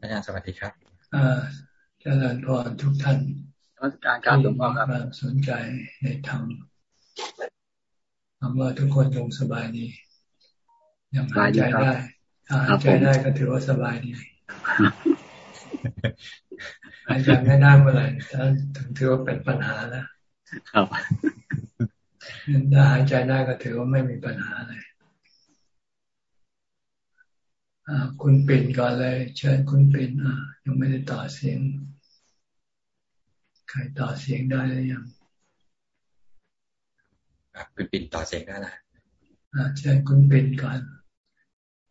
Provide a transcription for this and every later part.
อาจารย์สวัสดีครับอ่าเจริญพรทุกท่านการการหลวงพ่อครับสนใจในธรรมหวังว่าทุกคนคงสบายดียังหายใจได้หายใจได้ก็ถือว่าสบายดีหายใจไม่ได้เมื่อไหร่ถ้าถึงถือว่าเป็นปัญหาแล้วครับถ้าหายใจได้ก็ถือว่าไม่มีปัญหาเลย คุณปิ่นก่อนเลย เชิญคุณปิ่นอ่ายังไม่ได้ต่อเสียง ใครต่อเสียงได้หรือยังคุณปิ่นต่อเสียงได้ละเชิญคุณปิ่นก่อน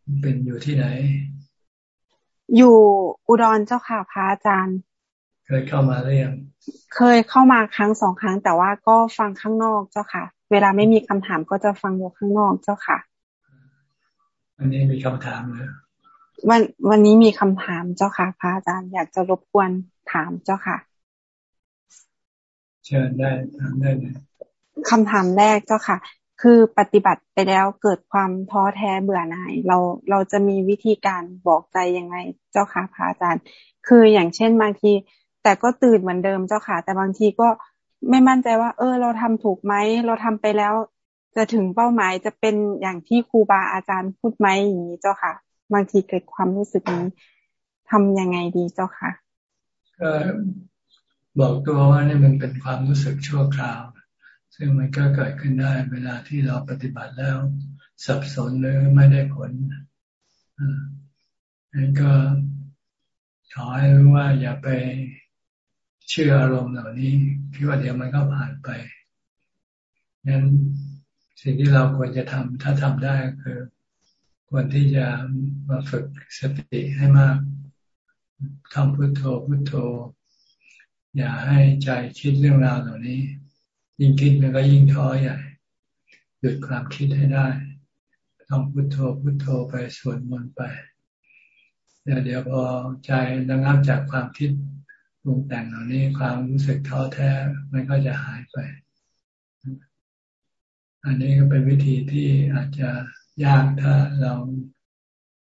คุณปิ่นอยู่ที่ไหน อยู่อุดรเจ้าค่ะพระอาจารย์ เคยเข้ามาหรือยังเคยเข้ามาครั้งสองครั้ง แต่ว่าก็ฟังข้างนอกเจ้าค่ะ เวลาไม่มีคำถามก็จะฟังอยู่ข้างนอกเจ้าค่ะ อันนี้มีคำถามเลย วันวันนี้มีคำถามเจ้าค่ะพระอาจารย์อยากจะรบกวนถามเจ้าค่ะ เชิญได้ถามได้เลยคำถามแรกเจ้าค่ะ คือปฏิบัติไปแล้วเกิดความท้อแท้เบื่อหน่าย เราเราจะมีวิธีการบอกใจยังไงเจ้าค่ะพระอาจารย์ คืออย่างเช่นบางที แต่ก็ตื่นเหมือนเดิมเจ้าค่ะ แต่บางทีก็ไม่มั่นใจว่า เออ เราทำถูกไหมเราทำไปแล้วจะถึงเป้าหมายจะเป็นอย่างที่ครูบาอาจารย์พูดไหมอย่างนี้เจ้าค่ะ บางทีเกิดความรู้สึกนี้ทำยังไงดีเจ้าค่ะก็บอกตัวว่านี่มันเป็นความรู้สึกชั่วคราว ซึ่งมันก็เกิดขึ้นได้ เวลาที่เราปฏิบัติแล้ว สับสนหรือไม่ได้ผลนั้นก็ขอให้รู้ว่าอย่าไปเชื่ออารมณ์เหล่านี้คิดว่าเดี๋ยวมันก็ผ่านไปนั้นสิ่งที่เราควรจะทำถ้าทำได้คือ ควรที่จะมาฝึกสติให้มากทำพุโทโธพุโทโธ อย่าให้ใจคิดเรื่องราวเหล่านี้ ยิ่งคิดมันก็ยิ่งท้อใหญ่หยุดความคิดให้ได้ต้องพุโทโธพุโทโธไปสวดมนต์ไปเดี๋ยวเดี๋ยวพอใจระงับจากความคิดปรุงแต่งเหล่านี้ความรู้สึกท้อแท้มันก็จะหายไป อันนี้ก็เป็นวิธีที่อาจจะ ยากถ้าเรา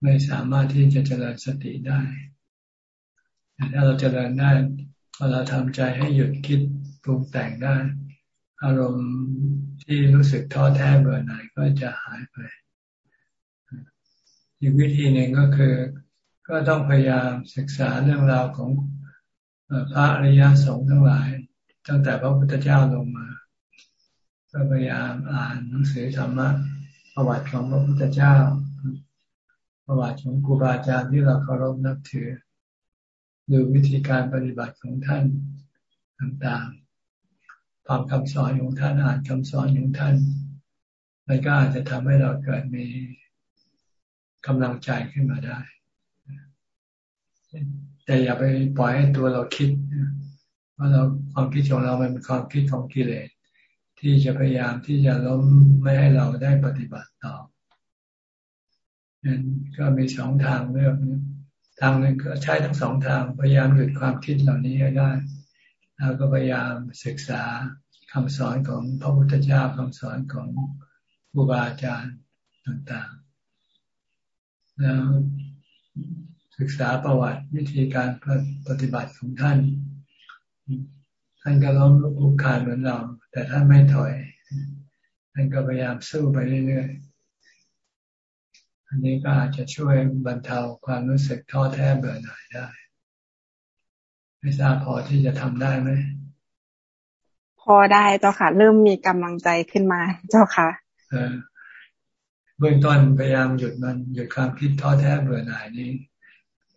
ไม่สามารถที่จะเจริญสติได้แต่ถ้าเราเจริญได้พอเราทำใจให้หยุดคิดปรุงแต่งได้ อารมณ์ที่รู้สึกท้อแท้เบื่อหน่ายก็จะหายไป อีกวิธีหนึ่งก็คือ ก็ต้องพยายามศึกษาเรื่องราวของพระอริยสงฆ์ทั้งหลาย ตั้งแต่พระพุทธเจ้าลงมา ก็พยายามอ่านหนังสือธรรมะ ประวัติของพระพุทธเจ้า ประวัติของครูบาอาจารย์ที่เราเคารพนับถือ ดูวิธีการปฏิบัติของท่านต่างๆฟังคำสอนของท่านอ่านคำสอนของท่านมันก็อาจจะทำให้เราเกิดมีกำลังใจขึ้นมาได้ แต่อย่าไปปล่อยให้ตัวเราคิด ว่าเราความคิดของเรามันเป็นความคิดของกิเลส ที่จะพยายามที่จะล้มไม่ให้เราได้ปฏิบัติต่อนั้นก็มีสองทางเลือกทางหนึ่งก็ใช้ทั้งสองทางพยายามหยุดความคิดเหล่านี้ให้ได้แล้วก็พยายามศึกษาคำสอนของพระพุทธเจ้าคำสอนของครูบาอาจารย์ต่างๆ แล้วศึกษาประวัติวิธีการปฏิบัติของท่านานก็ล้มลุกคุกคานเหมือนเรา แต่ท่านไม่ถอยท่านก็พยายามสู้ไปเรื่อยๆอันนี้ก็อาจจะช่วยบรรเทาความรู้สึกท้อแท้เบื่อหน่ายได้ ไม่ทราบพอที่จะทำได้ไหมพอได้เจ้าค่ะ เริ่มมีกำลังใจขึ้นมาเจ้าค่ะเบื้องต้นพยายามหยุดมันหยุดความคิดท้อแท้เบื่อหน่ายนี้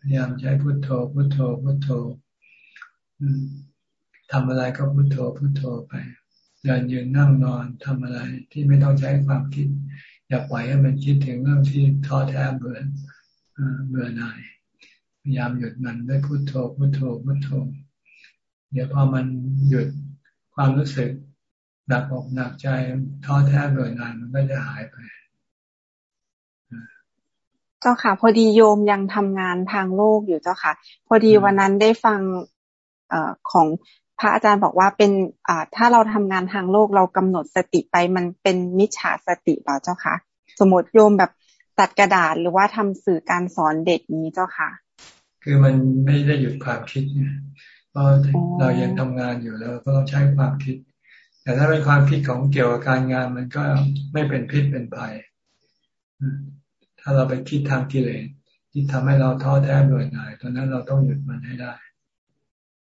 พยายามใช้พุโทโธพุโทโธพุโทโธ ทำอะไรก็พุโทโธพุโทโธไปเดินยืนนั่งนอนทำอะไรที่ไม่ต้องใช้ความคิด อย่าปล่อยให้มันคิดถึงเรื่องที่ท้อแท้เบื่อเบื่อหน่ายพยายามหยุดมันด้วยพุโทโธพุโทโธพุโทโธเดี๋ยวพอมันหยุดความรู้สึกหนักอกหนักใจท้อแท้เบื่อหน่ายมันก็จะหายไปเจ้าค่ะ พอดีโยมยังทำงานทางโลกอยู่เจ้าค่ะ พอดีวันนั้นได้ฟังอของพ ระอาจารย์บอกว่าเป็นอ่าถ้าเราทำงานทางโลกเรากำหนดสติไปมันเป็นมิจฉาสติเปล่าเจ้าคะสมมติโยมแบบตัดกระดาษหรือว่าทำสื่อการสอนเด็กนี้เจ้าค่ะ คือมันไม่ได้หยุดความคิดเนี่ยเพราะเรายังทำงานอยู่แล้วก็ต้องใช้ความคิด แต่ถ้าเป็นความคิดของเกี่ยวกับการงานมันก็ไม่เป็นพิษเป็นภัยถ้าเราไปคิดทางกิเลสที่ทำให้เราท้อแท้เบื่อหน่ายตอนนั้นเราต้องหยุดมันให้ได้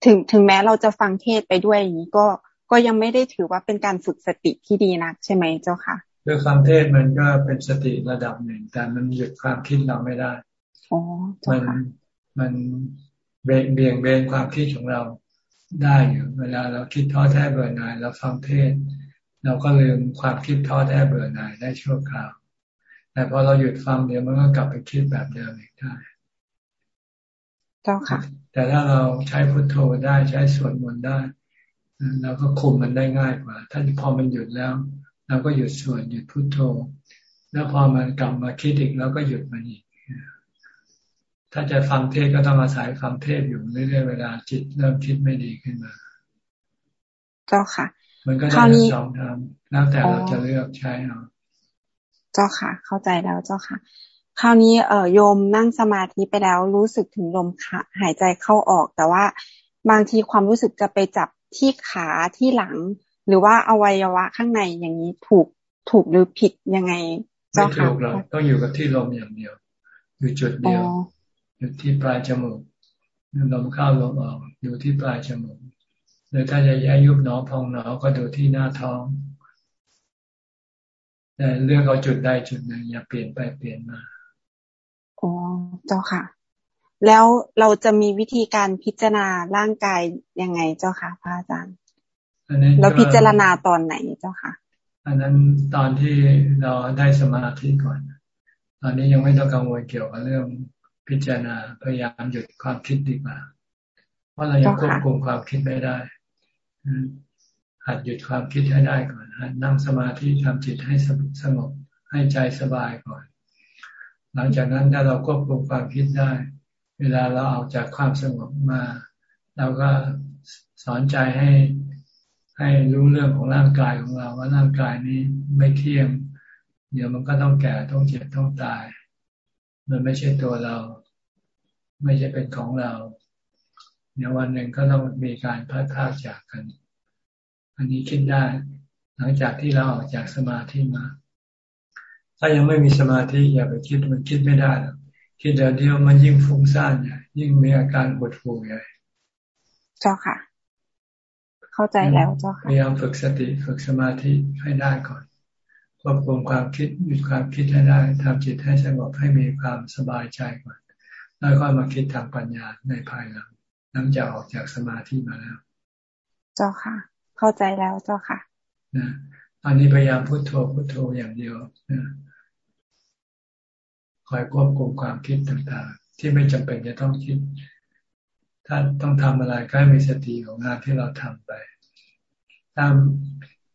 ถึงถึงแม้เราจะฟังเทศไปด้วยอย่างนี้ก็ก็ยังไม่ได้ถือว่าเป็นการฝึกสติที่ดีนักใช่ไหมเจ้าค่ะคือฟังเทศมันก็เป็นสติระดับหนึ่ง แต่มันหยุดความคิดเราไม่ได้อ๋อมันมันเบี่ยงเบนความคิดของเราได้อยู่เวลาเราคิดท้อแท้เบื่อหน่ายเราฟังเทศ เราก็ลืมความคิดท้อแท้เบื่อหน่ายได้ชั่วคราว แต่พอเราหยุดฟังเดี๋ยวมันก็กลับไปคิดแบบเดิมอีกได้ เจ้าค่ะ แต่ถ้าเราใช้พุทโธได้ใช้สวดมนต์ได้เราก็คุมมันได้ง่ายกว่า ถ้าพอมันหยุดแล้วเราก็หยุดสวดหยุดพุทโธ แล้วพอมันกลับมาคิดอีกเราก็หยุดมันอีก ถ้าจะฟังเทศก็ต้องอาศัยฟังเทศอยู่เรื่อยๆเวลาจิตเริ่มคิดไม่ดีขึ้นมา เจ้าค่ะ มันก็จะสองทางแล้วแต่เราจะเลือกใช้เอาเจ้าค่ะ เข้าใจแล้วเจ้าค่ะ คราวนี้เอ่อโยมนั่งสมาธิไปแล้วรู้สึกถึงลมหายใจเข้าออก แต่ว่าบางทีความรู้สึกจะไปจับที่ขาที่หลัง หรือว่าอวัยวะข้างในอย่างนี้ถูกถูกหรือผิดยังไงเจ้าค่ะไม่ถูกหรอกต้องอยู่กับที่ลมอย่างเดียว อยู่จุดเดียวอยู่ที่ปลายจมูกลมเข้าลมออกอยู่ที่ปลายจมูกหรือถ้าจะย้ายยุบหนอพองหนอก็ดูที่หน้าท้องแต่เลือกเอาจุดใดจุดหนึ่งอย่าเปลี่ยนไปเปลี่ยนมาอ๋อ เจ้าค่ะ แล้วเราจะมีวิธีการพิจารณาร่างกายยังไงเจ้าค่ะพระอาจารย์เราพิจารณาตอนไหนเจ้าค่ะ อันนั้นตอนที่เราได้สมาธิก่อน ตอนนี้ยังไม่ต้องกังวลเกี่ยวกับเรื่องพิจารณาพยายามหยุดความคิดดีกว่า เพราะเรายังควบคุมความคิดไม่ได้หัดหยุดความคิดให้ได้ก่อนหัดนั่งสมาธิทำจิตให้สงบให้ใจสบายก่อน หลังจากนั้นถ้าเราควบคุมความคิดได้ เวลาเราออกจากความสงบมา เราก็สอนใจให้ให้รู้เรื่องของร่างกายของเรา ว่าร่างกายนี้ไม่เที่ยง เดี๋ยวมันก็ต้องแก่ต้องเจ็บต้องตาย มันไม่ใช่ตัวเรา ไม่ใช่เป็นของเราเดี๋ยววันหนึ่งก็ต้องมีการพัดพาจากกัน อันนี้คิดได้ หลังจากที่เราออกจากสมาธิมา ถ้ายังไม่มีสมาธิอย่าไปคิดมันคิดไม่ได้คิดเดี๋ยวเดียวมันยิ่งฟุ้งซ่านใหญ่ยิ่งมีอาการปวดหูใหญ่เจ้าค่ะ เข้าใจแล้วเจ้าค่ะพยายามฝึกสติฝึกสมาธิให้ได้ก่อนควบคุมความคิดหยุดความคิดให้ได้ทำจิตให้สงบให้มีความสบายใจก่อนแล้วก็มาคิดทางปัญญาในภายหลังหลังจากออกจากสมาธิมาแล้ว เจ้าค่ะ เข้าใจแล้วเจ้าค่ะนะตอนนี้พยายามพุโทโธพุโทโธอย่างเดียวนะ คอยควบคุมความคิดต่างๆ ที่ไม่จำเป็นจะต้องคิด ถ้าต้องทำอะไรก็ให้มีสติของงานที่เราทำไป ถ้า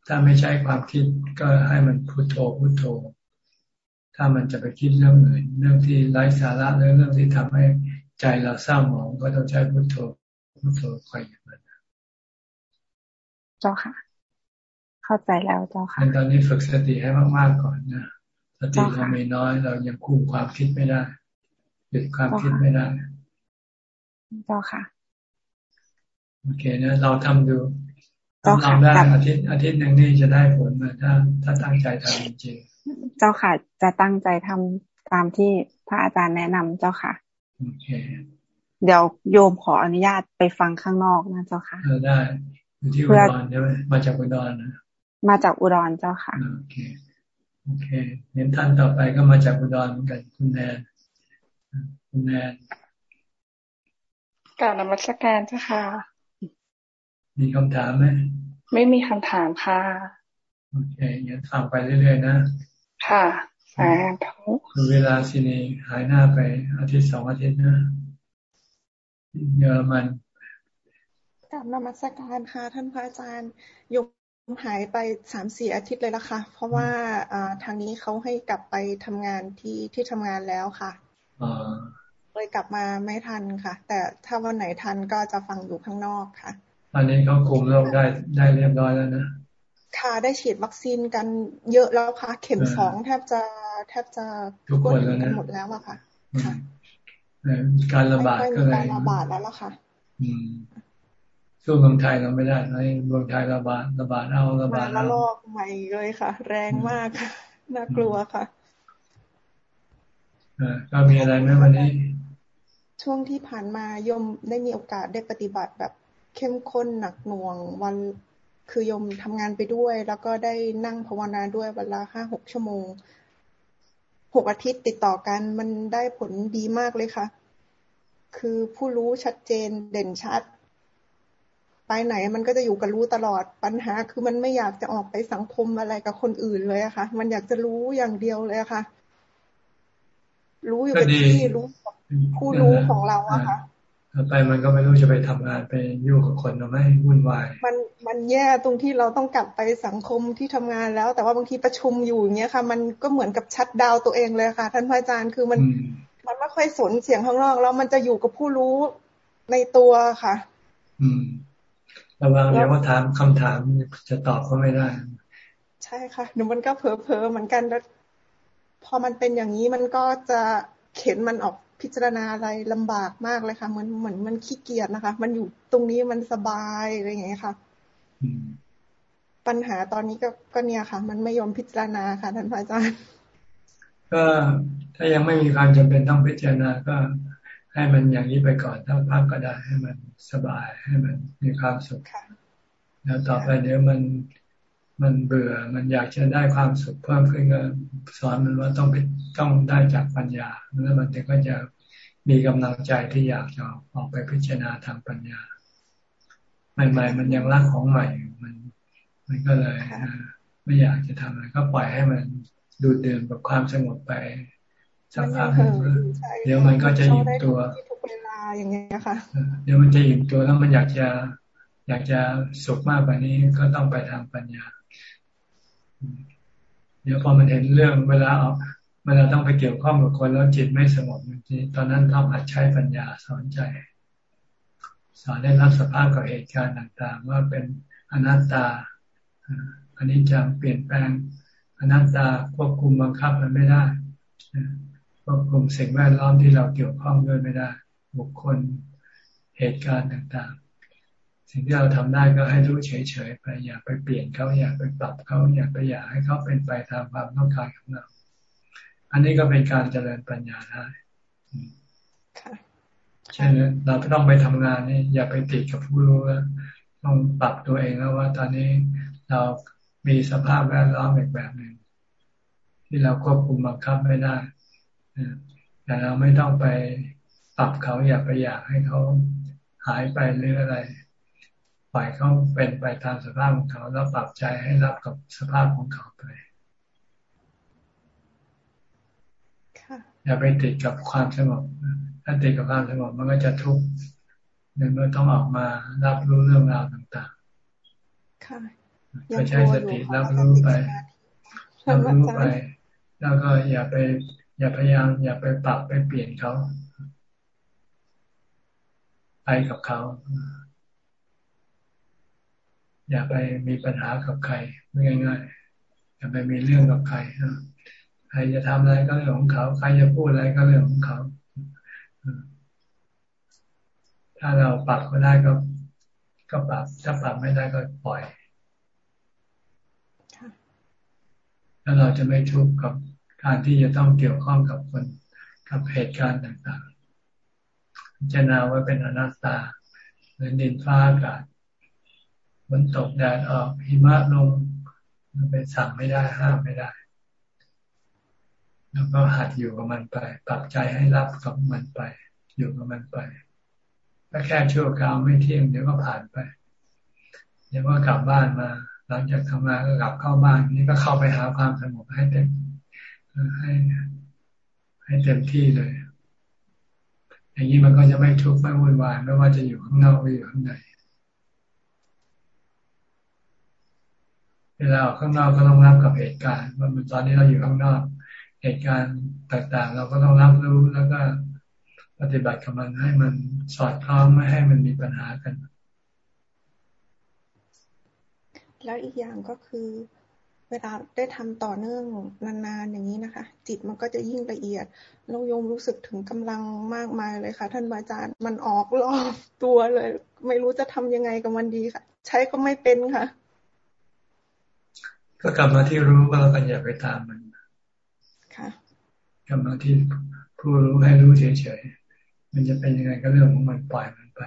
ถ้าไม่ใช้ความคิดก็ให้มันพุโทโธพุโทโธ ถ้ามันจะไปคิดเรื่องอื่นเรื่องที่ไร้สาระเรื่องเรื่องที่ทำให้ใจเราเศร้าหมองก็ต้องใช้พุโทโธพุโทโธคอยอย่างนั้นเจ้าค่ะ เข้าใจแล้วเจ้าค่ะตอนนี้ฝึกสติให้มากๆก่อนนะ สติเราไม่น้อย เรายังคุมความคิดไม่ได้หยุดความคิดไม่ได้เจ้าค่ะ โอเคนะเราทำดูทำได้อาทิตย์อาทิตย์หนึ่งนี่จะได้ผลมาถ้า ถ้าตั้งใจทำจริงเจ้าค่ะ จะตั้งใจทำตามที่พระอาจารย์แนะนำเจ้าค่ะโอเคเดี๋ยวโยมขออนุญาตไปฟังข้างนอกนะเจ้าค่ะได้อยู่ที่อุดรใช่ไหมมาจากอุดรนะมาจากอุดรเจ้าค่ะโอเค โอเคเห็นท่านต่อไปก็มาจากอุดรเหมือนกันคุณแนนคุณแนนการนมัสการเจ้าค่ะ มีคำถามไหม ไม่มีคำถามค่ะ โอเคงั้นฟังไปเรื่อยๆนะ ค่ะสาธุคือเวลาสินีหายหน้าไปอาทิตย์สองอาทิตย์นะ เยอรมันกลับนมัสการค่ะ ท่านพระอาจารย์ยม หายไปสามสี่อาทิตย์เลยละค่ะ เพราะว่าทางนี้เขาให้กลับไปทำงานที่ที่ทำงานแล้วค่ะเลยกลับมาไม่ทันค่ะ แต่ถ้าวันไหนทันก็จะฟังอยู่ข้างนอกค่ะ อันนี้เขาคุมโรคได้ได้เรียบร้อยแล้วนะค่ะได้ฉีดวัคซีนกันเยอะแล้วค่ะ เข็มสองแทบจะแทบจะทุกคนแล้วนะหมดแล้วอะค่ะค่ะการระบาดก็เลยระบาดแล้วล่ะค่ะ สู้เมืองไทยเราไม่ได้ในเมืองไทยระบาดระบาดเอาระบาดเอาละลอกใหม่เลยค่ะ แรงมากน่ากลัวค่ะก็มีอะไรไหมวันนี้ ช่วงที่ผ่านมายมได้มีโอกาสได้ปฏิบัติแบบเข้มข้นหนักหน่วง วันคือยมทำงานไปด้วย แล้วก็ได้นั่งภาวนาด้วยเวลาห้าหกชั่วโมงหกอาทิตย์ติดต่อกันมันได้ผลดีมากเลยค่ะ คือผู้รู้ชัดเจนเด่นชัด ไปไหนมันก็จะอยู่กับรู้ตลอดปัญหา คือมันไม่อยากจะออกไปสังคมอะไรกับคนอื่นเลยอะค่ะ มันอยากจะรู้อย่างเดียวเลยค่ะ รู้อยู่กับที่รู้ผู้รู้ของเราอะค่ะไปมันก็ไม่รู้จะไปทำงานไปยุ่งกับคนหรือไม่วุ่นวาย มันมันแย่ตรงที่เราต้องกลับไปสังคมที่ทำงานแล้ว แต่ว่าบางทีประชุมอยู่อย่างเงี้ยค่ะ มันก็เหมือนกับชัดดาวตัวเองเลยค่ะ ท่านพระอาจารย์คือมัน มันไม่ค่อยสนเสียงข้างนอกแล้วมันจะอยู่กับผู้รู้ในตัวค่ะ อืม ระวังเดี๋ยวว่าถามคำถามจะตอบก็ไม่ได้ ใช่ค่ะหนูมันก็เผลอๆเหมือนกันแล้วพอมันเป็นอย่างนี้มันก็จะเข็นมันออกพิจารณาอะไรลำบากมากเลยค่ะเหมือนเหมือนมันขี้เกียจนะคะ มันอยู่ตรงนี้มันสบายอะไรอย่างเงี้ยค่ะปัญหาตอนนี้ก็ก็เนี่ยค่ะ มันไม่ยอมพิจารณาค่ะท่านพระอาจารย์ ก็ถ้ายังไม่มีความจำเป็นต้องพิจารณาก็ ให้มันอย่างนี้ไปก่อนถ้าพักก็ได้ให้มันสบายให้มันมีความสุขแล้วต่อไปเดี๋ยวมันมันเบื่อมันอยากจะได้ความสุขเพิ่มขึ้นก็สอนมันว่าต้องต้องได้จากปัญญาแล้วมันถึงก็จะมีกำลังใจที่อยากจะออกไปพิจารณาทางปัญญา ใหม่ ๆ มันยังรักของใหม่มัน มันก็เลยไม่อยากจะทำอะไรก็ปล่อยให้มันดูดดื่มกับความสงบไป สักพักหนึ่งเดี๋ยวมันก็จะอิ่มตัวทุกเวลาอย่างเงี้ยค่ะเดี๋ยวมันจะอิ่มตัวแล้วมันอยากจะ อยากจะสุขมากกว่านี้ก็ต้องไปทางปัญญา เดี๋ยวพอมันเห็นเรื่องเวลาออกเวลาต้องไปเกี่ยวข้องกับคนแล้วจิตไม่สงบทีตอนนั้นต้องหัดใช้ปัญญาสอนใจ สอนได้รับสภาพกับเหตุการณ์ต่างๆ ว่าเป็นอนัตตาอันนี้จะเปลี่ยนแปลงอนัตตาควบคุมบังคับมันไม่ได้ ควบคุมสิ่งแวดล้อมที่เราเกี่ยวข้องด้วยไม่ได้ บุคคลเหตุการณ์ต่างสิ่งที่เราทำได้ก็ให้รู้เฉยๆไปอย่าไปเปลี่ยนเขาอย่าไปปรับเขาอย่าไปอยากให้เขาเป็นไปตามความต้องการของเรา อันนี้ก็เป็นการเจริญปัญญาได้ใช่ไหมเราต้องไปทำงานนี่อย่าไปติดกับผู้รู้แล้วต้องปรับตัวเองแล้วว่าตอนนี้เรามีสภาพแวดล้อมอีกแบบหนึ่งที่เราควบคุมบังคับไม่ได้ แต่เราไม่ต้องไปปรับเขาอย่าไปอยากให้เขาหายไปหรืออะไรล่อยเขาเป็นไปตามสภาพของเขาแล้วปรับใจให้รับกับสภาพของเขาไปอย่าไปติดกับความสงบถ้าติดกับความสงบมันก็จะทุกข์เมื่อต้องออกมารับรู้เรื่องราวต่างๆก็ใช้สติรับรู้ไปรับรู้ไป แล้วก็อย่าไป อย่าพยายาม อย่าไปปรับไปเปลี่ยนเขาไปกับเขา อย่าไปมีปัญหากับใครง่ายๆอย่าไปมีเรื่องกับใครใครจะทำอะไรก็เรื่องของเขา ใครจะพูดอะไรก็เรื่องของเขา ถ้าเราปรับก็ได้ก็ ก็ปรับถ้าปรับไม่ได้ก็ปล่อยแล้วเราจะไม่ทุกข์กับ การที่จะต้องเกี่ยวข้องกับคนกับเหตุการณ์ต่างๆจะนาว่าเป็นอนัตตาหรือดินฟ้าอากาศฝนตกแดดออกหิมะลงมันเป็นสั่งไม่ได้ห้ามไม่ได้ แล้วก็หัดอยู่กับมันไปปรับใจให้รับกับมันไป อยู่กับมันไปถ้าแค่ชั่วคราวไม่เที่ยงเดี๋ยวก็ผ่านไปเดี๋ยวก็กลับบ้านมา หลังจากทำงานก็กลับเข้าบ้านนี้ก็เข้าไปหาความสงบให้เต็ม ให้ให้เต็มที่เลย อย่างนี้มันก็จะไม่ทุกข์ไม่วุ่นวายไม่ว่าจะอยู่ข้างนอกหรืออยู่ข้างในเวลาข้างนอกก็ต้องรับกับเหตุการณ์ว่าตอนนี้เราอยู่ข้างนอกเหตุการณ์ต่างๆ เราก็ต้องรับรู้แล้วก็ปฏิบัติกับมันให้มันสอดคล้องไม่ให้มันมีปัญหากัน แล้วอีกอย่างก็คือ เวลาได้ทำต่อเนื่องนานๆอย่างนี้นะคะ จิตมันก็จะยิ่งละเอียดแล้วโยมรู้สึกถึงกำลังมากมายเลยค่ะ ท่านอาจารย์มันออกรอบตัวเลย ไม่รู้จะทำยังไงกับมันดีค่ะ ใช้ก็ไม่เป็นค่ะ ก็กลับมาที่รู้ก็แล้วกันอย่าไปตามมันค่ะกลับมาที่ผู้รู้ให้รู้เฉยๆมันจะเป็นยังไงก็เรื่องของมันปล่อยมันไป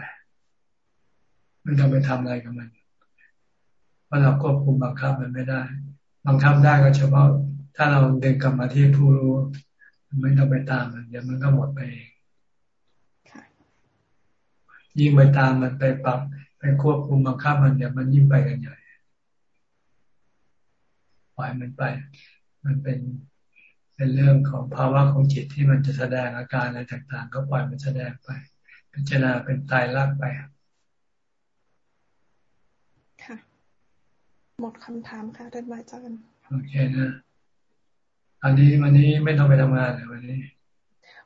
ไม่ต้องไปทำอะไรกับมันเพราะเราควบคุมบังคับมันไม่ได้ บังคับได้ก็เฉพาะ ถ้าเราเดินกลับมาที่ผู้รู้ไม่ต้องไปตามมันเดี๋ยวมันก็หมดไปเองยิ่งไปตามมันไปปรับไปควบคุมบังคับมันเดี๋ยวมันยิ่งไปกันใหญ่ปล่อยมันไป มันเป็นเป็นเรื่องของภาวะของจิตที่มันจะแสดงอาการอะไรต่างๆ ก็ปล่อยมันแสดงไป พิจารณาเป็นตายรักไปค่ะ หมดคำถามค่ะท่านอาจารย์โอเคนะ อันนี้วันนี้ไม่ต้องไปทำงานเลยวันนี้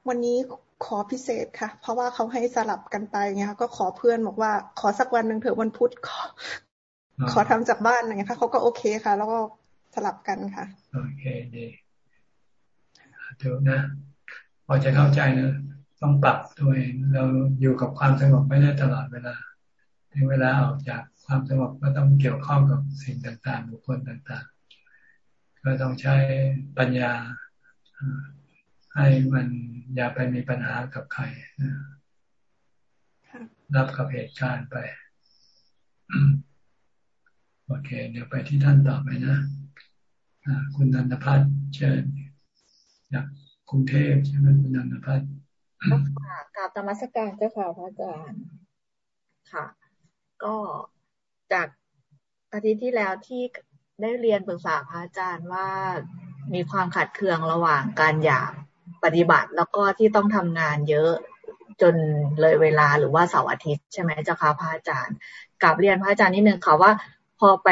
วันนี้ขอพิเศษค่ะ เพราะว่าเขาให้สลับกันไปไงคะก็ขอเพื่อนบอกว่าขอสักวันหนึ่งเถอะวันพุธขอ ขอทำจากบ้านอะไรเงี้ยค่ะเขาก็โอเคค่ะ แล้วก็สลับกันค่ะ โอเคดีถูกนะ พอจะเข้าใจนะ ต้องปรับตัวเองเราอยู่กับความสงบไม่ได้ตลอดเวลาถึงเวลาออกจาก ความสงบก็ต้องเกี่ยวข้องกับสิ่งต่างๆบุคคลต่างๆ ก็ต้องใช้ปัญญาให้มันอย่าไปมีปัญหากับใครรับกับเหตุการณ์ไป โอเค เดี๋ยวไปที่ท่านต่อไปนะคุณนันทพัฒน์เชิญจากกรุงเทพใช่ไหมคุณนันทพัฒน์ค่ะกราบธรรมสการเจ้าค่ะพระอาจารย์ค่ะ ก็ จากอาทิตย์ที่แล้วที่ได้เรียนปรึกษาพระอาจารย์ว่ามีความขัดเคืองระหว่างการอยากปฏิบัติแล้วก็ที่ต้องทำงานเยอะจนเลยเวลาหรือว่าเสาร์อาทิตย์ใช่ไหมเจ้าค่ะพระอาจารย์กลับเรียนพระอาจารย์นิดนึงค่ะว่า พอไป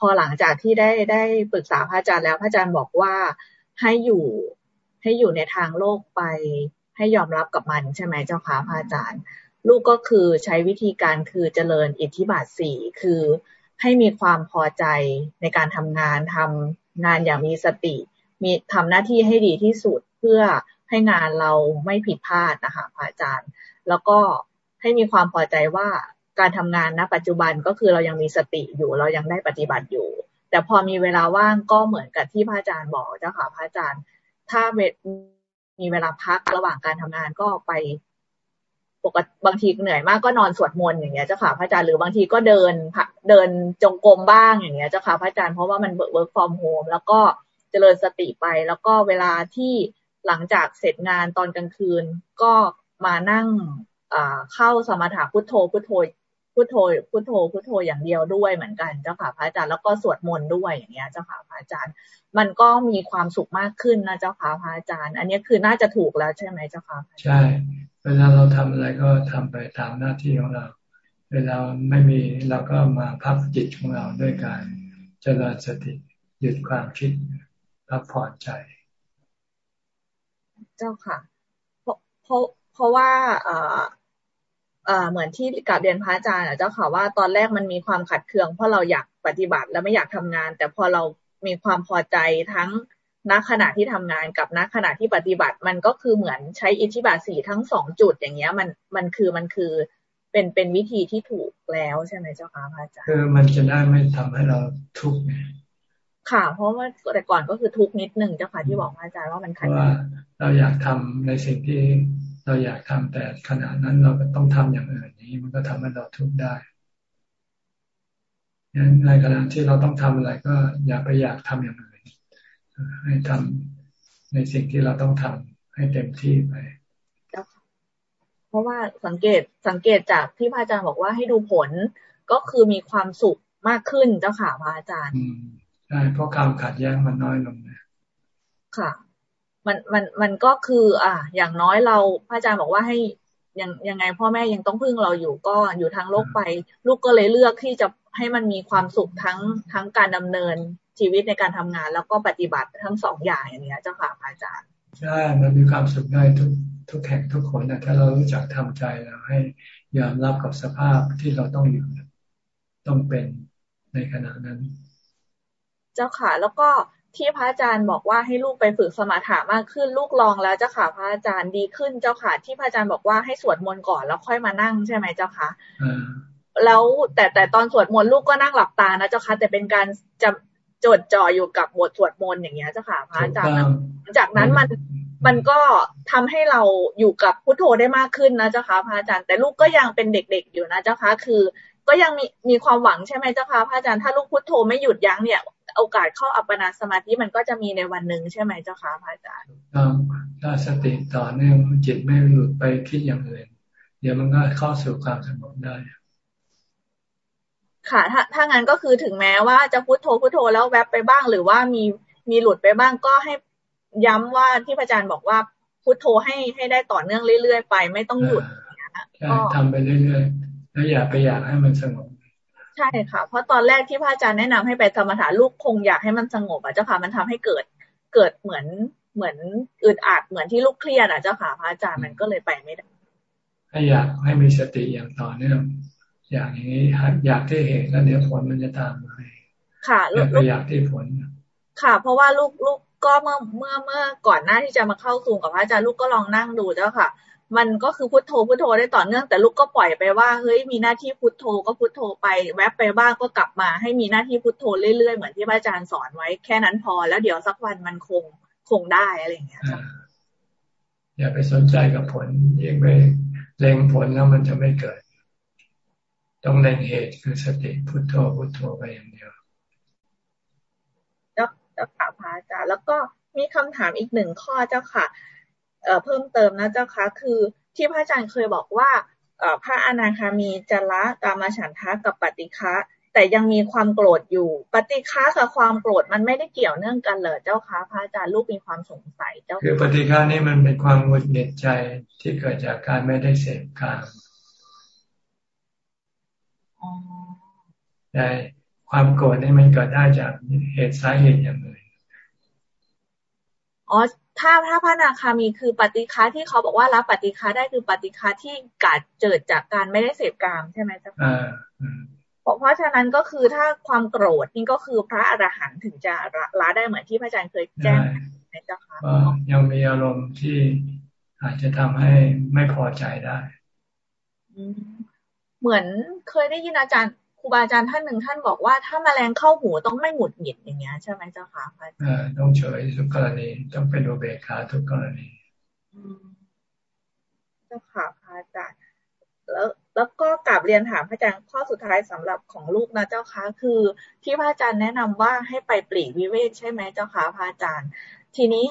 พอหลังจากที่ได้ได้ปรึกษาพระอาจารย์แล้วพระอาจารย์บอกว่าให้อยู่ให้อยู่ในทางโลกไปให้ยอมรับกับมันใช่ไหมเจ้าค่ะพระอาจารย์ ลูกก็คือใช้วิธีการคือเจริญอิทธิบาทสี่คือให้มีความพอใจในการทำงานทำงานอย่างมีสติ มีทำหน้าที่ให้ดีที่สุดเพื่อให้งานเราไม่ผิดพลาดนะคะพระอาจารย์ แล้วก็ให้มีความพอใจว่าการทำงานณ ปัจจุบันก็คือเรายังมีสติอยู่เรายังได้ปฏิบัติอยู่ แต่พอมีเวลาว่างก็เหมือนกับที่พระอาจารย์บอกเจ้าค่ะพระอาจารย์ ถ้ามีเวลาพักระหว่างการทำงานก็ไป ปกติบางทีเหนื่อยมากก็นอนสวดมนต์อย่างเงี้ยเจ้าค่ะพระอาจารย์หรือบางทีก็เดินเดินจงกรมบ้างอย่างเงี้ยเจ้าค่ะพระอาจารย์เพราะว่ามัน work from home แล้วก็เจริญสติไป แล้วก็เวลาที่หลังจากเสร็จงานตอนกลางคืนก็มานั่งเข้าสมถะพุทโธพุทโธพุทโธพุทโธพุทโธอย่างเดียวด้วยเหมือนกันเจ้าค่ะพระอาจารย์แล้วก็สวดมนต์ด้วยอย่างเงี้ยเจ้าค่ะพระอาจารย์ มันก็มีความสุขมากขึ้นนะเจ้าค่ะพระอาจารย์ อันนี้คือน่าจะถูกแล้วใช่ไหมเจ้าค่ะใช่ เวลาเราทำอะไรก็ทำไปตามหน้าที่ของเรา เวลาไม่มีเราก็มาพักจิตของเราด้วยการเจริญสติหยุดความคิดพักผ่อนใจ เจ้าค่ะ เพราะเพราะเพราะว่าเอ่อเอ่อเหมือนที่กับเรียนพระอาจารย์เจ้าค่ะว่าตอนแรกมันมีความขัดเคืองเพราะเราอยากปฏิบัติแล้วไม่อยากทำงาน แต่พอเรามีความพอใจทั้ง ณขณะที่ทำงานกับณขณะที่ปฏิบัติ มันก็คือเหมือนใช้อิทธิบาทสีทั้งสองจุดอย่างเงี้ย มันมันคือมันคือเป็นเป็นวิธีที่ถูกแล้วใช่ไหมเจ้าค่ะพระอาจารย์คือมันจะได้ไม่ทำให้เราทุกข์ไงค่ะ เพราะว่าแต่ก่อนก็คือทุกนิดหนึ่งเจ้าค่ะที่บอกพระอาจารย์ว่ามันขัดว่าเราอยากทำในสิ่งที่เราอยากทำแต่ขณะนั้นเราก็ต้องทำอย่างอื่นนี้มันก็ทำให้เราทุกข์ได้งั้นในขณะที่เราต้องทำอะไรก็อย่าไปอยากทำอย่างอื่น ให้ทำในสิ่งที่เราต้องทำให้เต็มที่ไปเพราะว่าสังเกตสังเกตจากที่พระอาจารย์บอกว่าให้ดูผลก็คือมีความสุขมากขึ้นเจ้าค่ะพระอาจารย์ใช่เพราะความขัดแย้งมันน้อยลงนะค่ะ มันมันมันก็คือ อ่าอย่างน้อยเราพระอาจารย์บอกว่าให้ยังยังไงพ่อแม่ยังต้องพึ่งเราอยู่ก็อยู่ทางโลกไป ลูกก็เลยเลือกที่จะให้มันมีความสุขทั้งทั้งการดำเนิน ชีวิตในการทำงาน แล้วก็ปฏิบัติทั้งสองอย่างอย่างนี้เจ้าค่ะอาจารย์ใช่มันมีความสุขได้ทุกทุกแห่งทุกคนนะถ้าเรารู้จักทำใจแล้วให้ยอมรับกับสภาพที่เราต้องอยู่ต้องเป็นในขณะนั้น เจ้าค่ะ แล้วก็ที่พระอาจารย์บอกว่าให้ลูกไปฝึกสมาธิมากขึ้นลูกลองแล้วเจ้าค่ะพระอาจารย์ดีขึ้นเจ้าค่ะ ที่พระอาจารย์บอกว่าให้สวดมนต์ก่อนแล้วค่อยมานั่งใช่ไหมเจ้าค่ะแล้วแต่แต่ตอนสวดมนต์ลูกก็นั่งหลับตานะเจ้าค่ะแต่เป็นการจะ จดจ่ออยู่กับบทสวดมนต์อย่างเงี้ยเจ้าค่ะพระอาจารย์จากนั้นมันมันก็ทำให้เราอยู่กับพุทโธได้มากขึ้นนะเจ้าค่ะพระอาจารย์แต่ลูกก็ยังเป็นเด็กๆอยู่นะเจ้าค่ะคือ ก็ยังมีมีความหวังใช่ไหมเจ้าค่ะพระอาจารย์ถ้าลูกพุทโธไม่หยุดยั้งเนี่ย โอกาสเข้าอัปปนาสมาธิมันก็จะมีในวันหนึ่งใช่ไหมเจ้าค่ะพระอาจารย์ถ้าสติต่อเนื่องจิตไม่หลุดไปคิดอย่างอื่นเดี๋ยวมันก็เข้าสู่ความสงบได้ ค่ะ ถ้าถ้างั้นก็คือถึงแม้ว่าจะพุโทโธพุโทโธแล้วแวบไปบ้าง หรือว่ามีมีหลุดไปบ้างก็ให้ย้ำว่าที่พระอาจารย์บอกว่าพุโทโธให้ให้ได้ต่อเนื่องเรื่อยๆไป ไม่ต้องหยุดก็ทำไปเรื่อยๆแล้วอย่าไปอยากให้มันสงบใช่ค่ะ เพราะตอนแรกที่พระอาจารย์แนะนำให้ไปธรรมถาลูกคงอยากให้มันสงบอะเจ้าค่ะมันทำให้เกิดเกิดเหมือนเหมือนอึดอัดเหมือนที่ลูกเครียดอะเจ้าค่ะพระอาจารย์มันก็เลยไปไม่ได้ให้อยากให้มีสติอย่างต่อเนื่อง อยากอย่างนี้อยากที่เห็นแล้วเดี๋ยวผลมันจะตามมาค่ะลูกอยากที่ผล ค่ะ เพราะว่าลูกลูกก็เมื่อเมื่อเมื่อก่อนหน้าที่จะมาเข้าซูงกับพระอาจารย์ลูกก็ลองนั่งดูเจ้าค่ะ มันก็คือพุทโธพุทโธได้ต่อเนื่องแต่ลูกก็ปล่อยไปว่าเฮ้ยมีหน้าที่พุทโธก็พุทโธไป แวบไปบ้างก็กลับมา ให้มีหน้าที่พุทโธเรื่อยๆเหมือนที่พระอาจารย์สอนไว้แค่นั้นพอ แล้วเดี๋ยวสักวันมันคงคงได้อะไรอย่างเงี้ยอย่าไปสนใจกับผลยิ่งไปเล็งผลแล้วมันจะไม่เกิด ต้องเล็งเหตุคือสติพุทโธพุทโธไปอย่างเดียวเจ้าเจ้าค่ะพระอาจารย์แล้วก็มีคำถามอีกหนึ่งข้อเจ้าค่ะเพิ่มเติมนะเจ้าคะคือที่พระอาจารย์เคยบอกว่าพระอนาคามีจะละกามฉันทะกับปฏิฆะแต่ยังมีความโกรธอยู่ ปฏิฆะกับความโกรธมันไม่ได้เกี่ยวเนื่องกันเลยเจ้าคะพระอาจารย์ลูกมีความสงสัยเจ้าคือปฏิฆะนี่มันเป็นความหงุดหงิดใจที่เกิดจากการไม่ได้เสพกาม ใช่ความโกรธนี่มันเกิดได้จากเหตุสาเหตุอย่างอื่นอ๋อถ้าถ้าพระนาคามีคือปฏิฆาที่เขาบอกว่ารับปฏิฆาได้คือปฏิฆาที่กาดเจิดจากการไม่ได้เสพกามใช่ไหมเจ้าค่ะเพราะเพราะฉะนั้นก็คือถ้าความโกรธนี่ก็คือพระอรหันต์ถึงจะละได้เหมือนที่พระอาจารย์เคยแจ้งเจ้าค่ะยังมีอารมณ์ที่อาจจะทำให้ไม่พอใจได้ เหมือนเคยได้ยินอาจารย์ครูบาอาจารย์ท่านหนึ่งท่านบอกว่าถ้าแมลงเข้าหูต้องไม่หงุดหงิดอย่างเงี้ยใช่ไหมเจ้าค่ะพระอาจารย์ต้องเฉยทุกกรณีต้องเป็นโอเบคาทุกกรณีเจ้าค่ะพระอาจารย์แล้วแล้วก็กลับเรียนถามพระอาจารย์ข้อสุดท้ายสำหรับของลูกนะเจ้าค่ะคือที่พระอาจารย์แนะนำว่าให้ไปปลีกวิเวกใช่ไหมเจ้าค่ะพระอาจารย์ ทีนี้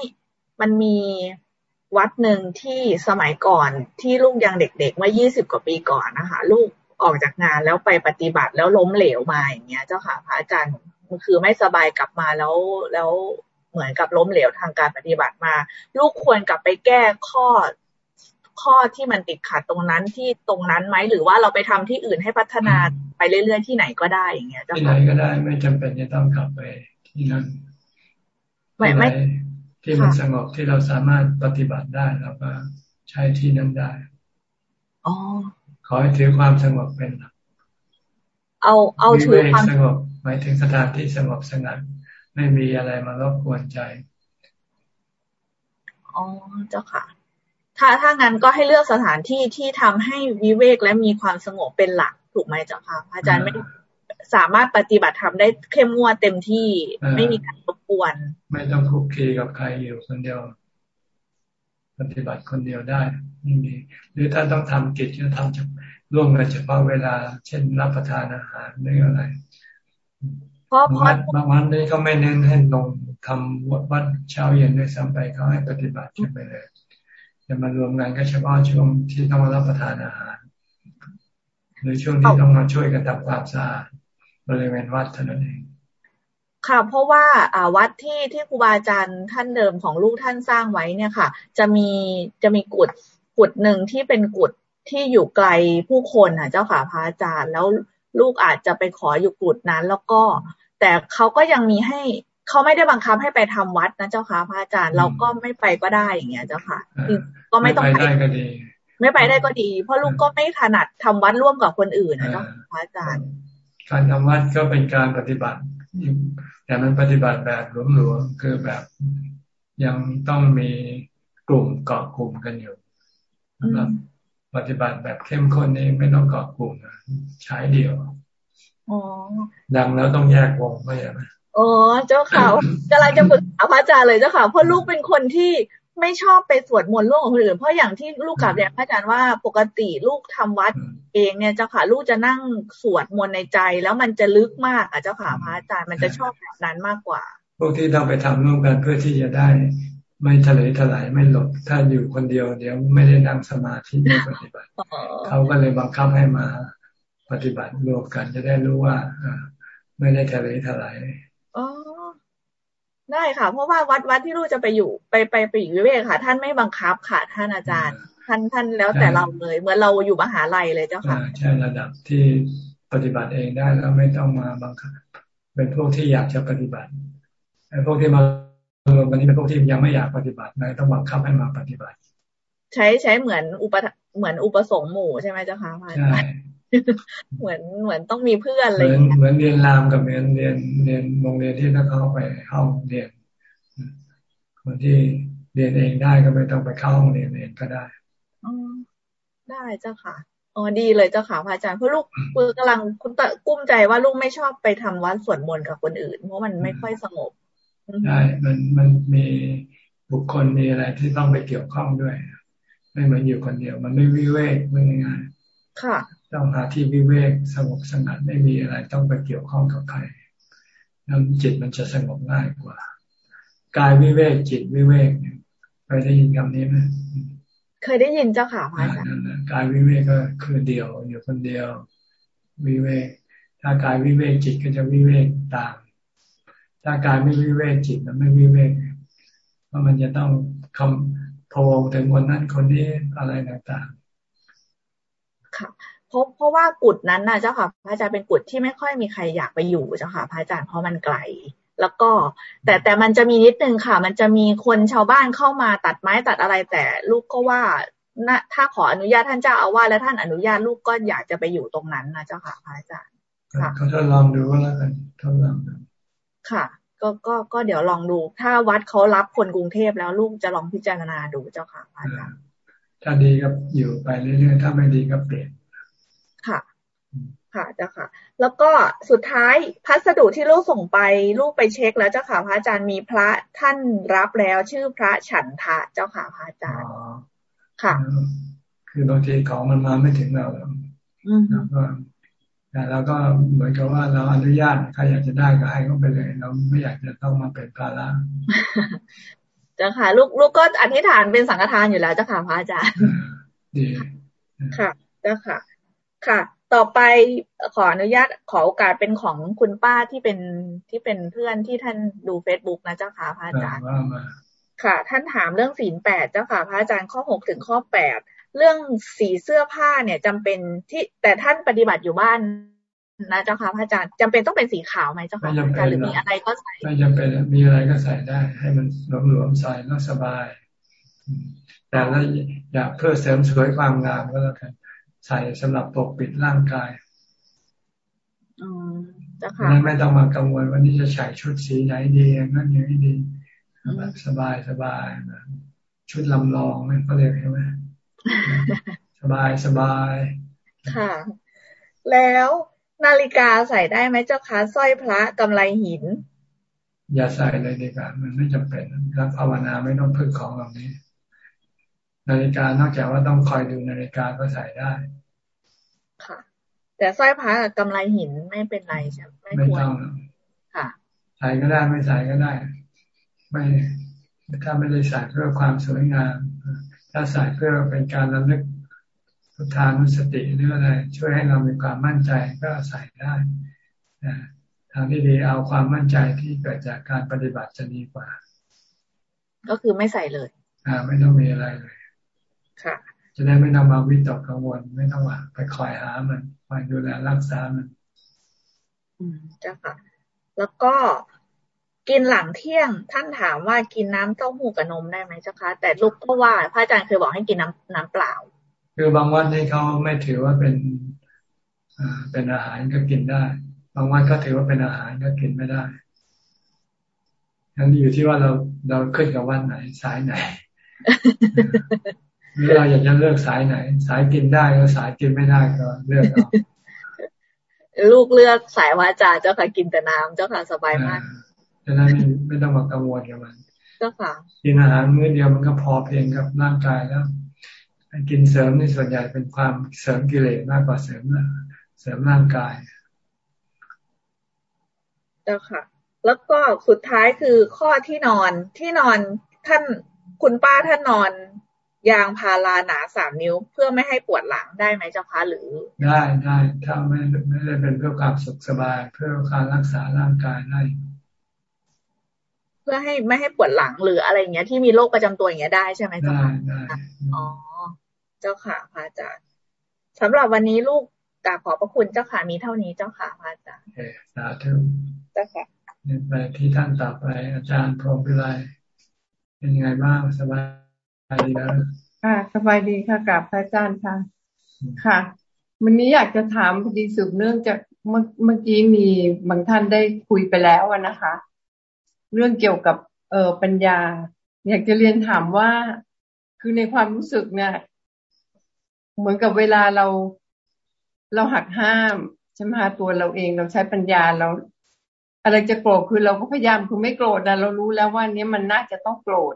มันมีวัดหนึ่งที่สมัยก่อนที่ลูกยังเด็กๆเมื่อยี่สิบกว่าปีก่อนนะคะลูก ออกจากงานแล้วไปปฏิบัติแล้วล้มเหลวมาอย่างเงี้ย เจ้าค่ะพระอาจารย์คือไม่สบายกลับมาแล้วแล้วเหมือนกับล้มเหลวทางการปฏิบัติมา ลูกควรกลับไปแก้ข้อข้อที่มันติดขัดตรงนั้นที่ตรงนั้นไหมหรือว่าเราไปทำที่อื่นให้พัฒนาไปเรื่อยๆที่ไหนก็ได้อย่างเงี้ยเจ้าค่ะที่ไหนก็ได้ ไม่จำเป็นจะต้องกลับไปที่นั่นไม่ไม่ที่มันสงบที่เราสามารถปฏิบัติได้เราก็ใช้ที่นั้นได้อ๋อ ขอให้ถือความสงบเป็นหลักเอาเอาถือความสงบหมายถึงสถานที่สงบสงัดไม่มีอะไรมารบกวนใจอ๋อเจ้าค่ะ ถ้าถ้างั้นก็ให้เลือกสถานที่ที่ทำให้วิเวกและมีความสงบเป็นหลักถูกไหมเจ้าค่ะอาจารย์ไม่สามารถปฏิบัติทำได้เข้มงวดเต็มที่ไม่มีการรบกวน ไม่ต้องคุกคีกับใครอยู่คนเดียว ปฏิบัติคนเดียวได้ไม่มีหรือถ้าต้องทำกิจก็ทำจะร่วมกันเฉพาะเวลา เช่นรับประทานอาหารหรืออะไรเพราะบางวันนี้ก็ไม่เน้นให้ลงทำวัดเช้าเย็นด้วยซ้ำไปเขาให้ปฏิบัติกันไปเลยจะมารวมงานก็เฉพาะช่วงที่ต้องรับประทานอาหาร หรือช่วงที่ต้องมาช่วยกันทำความสะอาดบริเวณวัดเท่านั้นเอง ค่ะ เพราะว่าวัดที่ที่ครูบาอาจารย์ท่านเดิมของลูกท่านสร้างไว้เนี่ยค่ะ จะมีจะมีกุฏกุฏหนึ่งที่เป็นกุฏที่อยู่ไกลผู้คนอะเจ้าค่ะพระอาจารย์ แล้วลูกอาจจะไปขออยู่กุฏนั้น แล้วก็ แต่เขาก็ยังมีให้เขาไม่ได้บังคับให้ไปทำวัดนะเจ้าค่ะพระอาจารย์ เราก็ไม่ไปก็ได้อย่างเงี้ยเจ้าค่ะก็ไม่ต้องไปได้ก็ดี ไม่ไปได้ก็ดี เพราะลูกก็ไม่ถนัดทำวัดร่วมกับคนอื่นนะเจ้าพระอาจารย์ การทำวัดก็เป็นการปฏิบัติ แต่มันปฏิบัติแบบหลวมๆคือแบบยังต้องมีกลุ่มเกาะกลุ่มกันอยู่นะครับปฏิบัติแบบเข้มข้นนี้ไม่ต้องเกาะกลุ่มใช้เดียวดังแล้วต้องแยกวงไม่ใช่ไหมอ๋อเจ้าค่ะกำลังจะปรึกษาพระอาจารย์เลยเจ้าค่ะเพราะลูกเป็นคนที่ ไม่ชอบไปสวดมนต์ร่วมกับคนอื่นเพราะอย่างที่ลูกกลับเรียนพระอาจารย์ว่าปกติลูกทำวัดเองเนี่ยเจ้าค่ะลูกจะนั่งสวดมนต์ในใจ แล้วมันจะลึกมากอะเจ้าค่ะพระอาจารย์มันจะชอบแบบนั้นมากกว่า พวกที่ต้องไปทำร่วมกันเพื่อที่จะได้ ไม่ทะเลทลายไม่หลบถ้าอยู่คนเดียวเดี๋ยวไม่ได้นั่งสมาธิไม่ปฏิบัติเขาก็เลยบังคับให้มา ปฏิบัติรวมกันจะได้รู้ว่าไม่ได้ทะเลทลายอ๋อ ได้ค่ะ เพราะว่าวัดวัดที่ลูกจะไปอยู่ไปไปไปอยู่วิเวกค่ะ ท่านไม่บังคับค่ะ ท่านอาจารย์ ท่านท่านแล้วแต่เราเลย เหมือนเราอยู่มหาลัยเลยเจ้าค่ะใช่ระดับที่ปฏิบัติเองได้แล้วไม่ต้องมาบังคับ เป็นพวกที่อยากจะปฏิบัติไอ้พวกที่มารวมกันนี้เป็นพวกที่ยังไม่อยากปฏิบัติเลยต้องบังคับให้มาปฏิบัติ ใช้ใช้เหมือนอุปเหมือนอุปสงค์หมู่ใช่ไหมเจ้าค่ะใช่ เหมือนเหมือนต้องมีเพื่อนเลยเหมือนเรียนรามกับเรียนเรียนเรียนโรงเรียนที่ถ้าเข้าไปห้องเรียนคนที่เรียนเองได้ก็ไม่ต้องไปเข้าห้องเรียนเองก็ได้อได้เจ้าค่ะอ๋อดีเลยเจ้าค่ะพระอาจารย์เพราะลูกคือกำลังคุณตะกุ้มใจว่าลูกไม่ชอบไปทำวัดสวดมนต์กับคนอื่น เพราะมันไม่ค่อยสงบใช่มันมันมีบุคคลมีอะไรที่ต้องไปเกี่ยวข้องด้วย ไม่เหมือนอยู่คนเดียว มันไม่วิเวกไม่ง่ายค่ะ ต้องหาที่วิเวกสงบสงัดไม่มีอะไรต้องไปเกี่ยวข้องกับใครแล้วจิตมันจะสงบง่ายกว่ากายวิเวกจิตวิเวกเนี่ยเคยได้ยินคำนี้ไหมเคยได้ยินเจ้าค่ะพระอาจารย์กายวิเวกก็คือเดียวอยู่คนเดียววิเวกถ้ากายวิเวกจิตก็จะวิเวกตาม ถ้ากายไม่วิเวกจิตมันไม่วิเวกเพราะมันจะต้องคำพงถึงคนนั้นคนนี้อะไรต่างๆค่ะเพ ราะเพราะว่ากุดนั้นนะเจ้าค่ะพระอาจารย์เป็นกุดที่ไม่ค่อยมีใครอยากไปอยู่เจ้าค่ะพระอาจารย์เพราะมันไกล แล้วก็ แต่แต่มันจะมีนิดนึงค่ะ มันจะมีคนชาวบ้านเข้ามาตัดไม้ตัดอะไร แต่ลูกก็ว่านะถ้าขออนุญาตท่านเจ้าอาวาสและท่านอนุญาตลูกก็อยากจะไปอยู่ตรงนั้นนะเจ้าค่ะพระอาจารย์ค่ะเขาทดลองดูก็แล้วกันทดลองดูค่ะ ก็ก็ก็เดี๋ยวลองดู ถ้าวัดเขารับคนกรุงเทพแล้วลูกจะลองพิจารณาดูเจ้าค่ะอาจารย์ถ้าดีก็อยู่ไปเรื่อยๆถ้าไม่ดีก็เปลี่ยน ค่ะ ค่ะเจ้าค่ะ แล้วก็สุดท้ายพัสดุที่ลูกส่งไปลูกไปเช็คแล้วเจ้าค่ะพระอาจารย์มีพระท่านรับแล้วชื่อพระฉันทะเจ้าค่ะพระอาจารย์ค่ะ คือบางทีของมันมาไม่ถึงเราแล้วก็แต่เราก็เหมือนกับว่าเราอนุญาตใครอยากจะได้ก็ให้เขาไปเลย เราไม่อยากจะต้องมาเป็นภาระเจ้าค่ะลูกลูกก็อธิษฐานเป็นสังฆทานอยู่แล้วเจ้าค่ะพระอาจารย์ ดี ค่ะเจ้าค่ะ ค่ะ ต่อไปขออนุญาตขอโอกาสเป็นของคุณป้าที่เป็นที่เป็นเพื่อนที่ท่านดูเฟซบุ๊กนะเจ้าค่ะพระอาจารย์ค่ะ ท่านถามเรื่องศีลแปดเจ้าค่ะพระอาจารย์ข้อหกถึงข้อแปดเรื่องสีเสื้อผ้าเนี่ยจำเป็นที่แต่ท่านปฏิบัติอยู่บ้านนะเจ้าค่ะพระอาจารย์จำเป็นต้องเป็นสีขาวไหมเจ้าค่ะอาจารย์หรือมีอะไรก็ใส่ไม่จำเป็นมีอะไรก็ใส่ได้ ให้มันหลวมๆใส่แล้วสบายแต่ถ้าอยากเพื่อเสริมสวยความงามก็แล้วกัน ใส่สำหรับปกปิดร่างกายอืมเจ้าค่ะไม่ต้องมากังวลว่านี่จะใส่ชุดสีไหนดีนั่นอย่างนี้ดีแบบสบายสบายแบบชุดลำลองไม่เขาเรียกใช่ไหมสบายสบายค่ะ แล้วนาฬิกาใส่ได้ไหมเจ้าคะสร้อยพระกำไลหิน อย่าใส่เลยดีกว่ามันไม่จำเป็นแล้วภาวนาไม่ต้องพึ่งของเหล่านี้ นาฬิกานอกจากว่าต้องคอยดูนาฬิกาก็ใส่ได้ค่ะ แต่สร้อยพระกับกำไลหินไม่เป็นไรใช่ไหมไม่ควรค่ะใส่ก็ได้ไม่ใส่ก็ได้ ไม่ถ้าไม่ได้ใส่เพื่อความสวยงาม ถ้าใส่เพื่อเป็นการระลึกพุทธานุสติหรืออะไรช่วยให้เรามีความมั่นใจก็ใส่ได้ทางที่ดีเอาความมั่นใจที่เกิดจากการปฏิบัติจะดีกว่า ก็คือไม่ใส่เลย อ่า ไม่ต้องมีอะไรเลย ค่ะจะได้ไม่ต้องมาวิตกกังวลไม่ต้องว่าไปคอยหามันคอยดูแลรักษามันอืมจ้าค่ะ แล้วก็กินหลังเที่ยงท่านถามว่ากินน้ำเต้าหู้กับนมได้ไหมเจ้าคะแต่ลูกก็ว่าพระอาจารย์เคยบอกให้กินน้ำน้ำเปล่า คือบางวันที่เขาไม่ถือว่าเป็นอ่าเป็นอาหารก็กินได้ บางวันก็ถือว่าเป็นอาหารก็กินไม่ได้ยังอยู่ที่ว่าเราเราขึ้นกับวันไหนสายไหน หรือเราอยากจะเลือกสายไหน สายกินได้ก็สายกินไม่ได้ก็เลือกเอาลูกเลือกสายวาจาเจ้าค่ะกินแต่น้ำเจ้าค่ะสบายมากจะได้ไม่ไม่ต้องมากังวลกับมัน เจ้าค่ะ กินอาหารมื้อเดียวมันก็พอเพียงกับร่างกายแล้วกินเสริมในส่วนใหญ่เป็นความเสริมกิเลสมากกว่าเสริมเสริมร่างกาย เจ้าค่ะ แล้วก็สุดท้ายคือข้อที่นอนที่นอนท่านคุณป้าท่านนอน ยางพาราหนาสามนิ้ว เพื่อไม่ให้ปวดหลังได้ไหมเจ้าคะหรือ ได้ได้ถ้าไม่ไม่ได้เป็นเพื่อความสุขสบาย เพื่อการรักษาร่างกายได้เพื่อให้ไม่ให้ปวดหลังหรืออะไรเงี้ยที่มีโรคประจำตัวอย่างเงี้ยได้ใช่ไหมเจ้าค่ะได้อ๋อเจ้าค่ะพระอาจารย์สำหรับวันนี้ลูกกราบขอบพระคุณเจ้าค่ะมีเท่านี้เจ้าค่ะพระอาจารย์เอสาธุเจ้าค่ะไปที่ท่านต่อไปอาจารย์พรหมพิไลเป็นยังไงบ้าง สบายดีแล้วค่ะสบายดีค่ะกับพระอาจารย์ค่ะ ค่ะ วันนี้อยากจะถามพอดีสืบเนื่องจากเมื่อเมื่อกี้มีบางท่านได้คุยไปแล้วนะคะ เรื่องเกี่ยวกับเออปัญญา อยากจะเรียนถามว่าคือในความรู้สึกเนี่ยเหมือนกับเวลาเราเราหักห้ามใช่ไหมคะตัวเราเองเราใช้ปัญญาเราอะไรจะโกรธคือเราก็พยายามคือไม่โกรธนะเรารู้แล้วว่านี้มันน่าจะต้องโกรธ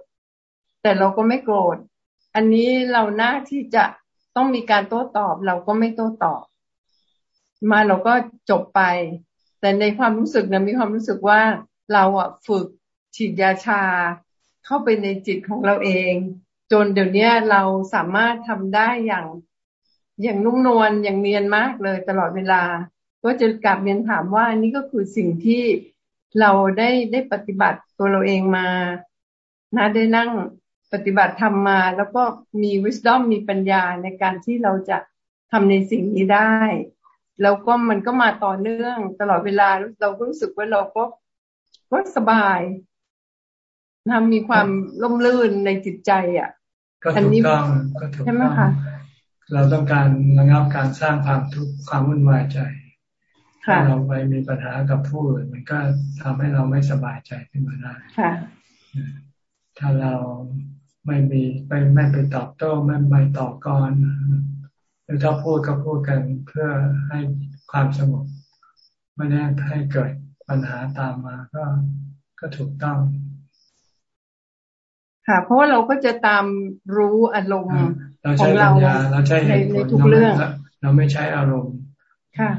แต่เราก็ไม่โกรธ อันนี้เราหน้าที่จะต้องมีการโต้ตอบ เราก็ไม่โต้ตอบ มาเราก็จบไป แต่ในความรู้สึกนะมีความรู้สึกว่าเราอะฝึกฉีดยาชาเข้าไปในจิตของเราเอง จนเดี๋ยวนี้เราสามารถทำได้อย่างอย่างนุ่มนวลอย่างเนียนมากเลยตลอดเวลา ก็จะกลับเรียนถามว่านี่ก็คือสิ่งที่เราได้ได้ปฏิบัติตัวเราเองมานะได้นั่ง ปฏิบัติทำมา แล้วก็มี wisdom มีปัญญาในการที่เราจะทำในสิ่งนี้ได้ แล้วก็มันก็มาต่อเนื่องตลอดเวลาเราก็รู้สึกว่าเราก็ก็สบายทำมีความล่มลื่นในจิตใจอะก็ถูกต้องก็ถูกต้องเราต้องการระงับการสร้างความทุกข์ความวุ่นวายใจถ้าเราไปมีปัญหากับผู้อื่นมันก็ทำให้เราไม่สบายใจขึ้นมาได้ถ้าเรา ไม่มีไปไม่ไปตอบโต้ไม่ไปต่อกรหรือถ้าพูดก็พูดกันเพื่อให้ความสงบไม่ได้ให้เกิดปัญหาตามมาก็ก็ถูกต้อง ค่ะ เพราะว่าเราก็จะตามรู้อารมณ์ของเราเราใช้ในทุกเรื่อง เราไม่ใช้อารมณ์ ค่ะ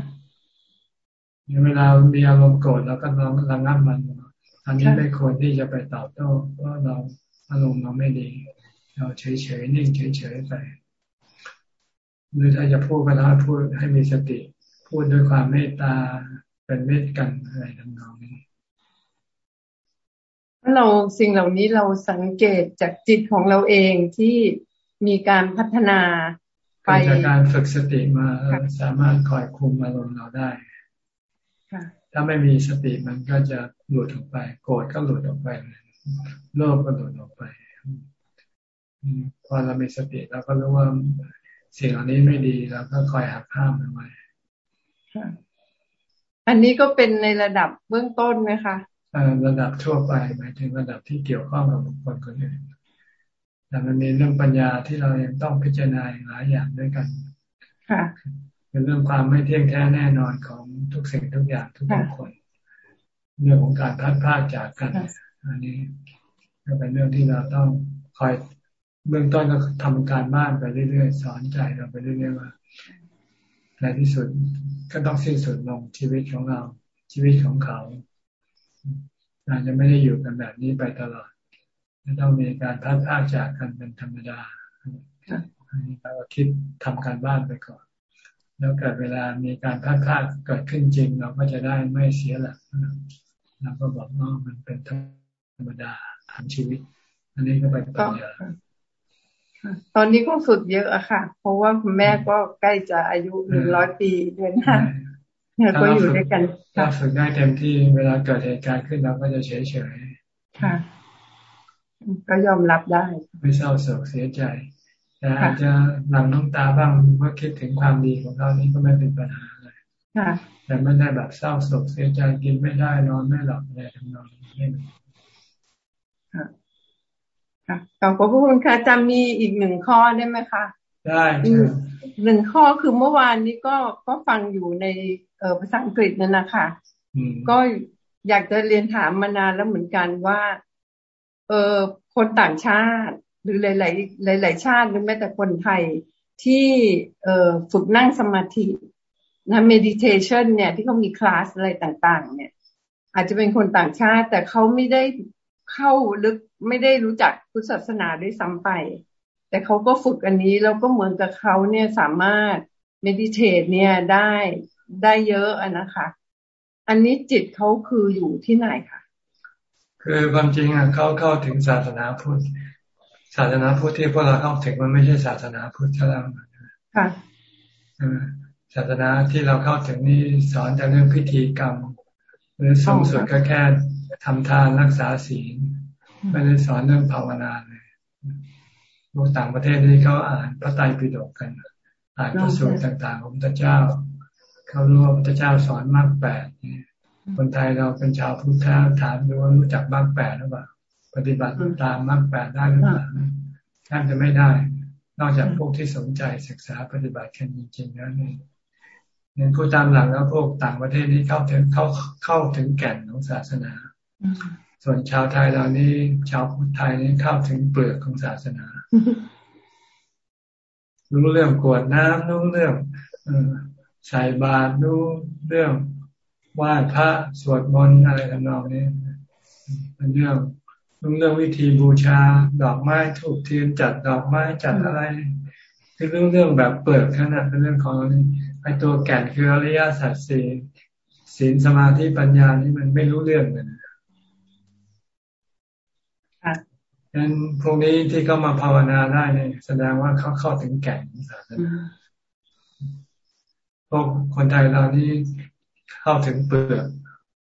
เวลามีอารมณ์โกรธเราก็ลองระงับมันอันนี้ไม่ควรที่จะไปตอบโต้เพราะเรา อารมณ์เราไม่ดี เราเฉยเฉยนิ่งเฉยเฉยไปหรือถ้าจะพูดก็ต้องพูดให้มีสติ พูดด้วยความเมตตาเป็นเมตกันอะไรทั้งนั้นนี้เราสิ่งเหล่านี้เราสังเกตจากจิตของเราเองที่มีการพัฒนาไปจากการฝึกสติมาสามารถคอยคุมอารมณ์เราได้ถ้าไม่มีสติมันก็จะหลุดออกไป โกรธก็หลุดออกไป โลภก็หลุดออกไปพอเรามีสติเราก็รู้ว่าสิ่งเหล่านี้ไม่ดีแล้วก็คอยหักห้ามมันไว้อันนี้ก็เป็นในระดับเบื้องต้นไหมคะระดับทั่วไปหมายถึงระดับที่เกี่ยวข้องกับบุคคลคนอื่นแต่มันมีเรื่องปัญญาที่เรายังต้องพิจารณาหลายอย่างด้วยกัน ค่ะเป็นเรื่องความไม่เที่ยงแท้แน่นอนของทุกสิ่งทุกอย่างทุกคนเรื่องของการพัดพลาดจากกัน อันนี้ก็เป็นเรื่องที่เราต้องคอยเบื้องต้นก็ทำการบ้านไปเรื่อยๆ สอนใจเราไปเรื่อยๆว่าในที่สุดก็ต้องสิ้นสุดลงชีวิตของเราชีวิตของเขาอาจจะไม่ได้อยู่กันแบบนี้ไปตลอดจะต้องมีการพัดพลาดจากกันเป็นธรรมดาอันนี้เราคิดทำการบ้านไปก่อน แล้วเกิดเวลามีการพลาดพลาดเกิดขึ้นจริง เราก็จะได้ไม่เสียหลักเราก็บอกว่ามันเป็นธรรม ดาทางชีวิต อันนี้ก็เป็นปัญญาตอนนี้ก็สุดเยอะอะค่ะ เพราะว่าคุณแม่ก็ใกล้จะอายุหนึ่งร้อยปีเดือนห้าเนี่ยก็อยู่ด้วยกันถ้าฝึกได้เต็มที่เวลาเกิดเหตุการณ์ขึ้นเราก็จะเฉยเฉยค่ะ ก็ยอมรับได้ ไม่เศร้าโศกเสียใจแต่อาจจะหลังน้ำตาบ้างเมื่อคิดถึงความดีของเขานี่ก็ไม่เป็นปัญหาเลยแต่ไม่ได้แบบเศร้าโศกเสียใจกินไม่ได้นอนไม่หลับอะไรทำนองนี้ไม่มี ค่ะค่ะขอบพระคุณค่ะจำมีอีกหนึ่งข้อได้ไหมคะ ได้หนึ่งข้อคือเมื่อวานนี้ก็ก็ฟังอยู่ในเออภาษาอังกฤษนั่นนะคะก็อยากจะเรียนถามมานานแล้วเหมือนกันว่า เออคนต่างชาติ หรือหลาย ๆ หลาย ๆ ชาติหรือแม้แต่คนไทยที่เออฝึกนั่งสมาธินะ meditation เนี่ยที่เขามีคลาสอะไรต่าง ๆ เนี่ย อาจจะเป็นคนต่างชาติ แต่เขาไม่ได้ เข้าลึกไม่ได้รู้จักพุทธศาสนาด้วยซ้ำไป แต่เขาก็ฝึกอันนี้แล้วก็เหมือนกับเขาเนี่ยสามารถ meditate เนี่ยได้ได้เยอะอะนะคะ อันนี้จิตเขาคืออยู่ที่ไหนคะคือความจริงอะเขาเข้าถึงศาสนาพุทธศาสนาพุทธที่พวกเราเข้าถึงมันไม่ใช่ศาสนาพุทธแล้วค่ะศาสนาที่เราเข้าถึงนี่สอนแต่เรื่องพิธีกรรม หรือสูงสุดก็แค่ ทำทานรักษาศีลไม่ได้สอนเรื่องภาวนาเลยพวกต่างประเทศนี่เขาอ่านพระไตรปิฎกกัน อ่านพระสูตรต่างๆของพระเจ้า เขารู้ว่าพระเจ้าสอนมากแปดคนไทยเราเป็นชาวพุทธถามดูว่ารู้จักมากแปดหรือเปล่า ปฏิบัติตามมากแปดได้หรือเปล่าท่านจะไม่ได้ นอกจากพวกที่สนใจศึกษาปฏิบัติกันจริงๆนั่นเองเห็นผู้ตามหลังแล้วพวกต่างประเทศนี้เข้าถึงเข้าเข้าถึงแก่นของศาสนา ส่วนชาวไทยเรานี่ชาวพุทธไทยนี่เข้าถึงเปลือกของศาสนารู้เรื่องกวดน้ำรู้เรื่องใส่บาตรรู้เรื่องไหว้พระสวดมนต์อะไรทำนองนี้เป็นเรื่องรู้เรื่องวิธีบูชา ดอกไม้ถูกเทียนจัดดอกไม้จัดอะไรคือเรื่องเรื่องแบบเปิดขนาดเป็นเรื่องของไอ้ตัวแก่นคืออริยสัจสี่ศีลสมาธิปัญญานี่มันไม่รู้เรื่องเลย ดังนั้นพวกนี้ที่เขามาภาวนาได้เนี่ยแสดงว่าเขาเข้าถึงแก่นศาสนาพวกคนไทยเรานี่เข้าถึงเปลือก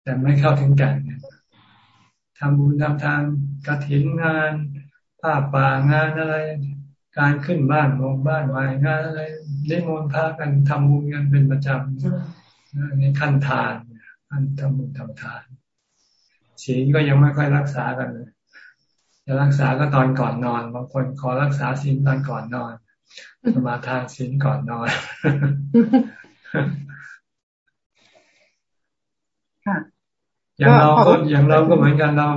แต่ไม่เข้าถึงแก่นทำบุญทำทานกระถินงานผ้าป่างานอะไร การขึ้นบ้านลงบ้านวายงานอะไรเล่นมนพากันทำบุญกันเป็นประจำนี่ขั้นทานขั้นทำบุญทำทานศีลก็ยังไม่ค่อยรักษากันเลย จะรักษาก็ตอนก่อนนอน บางคนขอรักษาศีลตอนก่อนนอนสมาทานศีลก่อนนอนอย่างเราก็อย่างเราก็เหมือนกันเรา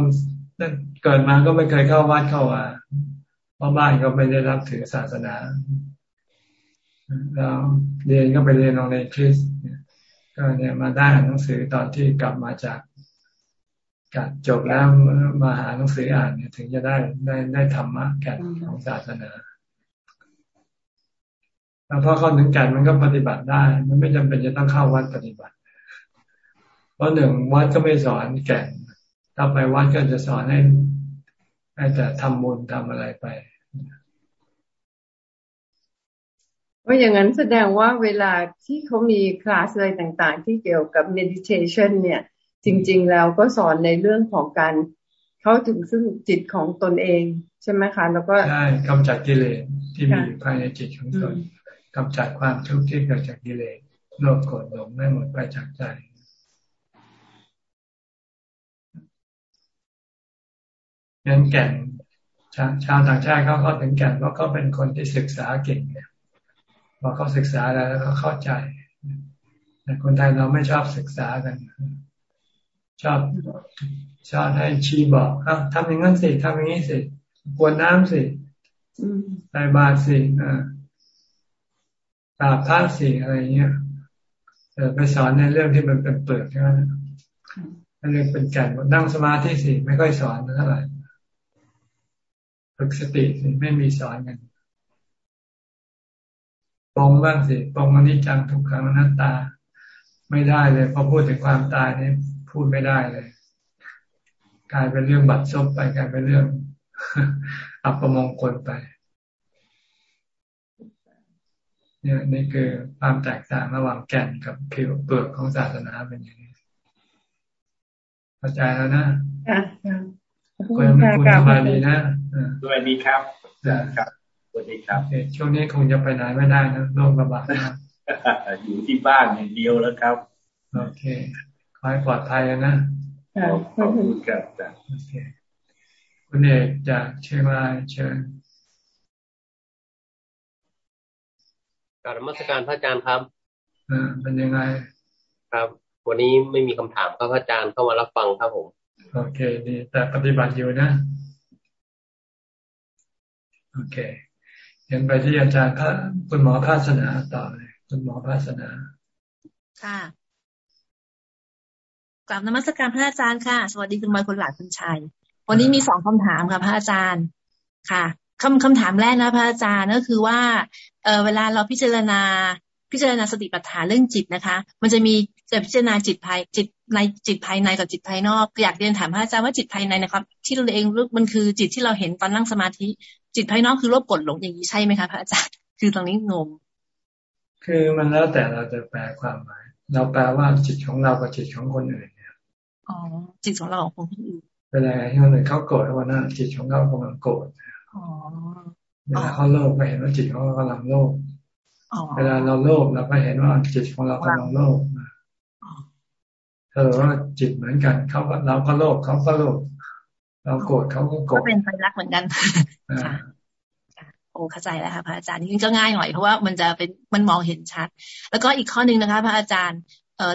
เกิดมาก็ไม่เคยเข้าวัดเข้าว่าเพราะบ้านก็ไม่ได้รับถือศาสนาแล้วเรียนก็ไปเรียนโรงเรียนคริสต์ก็เนี่ยมาได้หนังสือตอนที่กลับมาจาก การจบแล้วมาหาหนังสืออ่านเนี่ยถึงจะได้ได้ได้ธรรมะแก่นของศาสนาแล้วพอเข้าถึงแก่นมันก็ปฏิบัติได้ มันไม่จำเป็นจะต้องเข้าวัดปฏิบัติ เพราะหนึ่งวัดก็ไม่สอนแก่นถ้าไปวัดก็จะสอนให้ให้แต่ทำบุญทำอะไรไปว่าอย่างนั้นแสดงว่าเวลาที่เขามีคลาสอะไรต่าง ๆ ที่เกี่ยวกับ meditation เนี่ย จริง ๆ แล้วก็สอนในเรื่องของการเข้าถึงซึ่งจิตของตนเอง ใช่ไหมคะ แล้วก็ใช่กำจัดกิเลสที่มีอยู่ภายในจิตของตนกำจัดความทุกข์ที่เกิดจากกิเลสโลภโกรธหลงไม่หมดไปจากใจงั้นแก่นชาชาวต่างชาติเขาเข้าถึงแก่นเพราะเขาเป็นคนที่ศึกษาเก่งเนี่ยพอเขาศึกษาแล้วเขาเข้าใจ แต่คนไทยเราไม่ชอบศึกษากัน ชอบชอบให้ชี้บอกอะทำอย่างนั้นสิทำอย่างนี้สิกวนน้ำสิใส่บาตรสิอ่ากราบพระสิอะไรเงี้ยแต่ไปสอนในเรื่องที่มันเป็นเปลือกใช่ไหมนั่นเรื่องเป็นแก่นนั่งสมาธิสิไม่ค่อยสอนเท่าไหร่ฝึกสติสิไม่มีสอนกันปองบ้างสิปองอนิจจังทุกครั้งนัตตา ไม่ได้เลยพอพูดถึงความตายเนี่ย พูดไม่ได้เลยกลายเป็นเรื่องบัดซบไปกลายเป็นเรื่อง อัปมงคลไป เนี่ยนี่คือความแตกต่างระหว่างแก่นกับผิวเปลือกของศาสนาเป็นอย่างนี้เข้าใจแล้วนะคุณคุณสบายดีนะสวัสดีครับครับสวัสดีครับช่วงนี้คงจะไปไหนไม่ได้นะโรคระบาดนะอยู่ที่บ้านอย่างเดียวแล้วครับ โอเค ขอให้ปลอดภัยนะขอบคุณครับโอเคคุณเอกจากเชียงรายเชิญการมัสการพระอาจารย์ครับอ่าเป็นยังไง ครับ วันนี้ไม่มีคำถามครับพระอาจารย์เข้ามารับฟังครับผม โอเคดีแต่ปฏิบัติอยู่นะ โอเคยังไปที่อาจารย์พระคุณหมอภาสนาต่อเลย คุณหมอภาสนา ค่ะ กลับนมัสการพระอาจารย์ค่ะ สวัสดีคุณมายคุณหลานคุณชัย วันนี้มีสองคำถามค่ะพระอาจารย์ค่ะคำคำถามแรกนะพระอาจารย์ก็คือว่าเออเวลาเราพิจารณาพิจารณาสติปัฏฐานเรื่องจิตนะคะ มันจะมีจะพิจารณาจิตภายจิตในจิตภายในกับจิตภายนอกอยากเรียนถามพระอาจารย์ว่าจิตภายในนะครับ ที่เราเองรู้มันคือจิตที่เราเห็นตอนนั่งสมาธิ จิตภายนอกคือโลภกดหลงอย่างนี้ใช่ไหมคะพระอาจารย์คือตรงนี้งงคือมันแล้วแต่เราจะแปลความหมาย เราแปลว่าจิตของเรากับจิตของคนอื่น เนี่ยอ๋อจิตของเราของคนอื่นเวลาที่คนอื่นเขาโกรธวันนั้นจิตของเรากำลังโกรธอ๋อเวลาเขาโลภก็เห็นว่าจิตของเรากำลังโลภเวลาเราโลภเราก็เห็นว่าจิตของเรากำลังโลภถ้าว่าจิตเหมือนกันเขาก็เราก็โลภเขาก็โลภเราโกรธเขาก็โกรธก็เป็นไตรลักษณ์เหมือนกันค่ะโอ้เข้าใจแล้วค่ะพระอาจารย์นี่ก็ง่ายหน่อยเพราะว่ามันจะเป็นมันมองเห็นชัด แล้วก็อีกข้อหนึ่งนะคะ พระอาจารย์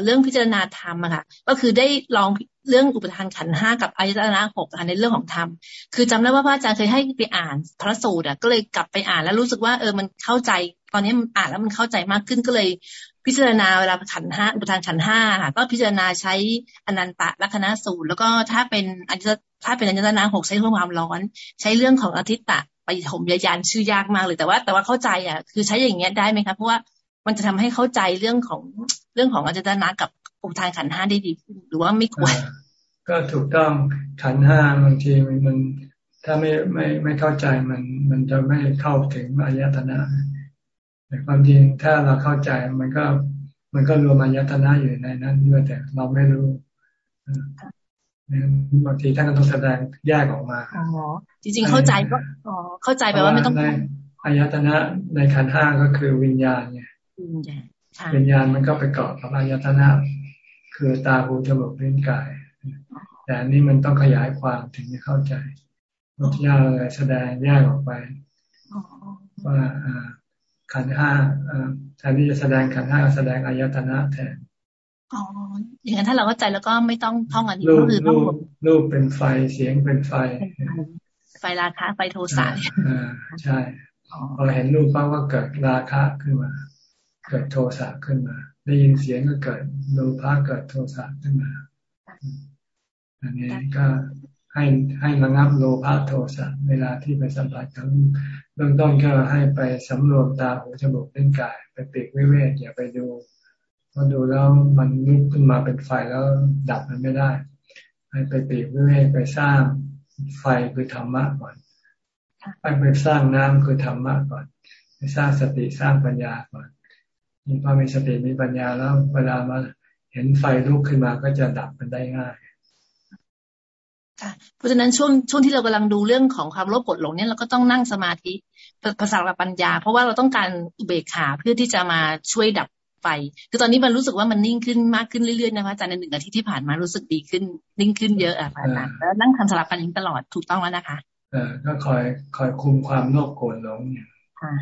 เรื่องพิจารณาธรรมอะค่ะ ก็คือได้ลองเรื่องอุปทานขันห้ากับอายตนะหกในเรื่องของธรรม คือจำได้ว่าพระอาจารย์เคยให้ไปอ่านพระสูตรอะก็เลยกลับไปอ่านแล้วรู้สึกว่าเออมันเข้าใจ ตอนนี้มันอ่านแล้วมันเข้าใจมากขึ้นก็เลยพิจารณาเวลาขันห้าอุปทานขันห้าค่ะ ก็พิจารณาใช้อนันตะลัคนาสูตร แล้วก็ถ้าเป็นอันถ้าเป็นอายตนะหกใช้เรื่องความร้อน ใช้เรื่องของอธิตตะไปถมยายานชื่อยากมากเลยแต่ว่า แต่ว่าเข้าใจอะ คือใช้อย่างเงี้ยได้ไหมคะเพราะว่า มันจะทำให้เข้าใจเรื่องของเรื่องของอายตนะกับอุปทานขันห้าได้ดีหรือว่าไม่ควรก็ถูกต้องขันห้าบางทีมันถ้าไม่ไม่ไม่เข้าใจมันมันจะไม่เข้าถึงอายตนะแต่ความจริงถ้าเราเข้าใจมันก็ มันก็รวมอายตนะอยู่ในนั้นด้วยแต่เราไม่รู้บางทีท่านก็ต้องแสดงแยกออกมาอ๋อจริง ๆ เข้าใจก็อ๋อเข้าใจแปลว่าไม่ต้องอายตนะในขันห้าก็คือวิญญาณไง วิญญาณมันก็ไปเกาะกับอายตนะ คือตาหูจมูกลิ้นกาย แต่อันนี้มันต้องขยายความถึงจะเข้าใจพุทธเจ้าเลยแสดงแยกออกไปว่าขันห้าแทนที่จะแสดงขันห้าแสดงอายตนะแทนอ๋ออย่างนั้นถ้าเราเข้าใจแล้วก็ไม่ต้องท่องอันนี้ก็คือรูปรูปเป็นไฟเสียงเป็นไฟ ไฟราคะไฟโทสะอ่าใช่พอเห็นรูปปั๊บก็เกิดราคะขึ้นมา เกิดโทสะขึ้นมา ได้ยินเสียงก็เกิดโลภะเกิดโทสะขึ้นมา อันนี้ก็ให้ให้ระงับโลภะโทสะเวลาที่ไปสัมผัสกับเบื้องต้นก็ให้ไปสำรวมตาหูจมูกเล่นกาย ไปปีกวิเวกอย่าไปดูพอดูแล้วมันลุกขึ้นมาเป็นไฟแล้วดับมันไม่ได้ ให้ไปปีกวิเวกไปสร้างไฟคือธรรมะก่อนไปไปสร้างน้ำคือธรรมะก่อน ไปสร้างสติสร้างปัญญาก่อน นี่พอมีสติมีปัญญาแล้ว เวลามาเห็นไฟลุกขึ้นมาก็จะดับมันได้ง่ายเพราะฉะนั้นช่วงช่วงที่เรากำลังดูเรื่องของความโลภกดหลงเนี่ยเราก็ต้องนั่งสมาธิภาษาปัญญา เพราะว่าเราต้องการอุเบกขาเพื่อที่จะมาช่วยดับไฟคือตอนนี้มันรู้สึกว่ามันนิ่งขึ้นมากขึ้นเรื่อยๆนะคะอาจารย์ในหนึ่งอาทิตย์ที่ผ่านมารู้สึกดีขึ้นนิ่งขึ้นเยอะอะอาจารย์แล้วนั่งทำสลับกันตลอดถูกต้องแล้วนะคะ เออก็คอยคอยคุมความโลภโกรธหลงเนี่ยค่ะ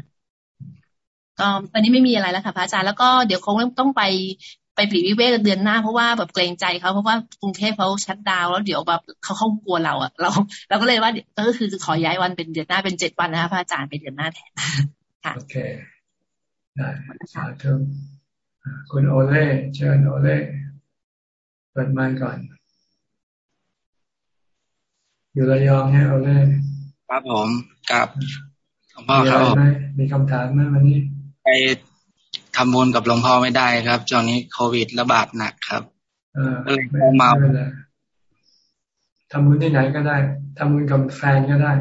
ก็ตอนนี้ไม่มีอะไรแล้วค่ะพระอาจารย์แล้วก็เดี๋ยวคงต้องไปไปปลีวิเวกเดือนหน้าเพราะว่าแบบเกรงใจเขาเพราะว่ากรุงเทพเขาชัดดาวแล้วเดี๋ยวแบบเขาเข้ากลัวเราอะเรา เราก็เลยว่าก็คือขอย้ายวันเป็นเดือนหน้าเป็นเจ็ดวันนะคะพระอาจารย์เป็นเดือนหน้าแทนค่ะโอเคได้สาธุคุณโอเล่เชิญโอเล่เปิดไมค์ก่อน อยู่ระยองให้โอเล่ครับผมกับพ่อครับมีคำถามไหมวันนี้ ไปทำบุญกับหลวงพ่อไม่ได้ครับช่วงนี้โควิดระบาดหนักครับก็เลยมาทำบุญที่ไหนก็ได้ทำบุญกับแฟนก็ได้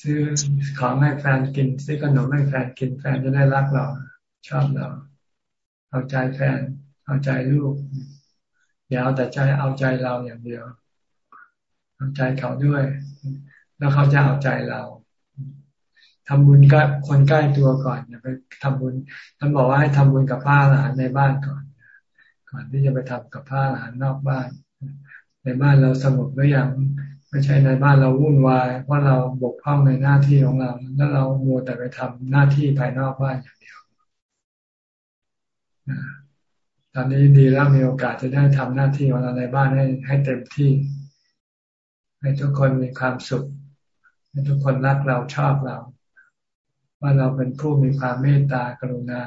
ซื้อของให้แฟนกิน ซื้อขนมให้แฟนกินแฟนจะได้รักเรา ชอบเรา เอาใจแฟน เอาใจลูกอย่าเอาแต่ใจเอาใจเราอย่างเดียว เอาใจเขาด้วย แล้วเขาจะเอาใจเรา ทำบุญกับคนใกล้ตัวก่อนอย่าไปทำบุญท่านบอกว่าให้ทำบุญกับผ้าหลานในบ้านก่อน ก่อนที่จะไปทำกับผ้าหลานนอกบ้าน ในบ้านเราสงบหรือยังไม่ใช่ในบ้านเราวุ่นวายเพราะเราบกพร่องในหน้าที่ของเรา แล้วเราโมัวแต่ไปทำหน้าที่ภายนอกบ้านอย่างเดียวตอนนี้ดีแล้วมีโอกาสจะได้ทำหน้าที่ของเราในบ้านให้ให้เต็มที่ ให้ทุกคนมีความสุข ให้ทุกคนรักเราชอบเรา ว่าเราเป็นผู้มีความเมตตากรุณา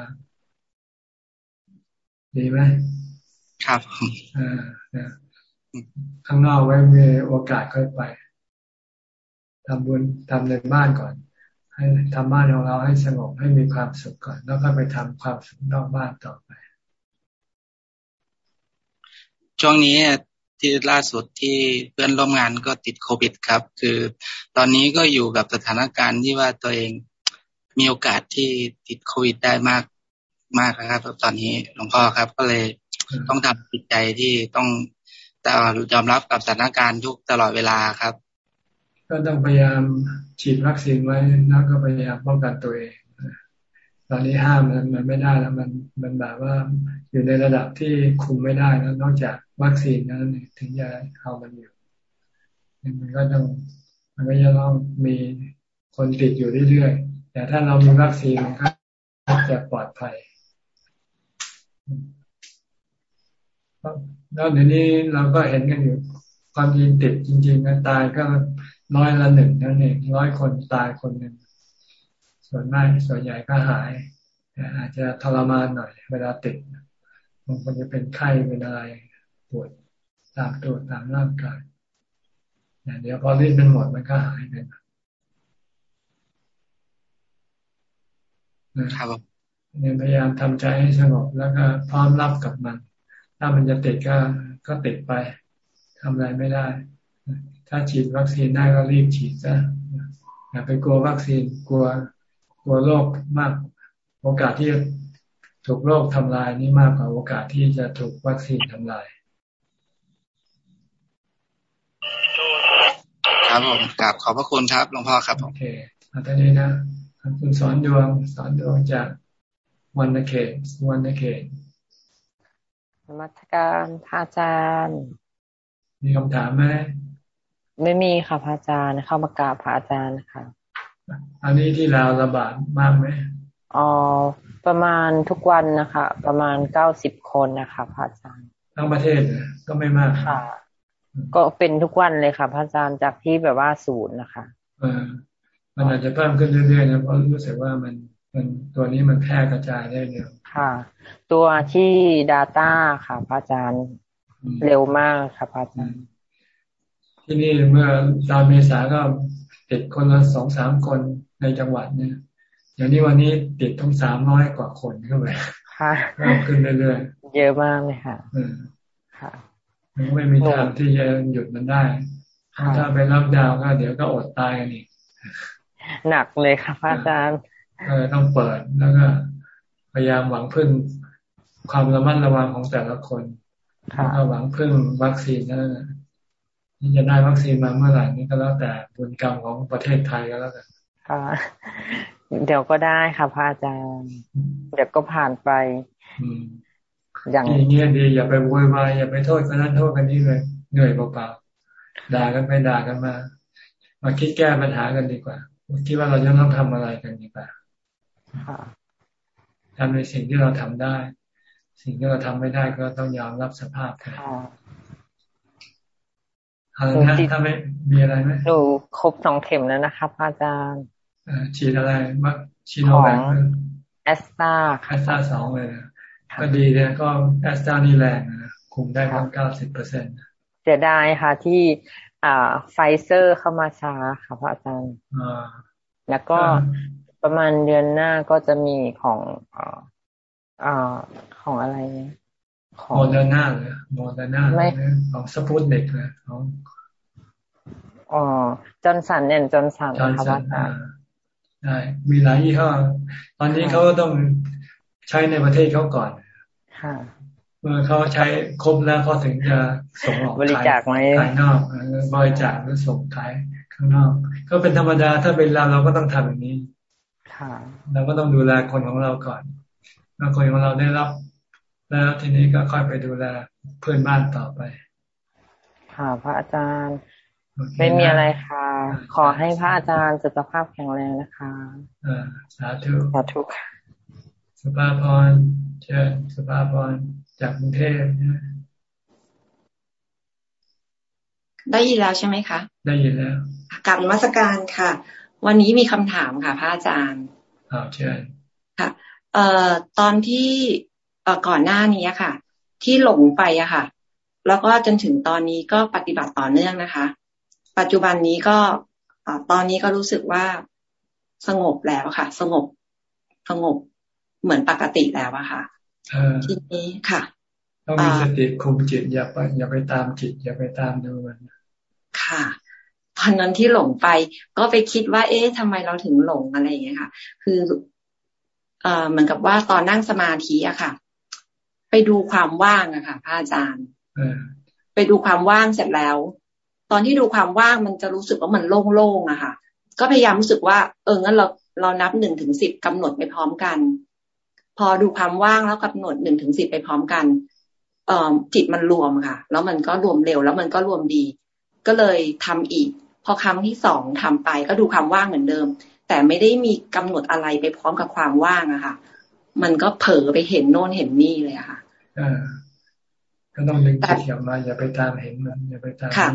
ดีไหมครับอ่าข้างนอกไว้มีโอกาสค่อยไปทำบุญทำในบ้านก่อน ให้ทำบ้านของเราให้สงบให้มีความสุขก่อน แล้วก็ไปทำความสุขนอกบ้านต่อไป ช่วงนี้ที่ล่าสุดที่เพื่อนร่วมงานก็ติดโควิดครับ คือตอนนี้ก็อยู่กับสถานการณ์ที่ว่าตัวเอง มีโอกาสที่ติดโควิดได้มากมากนะครับ ตอนนี้หลวงพ่อครับก็เลยต้องทำจิตใจที่ต้องแต่ยอมรับกับสถานการณ์ทุกตลอดเวลาครับ ก็ต้องพยายามฉีดวัคซีนไว้แล้วก็พยายามป้องกันตัวเองตอนนี้ห้ามมันมันไม่ได้แล้วมันมันแบบว่าอยู่ในระดับที่คุมไม่ได้แล้วนอกจากวัคซีนนั้นถึงจะเอามันอยู่มันก็ต้องมันก็จะต้องมีคนติดอยู่เรื่อยๆ แต่ถ้าเรามีวัคซีนก็จะปลอดภัยแล้วเดี๋ยวนี้เราก็เห็นกันอยู่ ความจริงติดจริงๆนะตายก็ร้อยละหนึ่งนั่นเองร้อยคนตายคนหนึ่งส่วนมากส่วนใหญ่ก็หายอาจจะทรมานหน่อย เวลาติดบางคนจะเป็นไข้เป็นอะไรปวดตามตัวตามร่างกายเดี๋ยวพอฤทธิ์มันหมดมันก็หายไปนะ ครับเนี่ยพยายามทำใจให้สงบแล้วก็พร้อมรับกับมัน ถ้ามันจะติดก็ก็ติดไปทำอะไรไม่ได้ ถ้าฉีดวัคซีนได้ก็รีบฉีดซะอย่าไปกลัววัคซีนกลัวกลัวโรคมาก โอกาสที่ถูกโรคทำลายนี่มากกว่าโอกาสที่จะถูกวัคซีนทำลายครับผมกราบขอบพระคุณครับหลวงพ่อครับโอเคอันนี้นะ คุณสอนดวงสอนดวงจากวันนเขตวันนเขตนมัสการพระอาจารย์ มีคำถามไหมไม่มีค่ะพระอาจารย์เข้ามากราบพระอาจารย์ค่ะ อันนี้ที่ลาวระบาดมากไหมอ๋อประมาณทุกวันนะคะ ประมาณเก้าสิบคนนะคะพระอาจารย์ทั้งประเทศก็ไม่มากค่ะ ก็เป็นทุกวันเลยค่ะพระอาจารย์จากที่แบบว่าศูนย์นะคะเออ มันอาจจะเพิ่มขึ้นเรื่อยๆนะเพราะรู้สึกว่ามันมันตัวนี้มันแพร่กระจายได้เร็วค่ะ ตัวที่ Data ค่ะพระอาจารย์เร็วมากค่ะพระอาจารย์ที่นี่เมื่อตอนเมษาก็ติดคนละสองสามคนในจังหวัดเนี่ยอย่างนี้วันนี้ติดทั้งสามร้อยกว่าคนเข้าไปค่ะเพิ่มขึ้นเรื่อยๆเยอะมากเลยค่ะค่ะมันไม่มีทางที่จะหยุดมันได้ ถ้าไปรับดาวก็เดี๋ยวก็อดตายกันอีก หนักเลยค่ะพระอาจารย์เออต้องเปิดแล้วก็ พยายามหวังพึ่งความระมัดระวังของแต่ละคนแล้วก็หวังพึ่งวัคซีนนั่นแหละที่จะได้วัคซีนมาเมื่อไหร่นี่ก็แล้วแต่บุญกรรมของประเทศไทยก็แล้วกันค่ะเดี๋ยวก็ได้ค่ะพระอาจารย์ เดี๋ยวก็ผ่านไปอย่างเงี้ยดีอย่าไปโวยวายอย่าไปโทษคนนั้นโทษคนนี้เลยเหนื่อยเปล่าๆด่ากันไปด่ากันมา มาคิดแก้ปัญหากันดีกว่า คิดว่าเราจะต้องทำอะไรกันดีกว่าทำในสิ่งที่เราทำได้ สิ่งที่เราทำไม่ได้ก็ต้องยอมรับสภาพไปอะไรนะถ้าไม่มีอะไรไหมหนูครบสองเข็มแล้วนะคะพระอาจารย์ฉีดอะไรมาฉีดโนแวคแอสตาแอสตาสองเลยนะก็ดีเนี่ยก็แอสตร้านี่แรงนะคุมได้ประมาณเก้าสิบเปอร์เซ็นต์เสียดายค่ะที่อ่า ไฟเซอร์เข้ามาช้าค่ะพระอาจารย์แล้วก็ประมาณเดือนหน้าก็จะมีของอ่าของอะไรเนี่ยโมเดอร์นาเลยโมเดอร์นาของสปุตนิกเลยของอ๋อจอห์นสันเนี่ยจอห์นสันครับใช่มีหลายยี่ห้อตอนนี้เขาต้องใช้ในประเทศเขาก่อน ค่ะเมื่อเขาใช้ครบแล้วเขาถึงจะส่งออกบริจาคไหมขายนอกบริจาคหรือส่งขายข้างนอก ก็เป็นธรรมดาถ้าเป็นเราเราก็ต้องทำแบบนี้เราก็ต้องดูแลคนของเราก่อนเมื่อคนของเราได้รับ แล้วทีนี้ก็ค่อยไปดูแลเพื่อนบ้านต่อไป ค่ะพระอาจารย์ไม่มีอะไรค่ะ ขอให้พระอาจารย์สุขภาพแข็งแรงนะคะอ่าสาธุสาธุค่ะ สุภาพรเชิญสุภาพร จากกรุงเทพได้ยินแล้วใช่ไหมคะ ได้ยินแล้วกลับมาสการค่ะ วันนี้มีคำถามค่ะพระอาจารย์อ่าเชิญค่ะ เอ่อตอนที่เอ่อก่อนหน้านี้ค่ะ ที่หลงไปอะค่ะ แล้วก็จนถึงตอนนี้ก็ปฏิบัติต่อเนื่องนะคะ ปัจจุบันนี้ก็ตอนนี้ก็รู้สึกว่าสงบแล้วค่ะ สงบสงบเหมือนปกติแล้วอะค่ะ ทีนี้ค่ะต้องมีสติคุมจิตอย่าไปอย่าไปตามจิต อย่าไปตามดูมันค่ะ ตอนนั้นที่หลงไป ก็ไปคิดว่า เอ๊ะทำไมเราถึงหลงอะไรอย่างเงี้ยค่ะ คือ เอ่อเหมือนกับว่าตอนนั่งสมาธิอะค่ะ ไปดูความว่างอะค่ะพระอาจารย์ไปดูความว่างเสร็จแล้ว ตอนที่ดูความว่างมันจะรู้สึกว่ามันโล่งๆอะค่ะ ก็พยายามรู้สึกว่า เอองั้นเราเรานับหนึ่งถึงสิบกำหนดไปพร้อมกัน พอดูความว่างแล้วกำหนดหนึ่งถึงสิบไปพร้อมกัน เอ่อจิตมันรวมค่ะ แล้วมันก็รวมเร็วแล้วมันก็รวมดี ก็เลยทำอีก พอครั้งที่สองทำไปก็ดูความว่างเหมือนเดิม แต่ไม่ได้มีกำหนดอะไรไปพร้อมกับความว่างอะค่ะ มันก็เผลอไปเห็นโน่นเห็นนี่เลยค่ะก็ต้องดึงจิตกลับมาอย่าไปตามเห็นมันอย่าไปตามค่ะ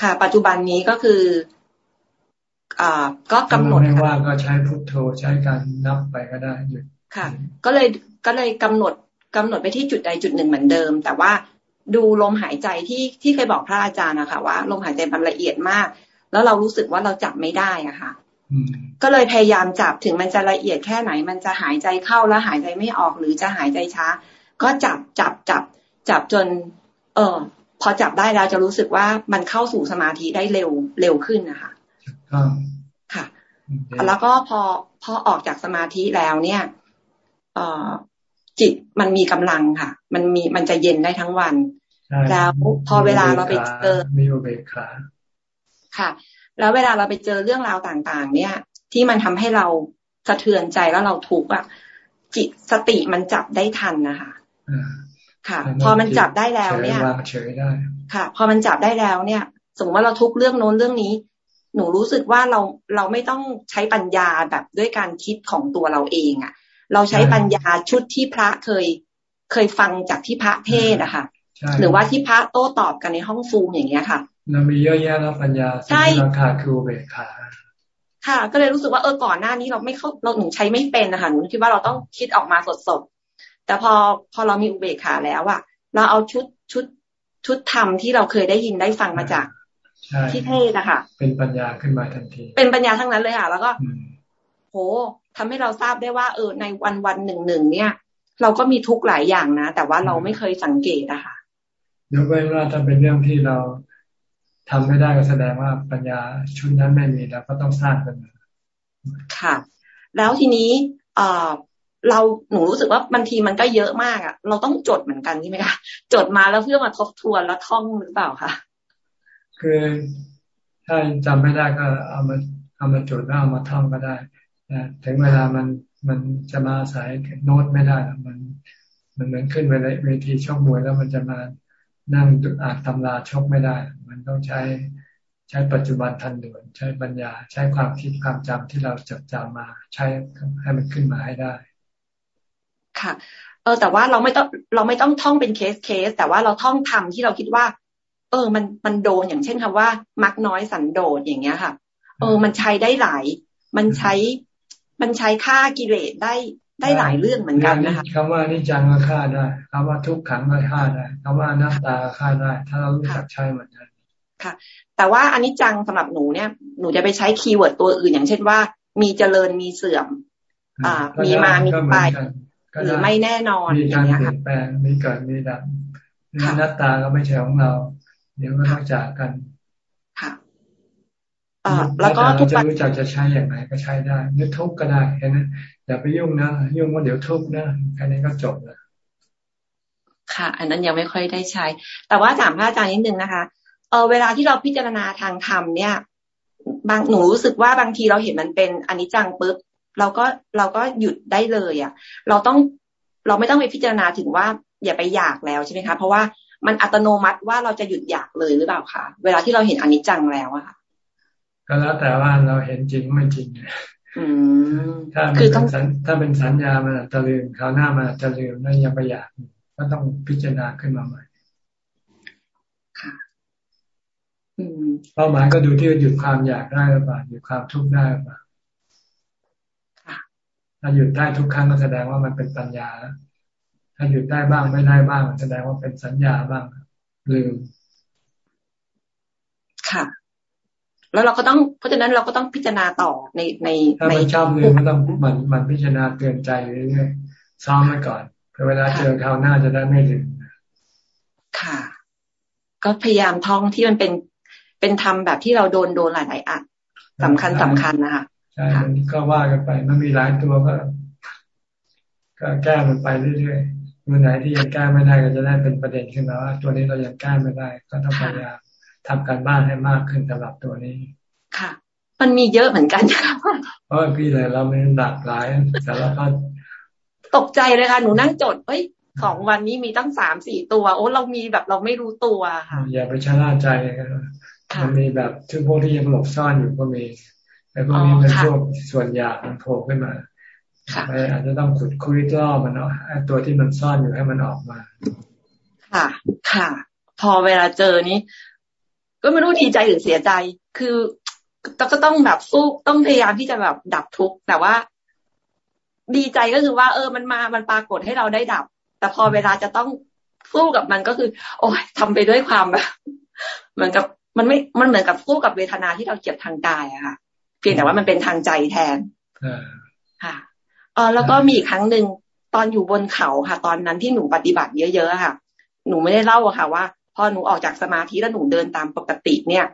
ค่ะ ปัจจุบันนี้ก็คืออ่าก็กำหนดไม่ว่าก็ใช้พุทโธใช้การนับไปก็ได้หยุด ค่ะ ก็เลยก็เลยกำหนดกำหนดไปที่จุดใดจุดหนึ่งเหมือนเดิม แต่ว่าดูลมหายใจที่ที่เคยบอกพระอาจารย์นะคะว่าลมหายใจมันละเอียดมาก แล้วเรารู้สึกว่าเราจับไม่ได้อะค่ะก็เลยพยายามจับถึงมันจะละเอียดแค่ไหน มันจะหายใจเข้าแล้วหายใจไม่ออกหรือจะหายใจช้า ก็จับจับจับจับจน เออพอจับได้แล้วจะรู้สึกว่ามันเข้าสู่สมาธิได้เร็วเร็วขึ้นนะคะค่ะ แล้วก็พอพอออกจากสมาธิแล้วเนี่ย เออจิตมันมีกำลังค่ะ มันมีมันจะเย็นได้ทั้งวัน แล้วพอเวลาเราไปเจอมีอุเบกขาค่ะ แล้วเวลาเราไปเจอเรื่องราวต่างๆ เนี่ย ที่มันทำให้เราสะเทือนใจแล้วเราทุกข์อะ จิตสติมันจับได้ทันนะคะค่ะ พอมันจับได้แล้วเนี่ยค่ะ พอมันจับได้แล้วเนี่ย สมมติว่าเราทุกเรื่องโน้นเรื่องนี้ หนูรู้สึกว่าเราเราไม่ต้องใช้ปัญญาแบบด้วยการคิดของตัวเราเองอะ เราใช้ปัญญาชุดที่พระเคยเคยฟังจากที่พระเทศอะค่ะหรือว่าที่พระโต้ตอบกันในห้องซูมอย่างเงี้ยค่ะเรามีเยอะแยะแล้วปัญญาใช่ราคาคือเบคาค่ะ ก็เลยรู้สึกว่าเออก่อนหน้านี้เราไม่เข้าเราหนูใช้ไม่เป็นนะคะหนูคิดว่าเราต้องคิดออกมาสดๆแต่พอพอเรามีอุเบกขาแล้วอะเราเอาชุดชุดชุดธรรมที่เราเคยได้ยินได้ฟังมาจากที่เทศอะค่ะเป็นปัญญาขึ้นมาทันที เป็นปัญญาทั้งนั้นเลยค่ะ แล้วก็ โหทำให้เราทราบได้ว่า เออ ในวันวันหนึ่งหนึ่งเนี่ย เราก็มีทุกหลายอย่างนะ แต่ว่าเราไม่เคยสังเกตอะค่ะยกเว้นว่าถ้าเป็นเรื่องที่เราทำไม่ได้ก็แสดงว่าปัญญาชุดนั้นไม่มีแล้วก็ต้องสร้างกันค่ะ แล้วทีนี้เออเราหนูรู้สึกว่าบางทีมันก็เยอะมากอะเราต้องจดเหมือนกันใช่ไหมคะจดมาแล้วเพื่อมาทบทวนแล้วท่องหรือเปล่าคะคือถ้าจำไม่ได้ก็เอามาเอามาจดแล้วเอามาท่องก็ได้ ถึงเวลามันมันจะมาสายโน้ตไม่ได้มันมันเหมือนขึ้นไปเวทีชกมวยแล้วมันจะมานั่งอ่านตำราชกไม่ได้ มันต้องใช้ใช้ปัจจุบันทันด่วนใช้ปัญญา ใช้ความคิดความจำที่เราจดจำมา ใช้ให้มันขึ้นมาให้ได้ ค่ะ เออแต่ว่าเราไม่ต้องเราไม่ต้องท่องเป็นเคสเคส แต่ว่าเราท่องทำที่เราคิดว่า เออ มันมันโดนอย่างเช่นคำว่า มักน้อยสันโดษอย่างเงี้ยค่ะ เออ มันใช้ได้หลาย มันใช้ มันใช้ฆ่ากิเลสได้ได้หลายเรื่องเหมือนกันนะคะคำว่าอนิจจังก็ฆ่าได้คำว่าทุกขังก็ฆ่าได้คำว่าอนัตตาฆ่าได้ ถ้าเรารู้จักใช้เหมือนกันค่ะ แต่ว่าอันนี้จังสำหรับหนูเนี่ยหนูจะไปใช้ keyword ตัวอื่น อย่างเช่นว่า มีเจริญมีเสื่อม อ่า มีมามีไปหรือไม่แน่นอนมีการเปลี่ยนแปลงมีเกิดมีดับหน้าตาก็ไม่ใช่ของเรา เดี๋ยวก็ต้องจากกัน แล้วก็ทุกจะรู้จักจะใช้อย่างไรก็ใช้ได้นึกทุกก็ได้แค่นั้นอย่าไปยุ่งนะยุ่งว่าเดี๋ยวทุกนะแค่นี้ก็จบแล้วค่ะ อันนั้นยังไม่ค่อยได้ใช้ แต่ว่าถามพระอาจารย์นิดนึงนะคะเออเวลาที่เราพิจารณาทางธรรมเนี่ย บางหนูรู้สึกว่าบางทีเราเห็นมันเป็นอนิจจังปุ๊บเราก็เราก็หยุดได้เลยอะ เราต้องเราไม่ต้องไปพิจารณาถึงว่าอย่าไปอยากแล้วใช่ไหมคะ เพราะว่ามันอัตโนมัติว่าเราจะหยุดอยากเลยหรือเปล่าคะเวลาที่เราเห็นอนิจจังแล้วอะค่ะ ก็แล้วแต่ว่าเราเห็นจริงไม่จริงถ้าคือต้องถ้าเป็นสัญญามันจะลืมคราวหน้ามันจะลืมนั่นยังไปอยากก็ต้องพิจารณาขึ้นมาใหม่เป้าหมายก็ดูที่หยุดความอยากได้หรือเปล่าหยุดความทุกข์ได้หรือเปล่าถ้าหยุดได้ทุกครั้งก็แสดงว่ามันเป็นปัญญาถ้าหยุดได้บ้างไม่ได้บ้างแสดงว่าเป็นสัญญาบ้างลืมค่ะ แล้วเราก็ต้องเพราะฉะนั้นเราก็ต้องพิจารณาต่อในในถ้าไม่ชอบลืมก็ต้องมันมันพิจารณาเตือนใจเรื่อยๆซ้อมไว้ก่อนเพื่อเวลาเจอคราวหน้าจะได้ไม่ลืมค่ะ ก็พยายามท่องที่มันเป็นเป็นธรรมแบบที่เราโดนโดนหลายๆอันสำคัญสำคัญนะคะใช่ก็ว่ากันไปมันมีหลายตัวก็ก็แก้มันไปเรื่อยๆตัวไหนที่ยังแก้ไม่ได้ก็จะได้เป็นประเด็นขึ้นมาว่า ตัวนี้เรายังแก้ไม่ได้ ก็ต้องพยายาม ทำการบ้านให้มากขึ้นสำหรับตัวนี้ ค่ะ มันมีเยอะเหมือนกันค่ะเพราะพี่เลยเราไม่หลากหลายแต่ละพันตกใจเลยค่ะ หนูนั่งจดเฮ้ยสองวันนี้มีตั้งสามสี่ตัว โอ้เรามีแบบเราไม่รู้ตัวค่ะ อย่าไปชะล่าใจมันมีแบบที่พวกที่ยังหลบซ่อนอยู่ก็มีแต่พวกนี้เป็นพวกส่วนยากมันโผล่ขึ้นมาอาจจะต้องขุดคุยล่อมันเนาะตัวที่มันซ่อนอยู่ให้มันออกมา ค่ะ ค่ะ พอเวลาเจอนี้ ก็ไม่รู้ดีใจหรือเสียใจ คือก็ต้องแบบสู้ต้องพยายามที่จะแบบดับทุกข์แต่ว่า ดีใจก็คือว่า เออ มันมามันปรากฏให้เราได้ดับ แต่พอเวลาจะต้องสู้กับมันก็คือ โอ้ยทำไปด้วยความแบบเหมือนกับมันไม่มันเหมือนกับสู้กับเวทนาที่เราเจ็บทางกายอะค่ะ เพียงแต่ว่ามันเป็นทางใจแทนค่ะเออแล้วก็มีอีกครั้งหนึ่งตอนอยู่บนเขาค่ะ ตอนนั้นที่หนูปฏิบัติเยอะๆค่ะ หนูไม่ได้เล่าอะค่ะ ว่า พอหนูออกจากสมาธิแล้วหนูเดินตามปกติเนี่ย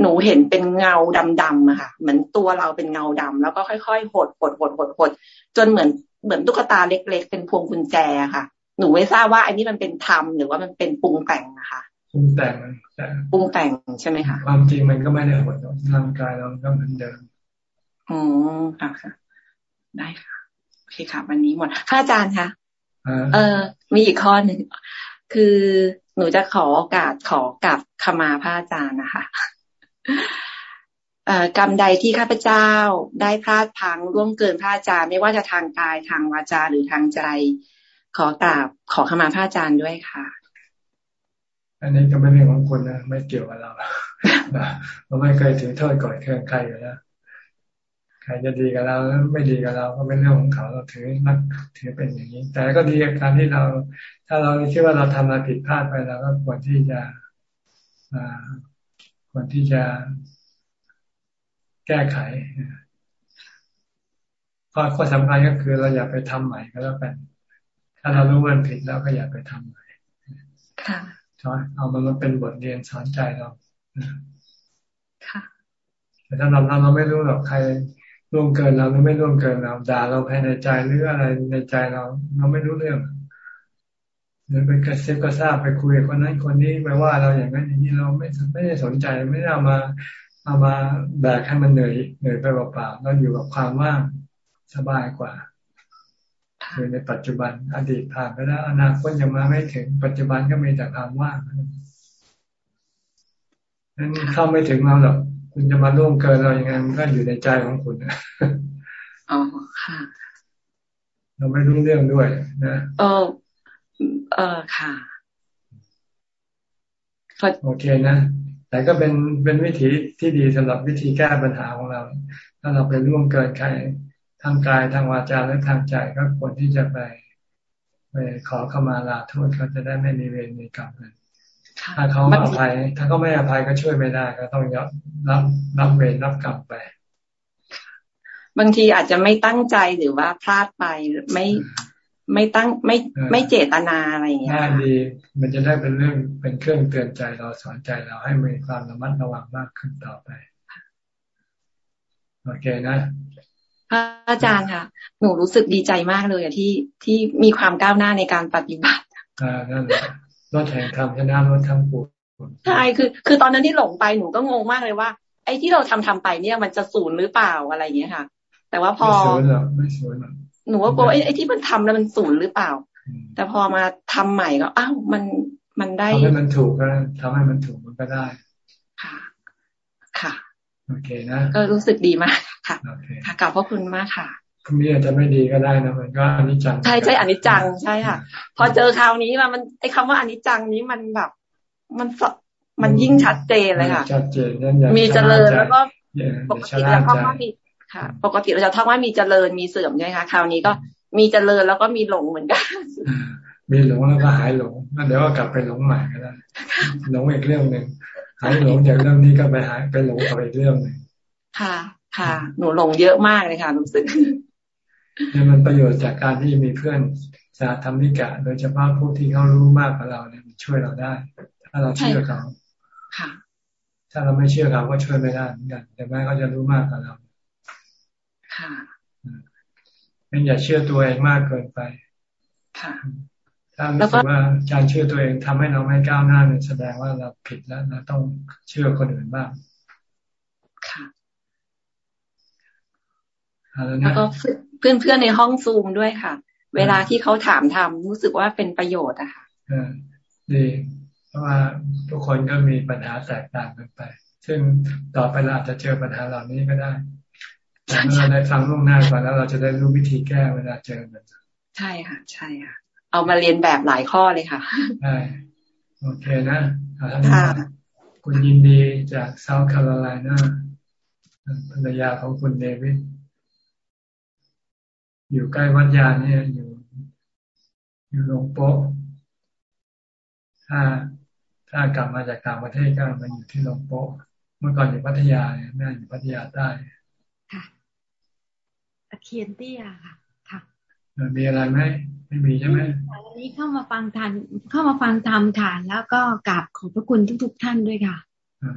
หนูเห็นเป็นเงาดำๆอะค่ะ เหมือนตัวเราเป็นเงาดำแล้วก็ค่อยๆหดหดหดหดหดจนเหมือนเหมือนตุ๊กตาเล็ก ๆ เป็นพวงกุญแจค่ะ หนูไม่ทราบว่าอันนี้มันเป็นธรรมหรือว่ามันเป็นปรุงแต่งนะคะปรุงแต่งปรุงแต่งใช่ไหมคะความจริงมันก็ไม่ได้หดร่างกายเราก็เหมือนเดิมอ๋อค่ะได้ค่ะโอเคค่ะ วันนี้หมดค่ะอาจารย์คะเออมีอีกข้อหนึ่งคือ หนูจะขอโอกาสขอกับขมาพระอาจารย์นะคะกรรมใดที่ข้าพเจ้าได้พลาดพังร่วงเกินพระอาจารย์ ไม่ว่าจะทางกายทางวาจาหรือทางใจ ขอกราบขอขมาพระอาจารย์ด้วยค่ะ อันนี้ก็ไม่เรื่องของคุณนะไม่เกี่ยวกับเราเราไม่เคยถือโทษก่อนเคืองใครอยู่แล้วใครจะดีกับเราไม่ดีกับเราก็เป็นเรื่องของเขาเราถือนักถือเป็นอย่างนี้ แต่ก็ดีกับการที่เรา ถ้าเราคิดว่าเราทำอะไรผิดพลาดไปเราก็ควรที่จะควรที่จะแก้ไขข้อข้อสำคัญก็คือเราอย่าไปทำใหม่ก็แล้วกัน ถ้าเรารู้ว่าผิดแล้วก็อย่าไปทำใหม่ค่ะเอามันมาเป็นบทเรียนสอนใจเราค่ะแต่ถ้าเราเราไม่รู้หรอกใครร่วงเกินเราหรือไม่ร่วงเกินเราด่าเราภายในใจหรืออะไรในใจเรา เราไม่รู้เรื่อง หรือไปกระซิบกระซาบไปคุยกับคนนั้นคนนี้ไปว่าเราอย่างนั้นอย่างนี้เราไม่ไม่ได้สนใจไม่ได้เอามาเอามาแบกให้มันเหนื่อยเหนื่อยไปเปล่าๆเราอยู่กับความว่างสบายกว่าคือในปัจจุบันอดีตผ่านไปแล้วอนาคตยังมาไม่ถึง ปัจจุบันก็มีแต่ความว่างนั้นเข้าไม่ถึงเราหรอกคุณจะมาล่วงเกินเราอย่างไงมันก็อยู่ในใจของคุณอ๋อค่ะ เราไม่รู้เรื่องด้วยนะเออ เออค่ะโอเคนะแต่ก็เป็นเป็นวิธีที่ดีสำหรับวิธีแก้ปัญหาของเรา ถ้าเราไปร่วงเกินใครทางกายทางวาจาและทางใจก็ควรที่จะไปไปขอเข้ามาลาโทษเขาจะได้ไม่มีเวรมีกรรมกันถ้าเขาอภัย ถ้าเขาไม่อภัยก็ช่วยไม่ได้ ก็ต้องรับรับรับเวรรับกรรมไป บางทีอาจจะไม่ตั้งใจหรือว่าพลาดไปไม่ ไม่ตั้งไม่ไม่เจตนาอะไรอย่างเงี้ยดี มันจะได้เป็นเรื่องเป็นเครื่องเตือนใจเราสอนใจเราให้มีความระมัดระวังมากขึ้นต่อไปโอเคนะพระอาจารย์ค่ะ หนูรู้สึกดีใจมากเลยที่ที่มีความก้าวหน้าในการปฏิบัติอ่านั่นแหละรถแห่งธรรมชนะรถทั้งปวงใช่คือ คือตอนนั้นที่หลงไปหนูก็งงมากเลยว่า ไอ้ที่เราทำทำไปเนี่ยมันจะศูนย์หรือเปล่าอะไรอย่างเงี้ยค่ะ แต่ว่าพอไม่สวยหรอกไม่สวยหรอก หนูว่ากลัวไอ้ที่มันทำแล้วมันสูญหรือเปล่า แต่พอมาทำใหม่ก็อ้าวมันมันได้ทำให้มันถูกก็ทำให้มันถูกมันก็ได้ ค่ะ ค่ะโอเคนะก็รู้สึกดีมากค่ะค่ะกลับขอบคุณมากค่ะคุณมีอาจจะไม่ดีก็ได้นะมันก็อนิจจังใช่ใช่อนิจจังใช่ค่ะ พอเจอคราวนี้มามันไอ้คาว่าอนิจจังนี้มันแบบ มันมันยิ่งชัดเจนเลยค่ะชัดเจนมีเจริญแล้วก็ปกติเราท่องว่ามี ค่ะ ปกติเราจะท่องว่ามีเจริญมีเสื่อมใช่ไหมคะคราวนี้ก็มีเจริญแล้วก็มีหลงเหมือนกัน มีหลงแล้วก็หายหลงเดี๋ยวก็กลับไปหลงใหม่ก็ได้หลงอีกเรื่องหนึ่งหายหลงจากเรื่องนี้ก็ไปหายไปหลงกับอีกเรื่องหนึ่งค่ะ ค่ะ หนูหลงเยอะมากเลยค่ะรู้สึกเนี่ยมันประโยชน์จากการที่มีเพื่อนสาธรรมิกะ โดยเฉพาะผู้ที่เขารู้มากกว่าเราเนี่ยช่วยเราได้ ถ้าเราเชื่อเขาค่ะถ้าเราไม่เชื่อเขาก็ช่วยไม่ได้เหมือนกันแต่แม้เขาจะรู้มากกว่าเรา ค่ะงั้นอย่าเชื่อตัวเองมากเกินไป ค่ะ ถ้ารู้สึกว่าการเชื่อตัวเองทำให้เราไม่ก้าวหน้าเนี่ยแสดงว่าเราผิดแล้วเราต้องเชื่อคนอื่นบ้าง ค่ะแล้วก็เพื่อนๆในห้องซูมด้วยค่ะ เวลาที่เขาถามทำรู้สึกว่าเป็นประโยชน์อะค่ะดีเพราะว่าทุกคนก็มีปัญหาแตกต่างกันไป ซึ่งต่อไปเราอาจจะเจอปัญหาเหล่านี้ก็ได้ แต่เมื่อเราได้ฟังล่วงหน้าก่อนแล้วเราจะได้รู้วิธีแก้เวลาเจอมันใช่ค่ะ ใช่ค่ะ เอามาเรียนแบบหลายข้อเลยค่ะใช่โอเคนะค่ะคุณยินดีจากเซาท์แคโรไลนาภรรยาของคุณเดวิดอยู่ใกล้วัดยาเนี่ยอยู่ อยู่ลงโป๊ะถ้าถ้ากลับมาจากต่างประเทศก็มาอยู่ที่ลงโป๊ะเมื่อก่อนอยู่พัทยาเนี่ยแม่อยู่พัทยาใต้ค่ะตะ เคียนเตี้ยค่ะ ค่ะมีอะไรไหมไม่มีใช่ไหมวันนี้เข้ามาฟังทานเข้ามาฟังธรรมค่ะ แล้วก็กราบขอบพระคุณทุก ๆ ท่านด้วยค่ะ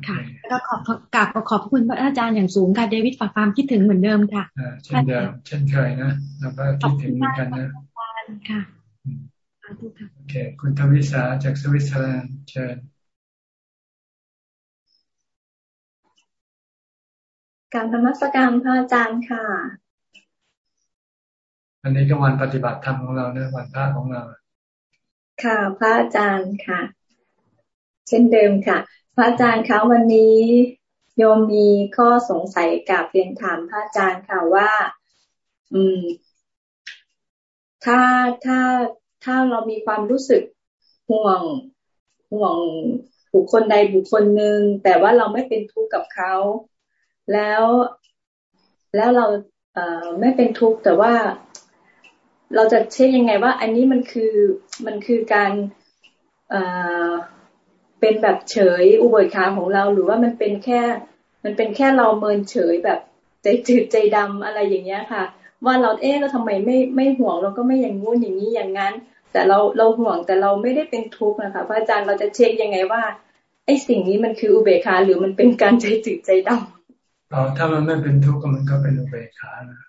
ค่ะ แล้วก็ขอบกราบขอบคุณพระอาจารย์อย่างสูงค่ะเดวิดฝากความคิดถึงเหมือนเดิมค่ะเช่นเดิมเช่นเคยนะแล้วก็คิดถึงเหมือนกันนะค่ะโอเค คุณทวิสาจากสวิตเซอร์แลนด์เชิญการธรรมสการพระอาจารย์ค่ะ อันนี้ก็วันปฏิบัติธรรมของเราเนะวันพระของเรา ค่ะ พระอาจารย์ค่ะ เช่นเดิมค่ะ พระอาจารย์คะวันนี้โยมมีข้อสงสัยกับเรียนถามพระอาจารย์ค่ะว่า อืม ถ้าถ้าถ้าเรามีความรู้สึกห่วงห่วงบุคคลใดบุคคลหนึ่งแต่ว่าเราไม่เป็นทุกข์กับเขา แล้วแล้วเราเอ่อไม่เป็นทุกข์แต่ว่า เราจะเช็คยังไงว่า อันนี้มันคือมันคือการเอ่อเป็นแบบเฉยอุเบกขาของเรา หรือว่ามันเป็นแค่ มันเป็นแค่เราเมินเฉยแบบใจจืดใจดำอะไรอย่างเงี้ยค่ะ ว่าเราเอ๊ะเราทำไมไม่ไม่ห่วงเราก็ไม่อย่างงู้นอย่างนี้อย่างนั้น แต่เราเราห่วงแต่เราไม่ได้เป็นทุกข์นะคะพระอาจารย์เราจะเช็คยังไงว่าไอ้สิ่งนี้มันคืออุเบกขาหรือมันเป็นการใจจืดใจดำอ๋อถ้ามันไม่เป็นทุกข์ก็มันก็เป็นอุเบกขานะ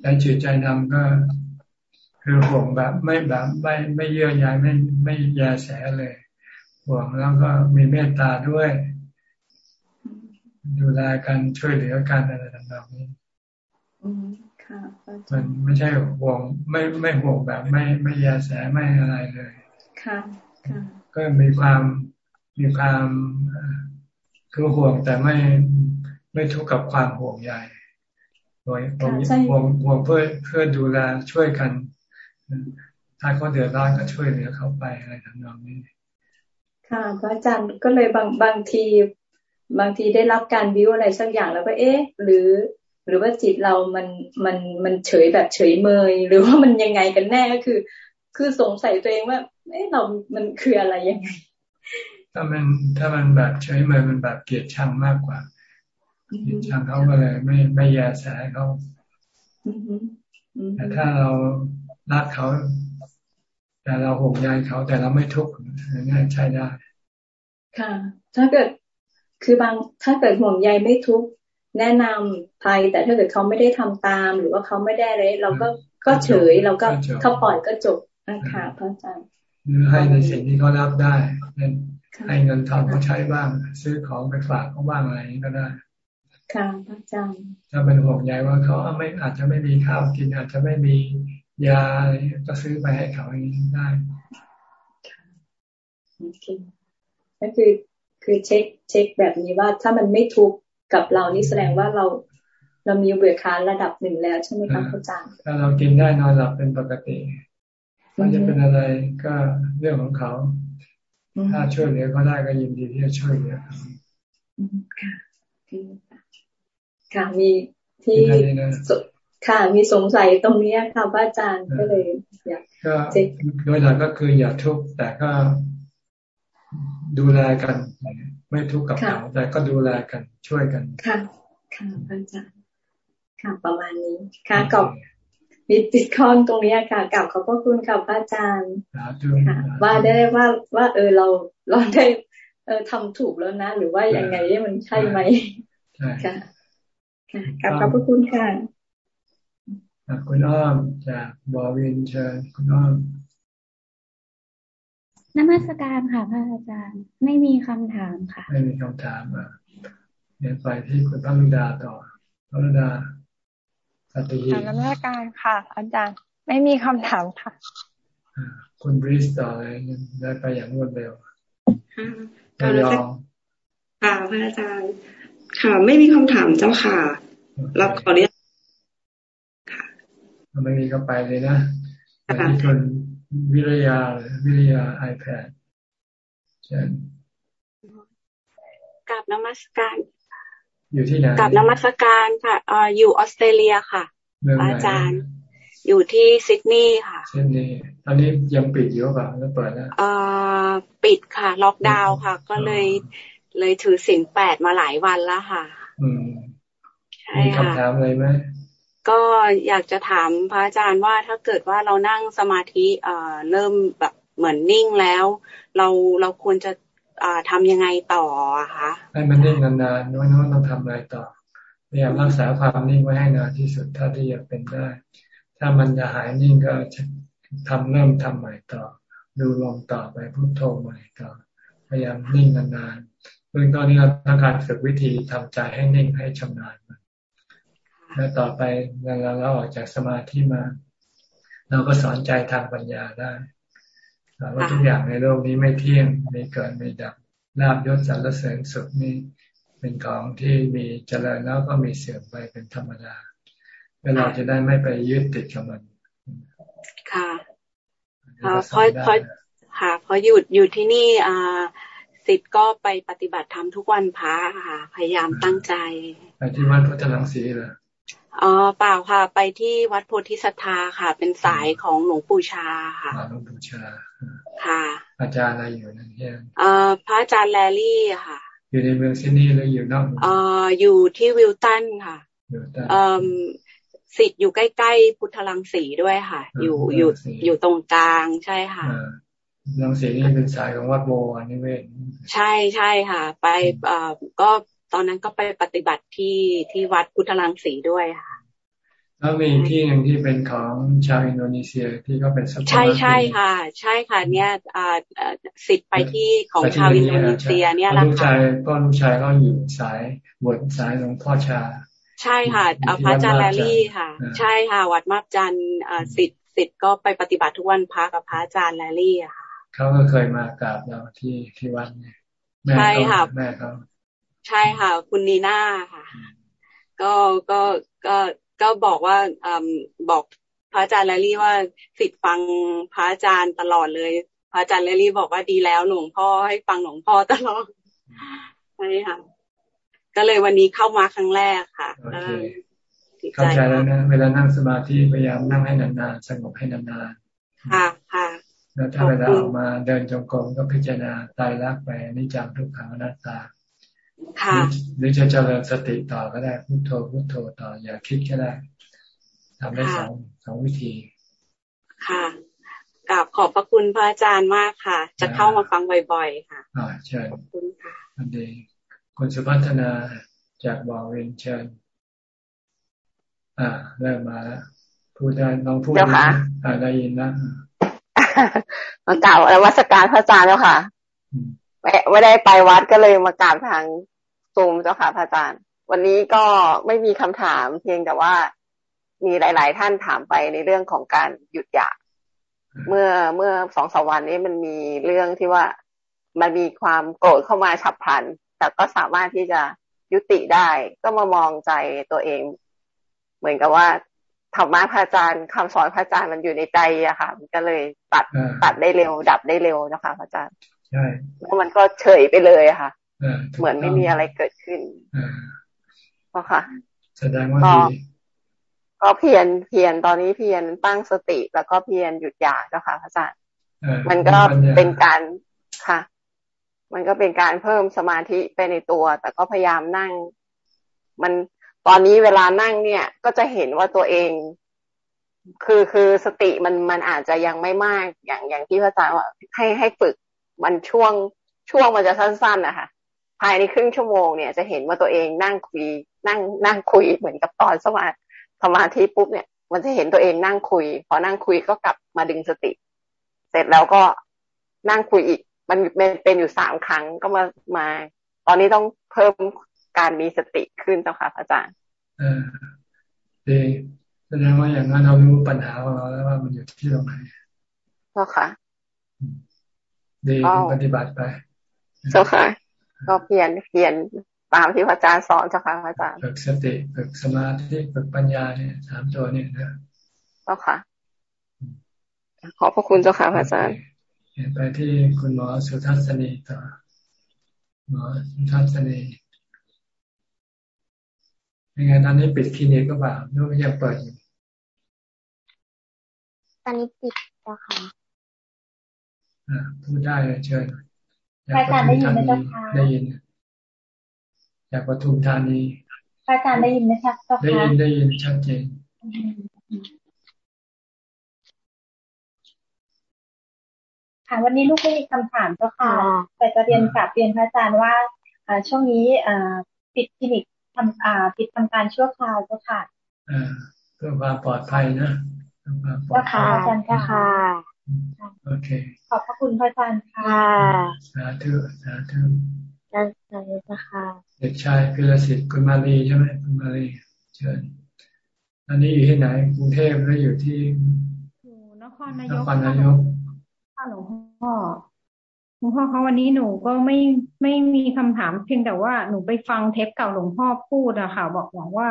ใจจืดใจดำก็ คือห่วงแบบไม่แบบไม่ไม่เยื่อใยไม่ไม่แยแสเลยห่วงแล้วก็มีเมตตาด้วย ดูแลกันช่วยเหลือกันอะไรต่างๆนี้มันไม่ใช่ห่วงไม่ไม่ห่วงแบบไม่ไม่ยาแสไม่อะไรเลยค่ะก็มีความมีความคือห่วงแต่ไม่ไม่ทุกข์กับความห่วงใหญ่ ห่วงห่วงห่วงเพื่อเพื่อดูแลช่วยกัน ถ้าเขาเดือดร้อนก็ช่วยเหลือเขาไปอะไรต่างๆนี้ ค่ะพระอาจารย์ก็เลยบางบางที บางทีได้รับการบิวอะไรสักอย่างแล้วก็เอ๊ะ หรือ หรือว่าจิตเรามันมันมันเฉยแบบเฉยเมย หรือว่ามันยังไงกันแน่ก็คือ คือสงสัยตัวเองว่าเอ๊ะเรา มันคืออะไรยังไงถ้ามันถ้ามันแบบเฉยเมยมันแบบเกลียดชังมากกว่า เกลียดชังเขาก็เลยไม่ไม่แยแสเขาแต่ถ้าเรารักเขา แต่เราห่วงใยเขาแต่เราไม่ทุกข์ง่ายใช่ได้ ค่ะ ถ้าเกิดคือบางถ้าเกิดห่วงใยไม่ทุกข์แนะนำไปแต่ถ้าเกิดเขาไม่ได้ทำตาม หรือว่าเขาไม่ได้เลยเราก็ก็เฉยเราก็เขาปล่อยก็จบนะคะพระอาจารย์ให้ในสิ่งที่เขารับได้ให้เงินทองเขาใช้บ้าง ซื้อของไปฝากเขาบ้างอะไรนี้ก็ได้ ค่ะอาจารย์ถ้าเป็นห่วงใยว่าเขาไม่อาจจะไม่มีข้าวกิน อาจจะไม่มียาก็ซื้อไปให้เขาอย่างนี้ได้โอเคก็คือคือเช็คเช็คแบบนี้ว่าถ้ามันไม่ทุกข์กับเรานี่แสดงว่าเราเรามีเบื่อค้าระดับหนึ่งแล้วใช่ไหมครับอาจารย์ถ้าเรากินได้นอนหลับเป็นปกติมันจะเป็นอะไรก็เรื่องของเขา ถ้าช่วยเหลือเขาได้ก็ยินดีที่จะช่วยเหลือเขาค่ะ ค่ะมีที่ค่ะมีสงสัยตรงนี้ค่ะพระอาจารย์ก็เลยอยากก็โดยหลักก็คืออย่าทุกข์แต่ก็ดูแลกัน ไม่ทุกข์กับเขาแต่ก็ดูแลกันช่วยกันค่ะค่ะอาจารย์ค่ะประมาณนี้ค่ะกับมีติดข้องตรงนี้ค่ะกับขอบพระคุณค่ะพระอาจารย์ค่ะว่าได้ว่าว่าเออเราเราได้เออทำถูกแล้วนะ หรือว่ายังไงมันใช่ไหมค่ะค่ะ กับขอบพระคุณค่ะคุณอ้อมจากบอวินเชิญคุณอ้อมนมัสการค่ะพระอาจารย์ ไม่มีคำถามค่ะ ไม่มีคำถามอะเรียนไปที่คุณพระลุดาต่อพระลุดาสัตหีนมัสการค่ะ อาจารย์ ไม่มีคำถามค่ะคุณบริสต่อเลยได้ไปอย่างรวดเร็วค่ะระองค่ะพระอาจารย์ ค่ะ ไม่มีคำถามเจ้าค่ะ รับขอเรียนค่ะไม่มีก็ไปเลยนะไปที่คนวิริยาวิริยา iPad เช่นกับนมัสการ อยู่ที่ไหนกับนมัสการค่ะเอ่ออยู่ออสเตรเลียค่ะ อาจารย์ อยู่ที่ซิดนีย์ค่ะซิดนีย์ตอนนี้ยังปิดอยู่ป่ะแล้วเปิดแล้วเอ่อปิดค่ะ ล็อกดาวน์ค่ะ ก็เลย เลยถือสินแปดมาหลายวันแล้วค่ะอืมใช่ค่ะมีคำถามอะไรไหมก็อยากจะถามพระอาจารย์ว่าถ้าเกิดว่าเรานั่งสมาธิเอ่อเริ่มแบบเหมือนนิ่งแล้ว เราเราควรจะอ่าทำยังไงต่อคะให้มันนิ่งนานๆน้อยๆต้องทำอะไรต่อพยายามรักษาความนิ่งไว้ให้นานที่สุดเท่าที่จะเป็นได้ ถ้ามันจะหายนิ่งก็ทำเริ่มทำใหม่ต่อ ดูลมต่อไปพุทโธใหม่ต่อพยายามนิ่งนานๆ เบื้องต้นนี้เราต้องการฝึกวิธีทำใจให้นิ่งให้ชำนาญมันแล้วต่อไปเวลาเราออกจากสมาธิมา เราก็สอนใจทางปัญญาได้ว่าทุกอย่างในโลกนี้ไม่เที่ยงไม่เกิดไม่ดับลาบยศสรรเสริญสุขนี้เป็นของที่มีเจริญแล้วก็มีเสื่อมไปเป็นธรรมดาเวลาจะได้ไม่ไปยึดติดกับมัน ค่ะค่ะเพราะเพราะค่ะเพราะอยู่อยู่ที่นี่อ่า สิทธิ์ก็ไปปฏิบัติธรรมทุกวันพระค่ะ พยายามตั้งใจไปที่วัดพุทธลังสีเหรออ๋อเปล่าค่ะ ไปที่วัดโพธิสัตธาค่ะ เป็นสายของหลวงปู่ชาค่ะหลวงปู่ชาค่ะ อาจารย์อะไรอยู่นั่นเองเอ่อพระอาจารย์แลลี่ค่ะ อยู่ในเมืองซิดนีย์หรืออยู่นอกเอ่ออยู่ที่วิลตันค่ะเอ่อสิทธิ์อยู่ใกล้ๆพุทธลังสีด้วยค่ะ อยู่อยู่อยู่ตรงกลางใช่ค่ะ ลังสีนี่เป็นสายของวัดโบอันนี้เว้ใช่ใช่ค่ะ ไปเอ่อก็ตอนนั้นก็ไปปฏิบัติที่ที่วัดพุทธลังสีด้วยค่ะ แล้วมีที่หนึ่งที่เป็นของชาวอินโดนีเซียที่ก็เป็นใช่ใช่ค่ะ ใช่ค่ะ เนี่ยสิทธิ์ไปที่ของชาวอินโดนีเซีย เนี่ยแหละค่ะลูกชายก็ลูกชายก็อยู่สายบทสายหลวงพ่อชา ใช่ค่ะพระอาจารย์แลลี่ค่ะ ใช่ค่ะ วัดมาบจันทร์สิทธิ์สิทธิ์ก็ไปปฏิบัติทุกวันพระกับพระอาจารย์แลลี่ค่ะ เขาก็เคยมากราบเราที่ที่วัดเนี่ยใช่ค่ะแม่เขาใช่ค่ะ คุณนีน่าค่ะ ก็ก็ก็ก็บอกว่าอบอกพระอาจารย์แลลี่ว่าสิทธิ์ฟังพระอาจารย์ตลอดเลย พระอาจารย์แลลี่บอกว่าดีแล้วหลวงพ่อให้ฟังหลวงพ่อตลอดใช่ค่ะ ก็เลยวันนี้เข้ามาครั้งแรกค่ะเข้าใจแล้วนะเวลานั่งสมาธิพยายามนั่งให้นานๆสงบให้นานๆค่ะค่ะ แล้วถ้าเวลาออกมาเดินจงกรมก็พิจารณาตายรักไปนิจังทุกขังอนัตตาหรือจะเจริญสติต่อก็ได้พุโทโธพุโทโธต่ออย่าคิดก็ได้ทำได้สองสองวิธี ค่ะกราบขอบพระคุณพระอาจารย์มากค่ะ จะเข้ามาฟังบ่อยๆ ค่ะอ่าใช่ขอบคุณค่ะอันดีคุณสุพัฒนาจากบอเวนเชิญอ่าเริ่มมาแล้วพูดได้น้องพูดได้อ่าได้ยินนะมา กล่าววัสการพระอาจารย์แล้วค่ะไม่ไม่ได้ไปวัดก็เลยมากราบทางซูมเจ้าค่ะพระอาจารย์ วันนี้ก็ไม่มีคำถามเพียงแต่ว่ามีหลาย ๆ ท่านถามไปในเรื่องของการหยุดอยาก เมื่อเมื่อสองสามวันนี้มันมีเรื่องที่ว่ามันมีความโกรธเข้ามาฉับพลัน แต่ก็สามารถที่จะยุติได้ ก็มามองใจตัวเอง เหมือนกับว่า ธรรมะพระอาจารย์คำสอนพระอาจารย์มันอยู่ในใจอะค่ะ มันก็เลยตัดตัดได้เร็ว ดับได้เร็วนะคะพระอาจารย์ใช่แล้วมันก็เฉยไปเลยค่ะเหมือนไม่มีอะไรเกิดขึ้นเพราะค่ะแสดงว่าดีก็เพียนเพียนตอนนี้เพียนตั้งสติ แล้วก็เพียนหยุดอยากเจ้าค่ะพระอาจารย์มันก็เป็นการค่ะ มันก็เป็นการเพิ่มสมาธิไปในตัว แต่ก็พยายามนั่ง มัน ตอนนี้เวลานั่งเนี่ย ก็จะเห็นว่าตัวเอง คือคือสติมันมันอาจจะยังไม่มากอย่างอย่างที่พระอาจารย์ว่าให้ให้ฝึกมันช่วงช่วงมันจะสั้นๆนะคะภายในครึ่งชั่วโมงเนี่ยจะเห็นว่าตัวเองนั่งคุย นั่งนั่งคุยเหมือนกับตอนสมาสมาธิปุ๊บเนี่ย มันจะเห็นตัวเองนั่งคุย พอนั่งคุยก็กลับมาดึงสติ เสร็จแล้วก็นั่งคุยอีก มันเป็นอยู่สามครั้งก็มามา ตอนนี้ต้องเพิ่ม การมีสติขึ้นเจ้าค่ะอาจารย์เออดีแสดงว่าอย่างนั้นเรารู้ปัญหาของเราแล้วว่ามันอยู่ที่ตรงไหนเจ้าค่ะดีปฏิบัติไปเจ้าค่ะก็เพียนเพียนตามที่พระอาจารย์สอนเจ้าค่ะพระอาจารย์ฝึกสติฝึกสมาธิฝึกปัญญาเนี่ยสามตัวเนี่ยนะเจ้าค่ะ ขอบพระคุณเจ้าค่ะพระอาจารย์ไปที่คุณหมอสุทัศนีต่อหมอสุทัศนี ยังไงตอนนี้ปิดคลินิกก็บ่าหรือว่ายังเปิดอยู่ตอนนี้ปิดแล้วค่ะอ่าพูดได้เลยเชิญอาจารย์ได้ยินไหมเจ้าค่ะได้ยินจากปทุมธานีอาจารย์ได้ยินไหมคะเจ้าค่ะได้ยินได้ยินชัดเจนค่ะวันนี้ลูกไม่มีคำถามเจ้าค่ะ แต่จะเรียนกลับเรียนพระอาจารย์ว่าช่วงนี้ปิดคลินิก ทำอ่าปิดทำการชั่วคราวเจ้าค่ะเพื่อความปลอดภัยนะเพื่อความปลอดภัยอาจารย์ค่ะโอเค ขอบพระคุณพระอาจารย์ค่ะ สาธุสาธุอาจารย์ค่ะเด็กชายพิรศิษฐ์คุณมาลีใช่ไหมคุณมาลีเชิญอันนี้อยู่ที่ไหนกรุงเทพหรืออยู่ที่อยู่นครนายกนครนายกค่ะหลวงพ่อห ลวงพ่อคะวันนี้หนูก็ไม่ไม่มีคำถามเพียงแต่ว่าหนูไปฟังเทปเก่าหลวงพ่อพูดอะค่ะ บอกบอกว่า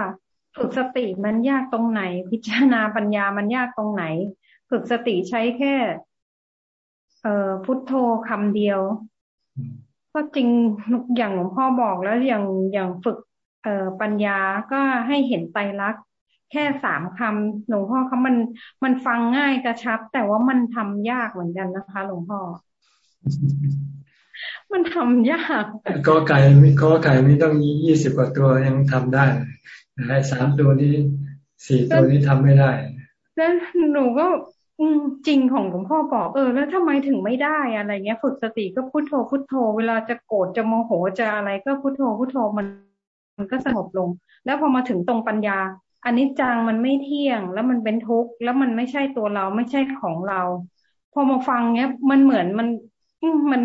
ฝึกสติมันยากตรงไหน พิจารณาปัญญามันยากตรงไหน ฝึกสติใช้แค่ เอ่อพุทโธคำเดียวก็จริงอย่างหลวงพ่อบอกแล้วอย่างอย่างฝึก เอ่อปัญญาก็ให้เห็นไตรลักษณ์แค่สามคำหลวงพ่อเขามันมันฟังง่ายกระชับ แต่ว่ามันทำยากเหมือนกันนะคะ หลวงพ่อ มันทำยากก็ไก่มีก็ไก่มีต้องยี่สิบกว่าตัวยังทำได้ไอ้สามตัวนี้สี่ตัวนี้ทำไม่ได้ แล้วหนูก็จริงของหลวงพ่อบอกเออแล้วทำไมถึงไม่ได้อะไรเงี้ย ฝึกสติก็พุโทโธพุโทโธ เวลาจะโกรธจะโมโหจะอะไรก็พุโทโธพุโทโธมัน มันก็สงบลง แล้วพอมาถึงตรงปัญญาอันนี้จังมันไม่เที่ยง แล้วมันเป็นทุกข์แล้วมันไม่ใช่ตัวเราไม่ใช่ของเรา พอมาฟังเนี้ย มันเหมือนมัน มัน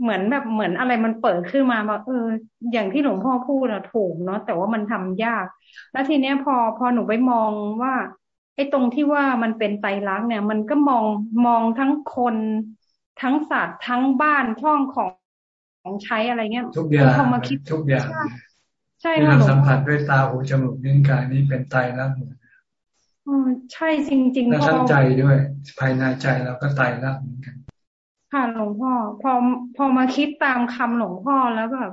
เหมือนแบบเหมือนอะไรมันเปิดขึ้นมาแบบเออ อย่างที่หลวงพ่อพูดอะถูกเนาะแต่ว่ามันทำยาก แล้วทีเนี้ยพอพอหนูไปมองว่าไอ้ตรงที่ว่ามันเป็นไตรลักษณ์เนี่ย มันก็มองมองทั้งคนทั้งสัตว์ทั้งบ้านช่องของของใช้อะไรเงี้ยทุกอย่างพอมาคิดทุกอย่างใช่ค่ะสัมผัสด้วยตาหูจมูกนิ้วกายนี่เป็นไตรลักษณ์อืมใช่จริงๆแล้วทั้งใจด้วย ภายในใจเราก็ไตรลักษณ์เหมือนกัน ค่ะหลวงพ่อ พอพอมาคิดตามคำหลวงพ่อแล้วแบบ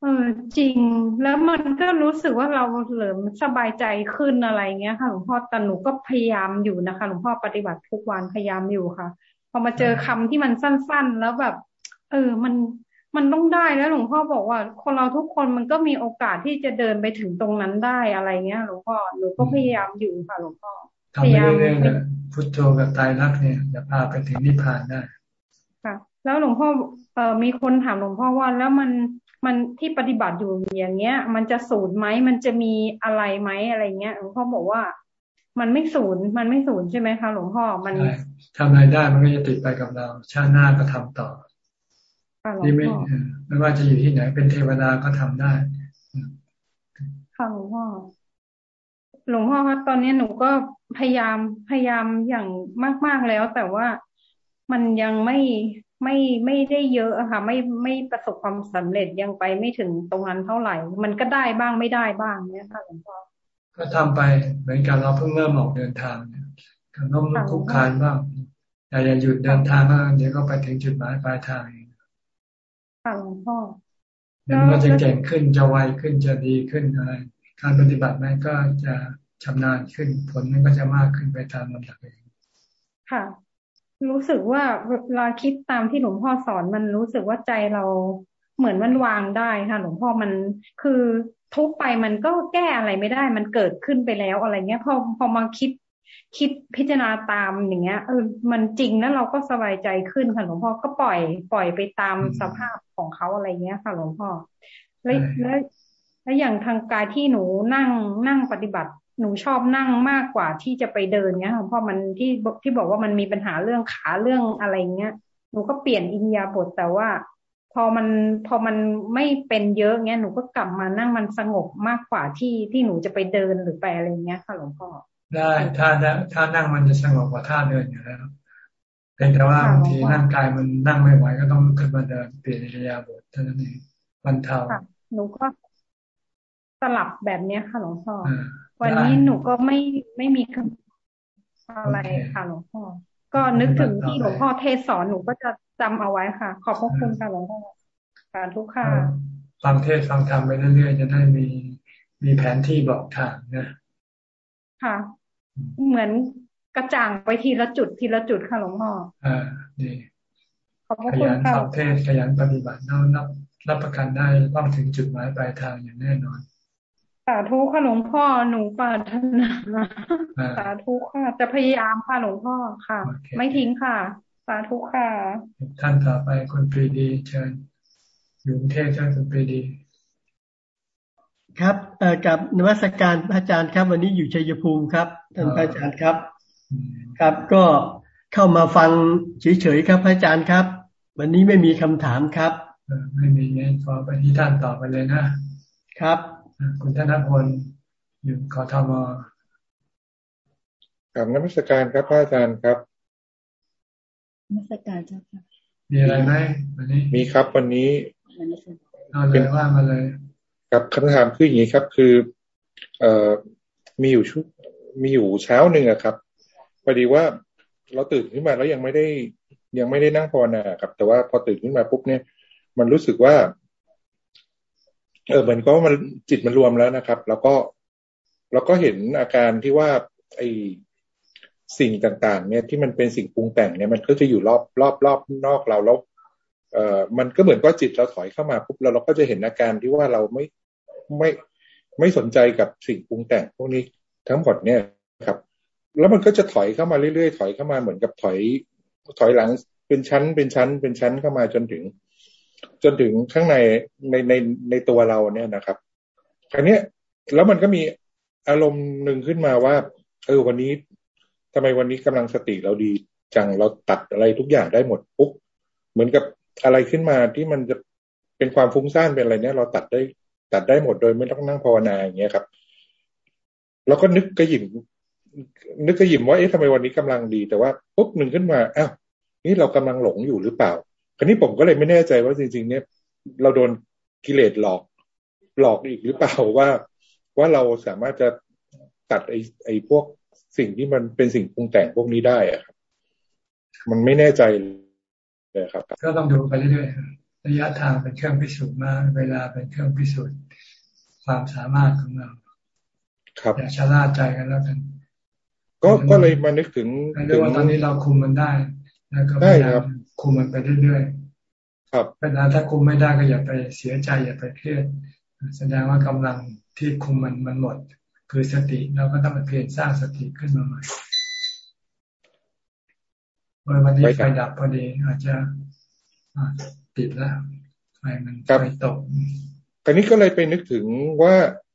เออจริง แล้วมันก็รู้สึกว่าเราเหลิมสบายใจขึ้นอะไรเงี้ยค่ะหลวงพ่อแต่หนูก็พยายามอยู่นะคะหลวงพ่อปฏิบัติทุกวันพยายามอยู่ค่ะ พอมาเจอคำที่มันสั้น ๆ แล้วแบบ เออมันมันต้องได้แล้วหลวงพ่อบอกว่า คนเราทุกคนมันก็มีโอกาสที่จะเดินไปถึงตรงนั้นได้อะไรเงี้ยหลวงพ่อหนูก็พยายามอยู่ค่ะหลวงพ่อพยายามพุทโธกับตายรักเนี่ยจะพาไปถึงนิพพานได้ ค่ะ แล้วหลวงพ่อเอ่อมีคนถามหลวงพ่อว่า แล้วมันมันที่ปฏิบัติอยู่อย่างเงี้ย มันจะสูญไหมมันจะมีอะไรไหมอะไรเงี้ยหลวงพ่อบอกว่า มันไม่สูญมันไม่สูญใช่ไหมคะหลวงพ่อมันทำอะไรได้มันก็จะติดไปกับเรา ชาติหน้าก็ทำต่อที่ไม่ไม่ว่าจะอยู่ที่ไหน เป็นเทวดาก็ทำได้ค่ะหลวงพ่อหลวงพ่อครับตอนนี้หนูก็พยายามพยายามอย่างมาก ๆแล้ว แต่ว่า มันยังไม่ไม่ไม่ได้เยอะอะค่ะ ไม่ไม่ประสบความสำเร็จยังไปไม่ถึงตรงนั้นเท่าไหร่ มันก็ได้บ้างไม่ได้บ้างเนี่ยค่ะหลวงพ่อก็ทำไปเหมือนกันเราเพิ่งเริ่มออกเดินทางเนี่ยก็ล้มลุกคุกคานบ้างแต่อย่าหยุดเดินทางแล้วเดี๋ยวก็ไปถึงจุดหมายปลายทางเองค่ะหลวงพ่อแล้วมันจะเก่งขึ้นจะไวขึ้นจะดีขึ้นอะไรการปฏิบัติมันก็จะชำนาญขึ้นผลมันก็จะมากขึ้นไปตามลำดับเองค่ะ รู้สึกว่าเวลาคิดตามที่หลวงพ่อสอนมันรู้สึกว่าใจเราเหมือนมันวางได้ค่ะหลวงพ่อมันคือทุกไปมันก็แก้อะไรไม่ได้ มันเกิดขึ้นไปแล้วอะไรเงี้ยพอพอมาคิดคิดพิจารณาตามอย่างเงี้ยเออมันจริงแล้วเราก็สบายใจขึ้นค่ะหลวงพ่อก็ปล่อยปล่อยไปตามสภาพของเขาอะไรเงี้ยค่ะหลวงพ่อแล้วแล้วแล้วอย่างทางกายที่หนูนั่งนั่งปฏิบัติ หนูชอบนั่งมากกว่าที่จะไปเดินเงี้ยเพราะมันที่ที่บอกว่ามันมีปัญหาเรื่องขาเรื่องอะไรเงี้ย หนูก็เปลี่ยนอินยาบทแต่ว่า พอมันพอมันไม่เป็นเยอะเงี้ยหนูก็กลับมานั่งมันสงบมากกว่าที่ที่หนูจะไปเดินหรือไปอะไรเงี้ยค่ะหลวงพ่อได้ถ้าถ้านั่งมันจะสงบกว่าท่าเดินอยู่แล้วเป็นแต่ว่าบางทีร่างกายมันนั่งไม่ไหวก็ต้องขึ้นมาเดินเปลี่ยนอิริยาบถเท่านั้นเองบรรเทาหนูก็ สลับแบบเนี้ยค่ะหลวงพ่อวันนี้หนูก็ไม่ไม่มีคำอะไรค่ะหลวงพ่อก็นึกถึงที่หลวงพ่อเทศสอนหนูก็จะจำเอาไว้ค่ะ ขอบพระคุณค่ะหลวงพ่อสาธุค่ะฟังเทศฟังธรรมไปเรื่อยๆจะได้มีมีแผนที่บอกทางนะค่ะ เหมือนกระจ่างไปทีละจุดทีละจุดค่ะหลวงพ่ออ่าดีขยันฟังเทศขยันปฏิบัติแล้วรับรับประกันได้ต้องถึงจุดหมายปลายทางอย่างแน่นอน สาธุค่ะหลวงพ่อหนูปรารถนาสาธุค่ะ จะพยายามค่ะหลวงพ่อค่ะ ไม่ทิ้งค่ะ สาธุค่ะท่านต่อไปคุณปรีดีเชิญอยู่กรุงเทพท่านคุณปรีดี ครับกับนวัตการพระอาจารย์ครับ วันนี้อยู่ชัยภูมิครับท่านพระอาจารย์ครับ ครับก็เข้ามาฟังเฉยๆครับพระอาจารย์ครับ วันนี้ไม่มีคำถามครับไม่มีงั้นขอไปที่ท่านต่อไปเลยนะครับ คุณธนพลอยู่ขอทมกับนักวิชาการครับพระอาจารย์ครับนักวิชาการเจ้าค่ะมีอะไรไหมวันนี้ มีครับวันนี้เอาเลยว่ามาเลยครับคำถามคืออย่างนี้ครับ คือ เอ่อมีอยู่ชุดมีอยู่เช้าหนึ่งอะครับพอดีว่าเราตื่นขึ้นมาแล้วยังไม่ได้ยังไม่ได้นั่งภาวนาครับ แต่ว่าพอตื่นขึ้นมาปุ๊บเนี่ย มันรู้สึกว่า เออเหมันก็มันจิตมันรวมแล้วนะครับ แล้วก็แล้วก็เห็นอาการที่ว่า ไอสิ่งต่างๆ เนี่ยที่มันเป็นสิ่งปรุงแต่งเนี่ยมันก็จะอยู่รอบรอบรอบนอกเราแล้วเอ่อมันก็เหมือนก็จิตเราถอยเข้ามาปุ๊บแล้วเราก็จะเห็นอาการที่ว่าเราไม่ไม่ไม่สนใจกับสิ่งปรุงแต่งพวกนี้ทั้งหมดเนี่ยครับ แล้วมันก็จะถอยเข้ามาเรื่อยๆถอยเข้ามาเหมือนกับถอย ถอยหลังเป็นชั้นเป็นชั้นเป็นชั้นเข้ามาจนถึง จนถึงข้างในในในในตัวเราเนี่ยนะครับคราวนี้แล้วมันก็มีอารมณ์หนึ่งขึ้นมาว่า เออวันนี้ทำไมวันนี้กำลังสติเราดีจังเราตัดอะไรทุกอย่างได้หมดปุ๊บเหมือนกับอะไรขึ้นมาที่มันจะเป็นความฟุ้งซ่านเป็นอะไรเนี่ย เราตัดได้ตัดได้หมดโดยไม่ต้องนั่งภาวนาอย่างเงี้ยครับ แล้วก็นึกกระยิมนึกกระยิมว่าเอ๊ะทำไมวันนี้กำลังดีแต่ว่าปุ๊บหนึ่งขึ้นมาอ้าวนี่เรากำลังหลงอยู่หรือเปล่า คราวนี้ผมก็เลยไม่แน่ใจว่าจริง ๆ เนี่ย เราโดนกิเลสหลอกหลอกอีกหรือเปล่าว่าว่าเราสามารถจะตัดไอ้ไอ้พวกสิ่งที่มันเป็นสิ่งปรุงแต่งพวกนี้ได้อะครับ มันไม่แน่ใจเลยครับ ก็ต้องดูไปเรื่อยๆระยะทางเป็นเครื่องพิสูจน์มาเวลาเป็นเครื่องพิสูจน์ความสามารถของเราครับอย่าชะล่าใจกันแล้วกัน ก็ก็เลยมานึกถึงเรื่องว่าตอนนี้เราคุมมันได้แล้วก็พยายาม คุมมันไปเรื่อยๆครับเวลาถ้าคุมไม่ได้ก็อย่าไปเสียใจอย่าไปเครียดแสดงว่ากำลังที่คุมมันมันหมด คือสติเราก็ต้องมาเพียรสร้างสติขึ้นมาใหม่วันนี้ไฟดับพอดีอาจจะติดแล้วไฟมันไฟตกคราวนี้ก็เลยไปนึกถึงว่า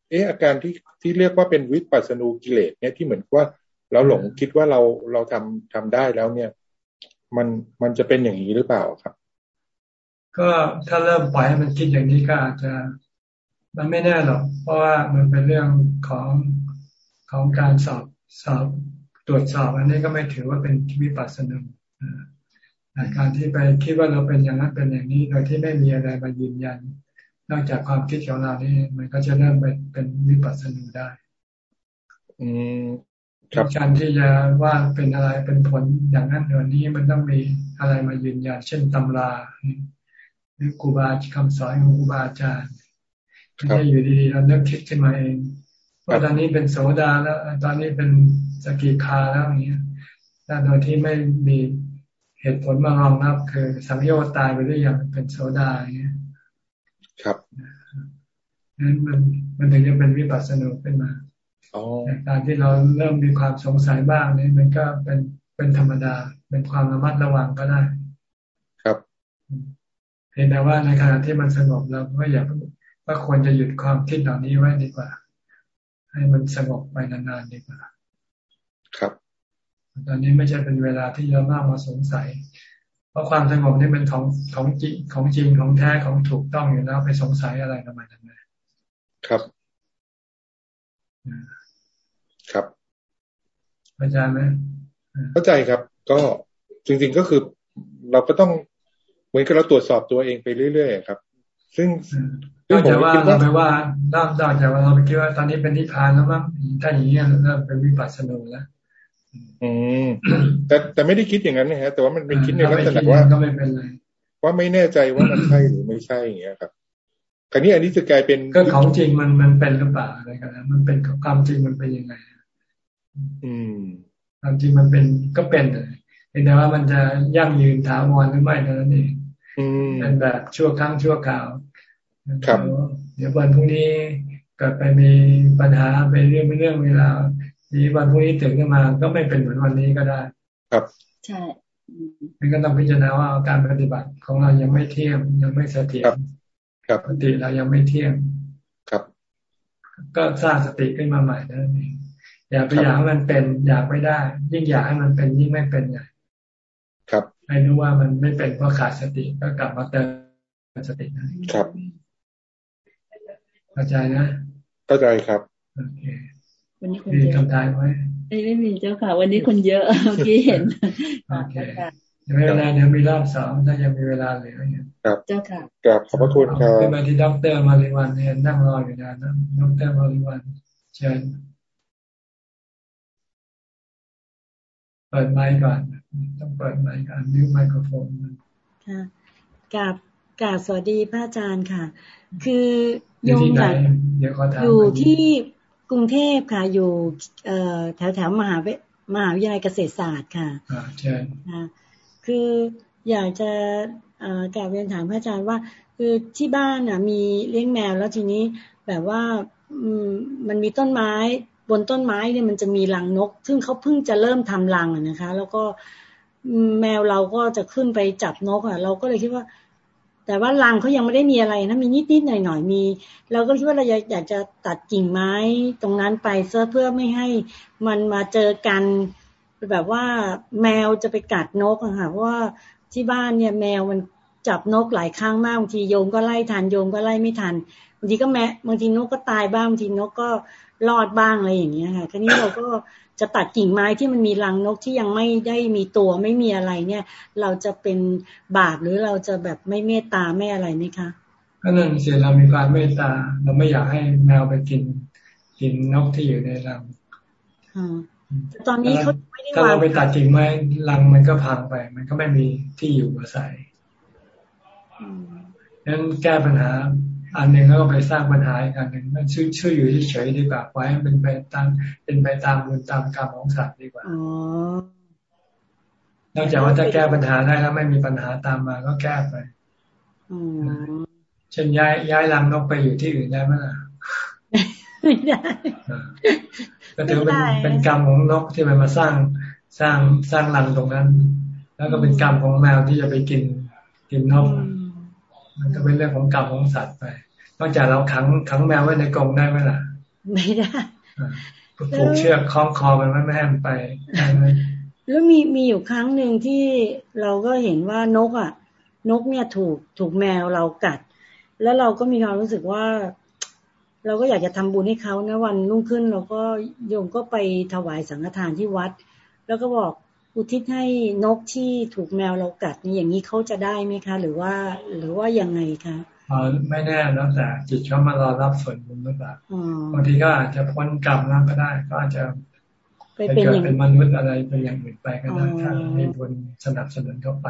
เอออาการที่ที่เรียกว่าเป็นวิปัสสนูกิเลสเนี่ยที่เหมือนว่าเราหลงคิดว่าเราเราทำทำได้แล้วเนี่ย มันมันจะเป็นอย่างนี้หรือเปล่าครับ ก็ถ้าเริ่มปล่อยให้มันคิดอย่างนี้ก็อาจจะมันไม่แน่หรอก เพราะว่ามันเป็นเรื่องของของการสอบสอบตรวจสอบอันนี้ก็ไม่ถือว่าเป็นวิปัสสนาการที่ไปคิดว่าเราเป็นอย่างนั้นเป็นอย่างนี้ โดยที่ไม่มีอะไรมายืนยัน นอกจากความคิดของเรานี่มันก็จะเริ่มเป็นเป็นวิปัสสนาได้ อืม การที่จะว่าเป็นอะไรเป็นผลอย่างนั้นอย่างนี้มันต้องมีอะไรมายืนยันเช่นตำราหรือครูบาคำสอนของครูบาอาจารย์ไม่ใช่อยู่ดีๆเราเลิกคิดขึ้นมาเองว่าตอนนี้เป็นโสดาแล้ว ตอนนี้เป็นสกิคาแล้วอย่างเงี้ยแต่โดยที่ไม่มีเหตุผลมารองรับคือสังโยชน์ตายไปหรือยังเป็นโสดาอย่างเงี้ยครับนั้นมันมันถึงจะเป็นวิปัสสนาขึ้นมา การที่เราเริ่มมีความสงสัยบ้างนี่มันก็เป็นเป็นธรรมดา เป็นความระมัดระวังก็ได้ ครับเพียงแต่ว่าในขณะที่มันสงบเราก็อย่าว่าควรจะหยุดความคิดเหล่านี้ไว้ดีกว่า ให้มันสงบไปนานๆดีกว่า ครับ ตอนนี้ไม่ใช่เป็นเวลาที่เรามากมาสงสัย เพราะความสงบนี่เป็นของของจริงของจริงของแท้ของถูกต้องอยู่แล้วไปสงสัยอะไรทำไมทำไมครับครับ อาจารย์ไหมเข้าใจครับ ก็จริง ๆก็คือเราก็ต้องเหมือนกับเราตรวจสอบตัวเองไปเรื่อยๆครับ ซึ่งนอกจากว่าเราไปว่านอกจากว่าเราไปคิดว่าตอนนี้เป็นนิพพานแล้วมั้งถ้าอย่างนี้เราเป็นวิปัสสนาแล้วอืมแต่แต่ไม่ได้คิดอย่างนั้นนะฮะแต่ว่ามันเป็นคิดในลักษณะว่าก็ไม่เป็นไรว่าไม่แน่ใจว่ามันใช่หรือไม่ใช่อย่างเงี้ยครับคราวนี้อันนี้จะกลายเป็นก็ของจริงมันมันเป็นหรือเปล่าอะไรกันนะมันเป็นความจริงมันเป็นยังไง อืมความจริงมันเป็นก็เป็นเลยแต่ว่ามันจะยั่งยืนถาวรหรือไม่เท่านั้นเองเป็นแบบชั่วครั้งชั่วคราวครับเดี๋ยววันพรุ่งนี้เกิดไปมีปัญหาไปเรื่องไม่เรื่องเวลาทีวันพรุ่งนี้ตื่นขึ้นมา ก็ไม่เป็นเหมือนวันนี้ก็ได้ ครับ ใช่มันก็ต้องพิจารณาว่าการปฏิบัติของเรายังไม่เที่ยงยังไม่เสถียรครับสติเรายังไม่เที่ยงครับ ก็สร้างสติขึ้นมาใหม่นั่นเอง อย่าไปอยากให้มันเป็น อยากไม่ได้ ยิ่งอยากให้มันเป็นยิ่งไม่เป็นใหญ่ครับให้รู้ว่ามันไม่เป็นเพราะขาดสติก็กลับมาเติมสติครับเข้าใจนะเข้าใจครับโอเควันนี้คนเยอะคำถามไหมไม่มีเจ้าค่ะ วันนี้คนเยอะเมื่อกี้เห็นโอเคยังไม่เวลาเดี๋ยวมีรอบสองถ้ายังมีเวลาเหลือเนี่ยครับเจ้าค่ะกราบขอบพระคุณครับขึ้นมาที่ด็อกเตอร์มาริวันเนี่ยนั่งรออยู่นานนะด็อกเตอร์มาริวันเชิญ ปิดไมค์ก่อน ต้องเปิดไมค์ก่อนนิ้วไมโครโฟนค่ะกราบกราบสวัสดีพระอาจารย์ค่ะ คือโยมจากอยู่ที่กรุงเทพค่ะ อยู่แถวแถวมหาวิมหาวิทยาลัยเกษตรศาสตร์ค่ะใช่คืออยากจะกล่าวเรียนถามพระอาจารย์ว่า คือที่บ้านอะมีเลี้ยงแมวแล้วทีนี้แบบว่ามันมีต้นไม้ บนต้นไม้เนี่ยมันจะมีรังนก ซึ่งเขาเพิ่งจะเริ่มทำรังนะคะ แล้วก็แมวเราก็จะขึ้นไปจับนกอะ เราก็เลยคิดว่า แต่ว่ารังเขายังไม่ได้มีอะไรนะมีนิดนิดหน่อยหน่อยมี เราก็คิดว่าเราอยากจะตัดกิ่งไม้ตรงนั้นไปเพื่อเพื่อไม่ให้มันมาเจอกันแบบว่าแมวจะไปกัดนกอะค่ะเพราะว่าที่บ้านเนี่ยแมวมันจับนกหลายครั้งมากบางทีโยมก็ไล่ทันโยมก็ไล่ไม่ทันบางทีก็แม่บางทีนกก็ตายบ้างบางทีนกก็รอดบ้างอะไรอย่างเงี้ยค่ะคราวนี้เราก็จะตัดกิ่งไม้ที่มันมีรังนกที่ยังไม่ได้มีตัวไม่มีอะไรเนี่ย เราจะเป็นบาปหรือเราจะแบบไม่เมตตาไม่อะไรไหมคะก็นั่นเสียเรามีความเมตตา เราไม่อยากให้แมวไปกินกินนกที่อยู่ในรังตอนนี้เขาไม่ได้ถ้าเราไปตัดกิ่งไม้รังมันก็พังไป มันก็ไม่มีที่อยู่อาศัยนั้นแก้ปัญหา อันหนึ่งแล้วก็ไปสร้างปัญหาอีกอันหนึ่งมันชื่อชื่ออยู่เฉยดีกว่าไว้เป็นไปตามเป็นไปตามบุญตามกรรมของสัตว์ดีกว่านอกจากว่าถ้าแก้ปัญหาได้แล้วไม่มีปัญหาตามมาก็แก้ไปเช่นย้ายย้ายรังนกไปอยู่ที่อื่นได้ไหมล่ะไม่ได้ก็ถือเป็นเป็นกรรมของนกที่มันมาสร้างสร้างสร้างรังตรงนั้น แล้วก็เป็นกรรมของแมวที่จะไปกินกินนก มันก็เป็นเรื่องของกรรมของสัตว์ไปนอกจากเราขังขังแมวไว้ในกรงได้ไหมล่ะ ไม่ได้ผูกเชือกคล้องคอมันไม่ให้มันไปแล้วมีมีอยู่ครั้งหนึ่งที่เราก็เห็นว่านกอะ นกเนี่ยถูกถูกแมวเรากัด แล้วเราก็มีความรู้สึกว่า เราก็อยากจะทำบุญให้เขานะวันรุ่งขึ้น เราก็โยมก็ไปถวายสังฆทานที่วัด แล้วก็บอก อุทิศให้นกที่ถูกแมวเรากัดนี่อย่างนี้เขาจะได้ไหมคะ หรือว่าหรือว่ายังไงคะอ๋อไม่แน่แล้วแต่จิตเขามารอรับส่วนบุญหรือเปล่าบางทีก็อาจจะพ้นกรรมแล้วก็ได้ ก็อาจจะไปเกิดเป็นมนุษย์อะไรไปอย่างอื่นไปก็ได้ถ้ามีบุญสนับสนุนเข้าไป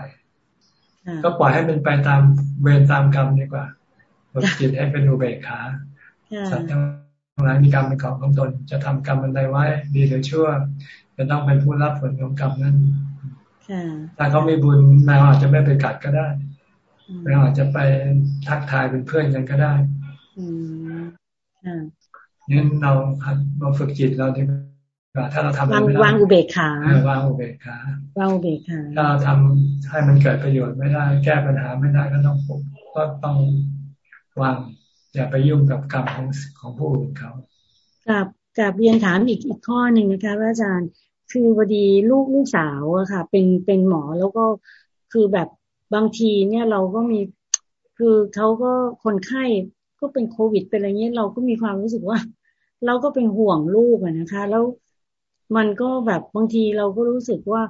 ก็ปล่อยให้เป็นไปตามเวรตามกรรมดีกว่าฝึกจิตให้เป็นอุเบกขาสัตว์ทั้งหลายมีกรรมเป็นของของตนจะทำกรรมอันใดไว้ ดีหรือชั่ว จะต้องเป็นผู้รับผลของกรรมนั้นถ้าเขามีบุญแมวอาจจะไม่ไปกัดก็ได้แมวอาจจะไปทักทายเป็นเพื่อนกันก็ได้นี่เราเราฝึกจิตเราดีถ้าเราทำวางวางอุเบกขาวางอุเบกขาวางอุเบกขาถ้าเราทำให้มันเกิดประโยชน์ไม่ได้ แก้ปัญหาไม่ได้ก็ต้องก็ต้องวางอย่าไปยุ่งกับกรรมของของผู้อื่นเขากับ กับเรียนถามอีกอีกข้อหนึ่งนะคะอาจารย์คือพอดีลูกลูกสาวอะค่ะ เป็นเป็นหมอแล้วก็คือแบบบางทีเนี่ยเราก็มีคือเขาก็คนไข้ก็เป็นโควิดเป็นอะไรเงี้ยเราก็มีความรู้สึกว่า เราก็เป็นห่วงลูกอะนะคะ แล้วมันก็แบบบางทีเราก็รู้สึกว่า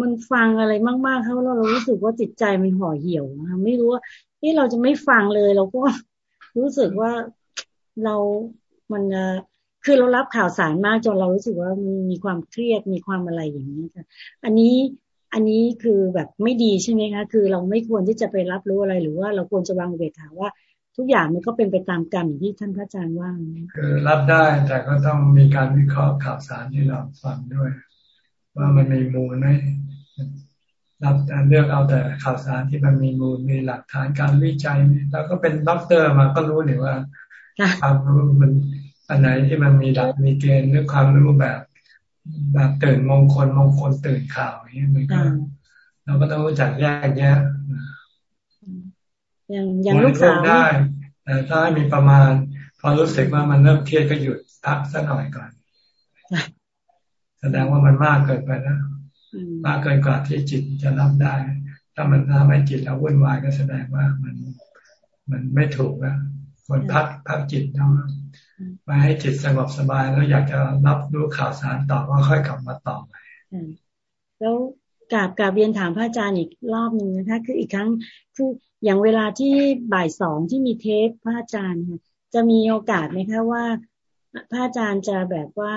มันฟังอะไรมากๆเขาแล้วเรารู้สึกว่าจิตใจมันห่อเหี่ยวนะไม่รู้ว่าที่เราจะไม่ฟังเลย เราก็รู้สึกว่าเรามัน คือเรารับข่าวสารมากจนเรารู้สึกว่ามีมีความเครียดมีความอะไรอย่างนี้ค่ะ อันนี้อันนี้คือแบบไม่ดีใช่ไหมคะคือเราไม่ควรที่จะไปรับรู้อะไรหรือว่าเราควรจะวางเวทาว่าทุกอย่างมันก็เป็นไปตามกรรมอย่างที่ท่านพระอาจารย์ว่าคือรับได้แต่ก็ต้องมีการวิเคราะห์ข่าวสารที่เราฟังด้วย ว่ามันมีมูลไหมรับเลือกเอาแต่ข่าวสารที่มันมีมูลมีหลักฐานการวิจัยแล้วก็เป็นด็อกเตอร์มาก็รู้หรือว่าความรู้มัน อันไหนที่มันมีดักมีเกณฑ์หรือความรู้แบบ แบบตื่นมงคลมงคลตื่นข่าวอย่างนี้มันก็เราก็ต้องรู้จักแยกแยะอย่างอย่างลูกสาวได้แต่ถ้ามีประมาณ พอรู้สึกว่ามันเริ่มเครียดก็หยุดพักสักหน่อยก่อน แสดงว่ามันมากเกินไปแล้วมากเกินกว่าที่จิตจะรับได้ ถ้ามันทำให้จิตเราวุ่นวายก็แสดงว่ามันมันไม่ถูกแล้วควรพักพักจิตเนาะ มาให้จิตสงบสบายแล้วอยากจะรับรู้ข่าวสารต่อก็ค่อยกลับมาต่อไปแล้วกราบกราบเรียนถามพระอาจารย์อีกรอบหนึ่งนะคะคืออีกครั้งคืออย่างเวลาที่บ่ายสองที่มีเทปพระอาจารย์จะมีโอกาสไหมคะว่า พระอาจารย์จะแบบว่า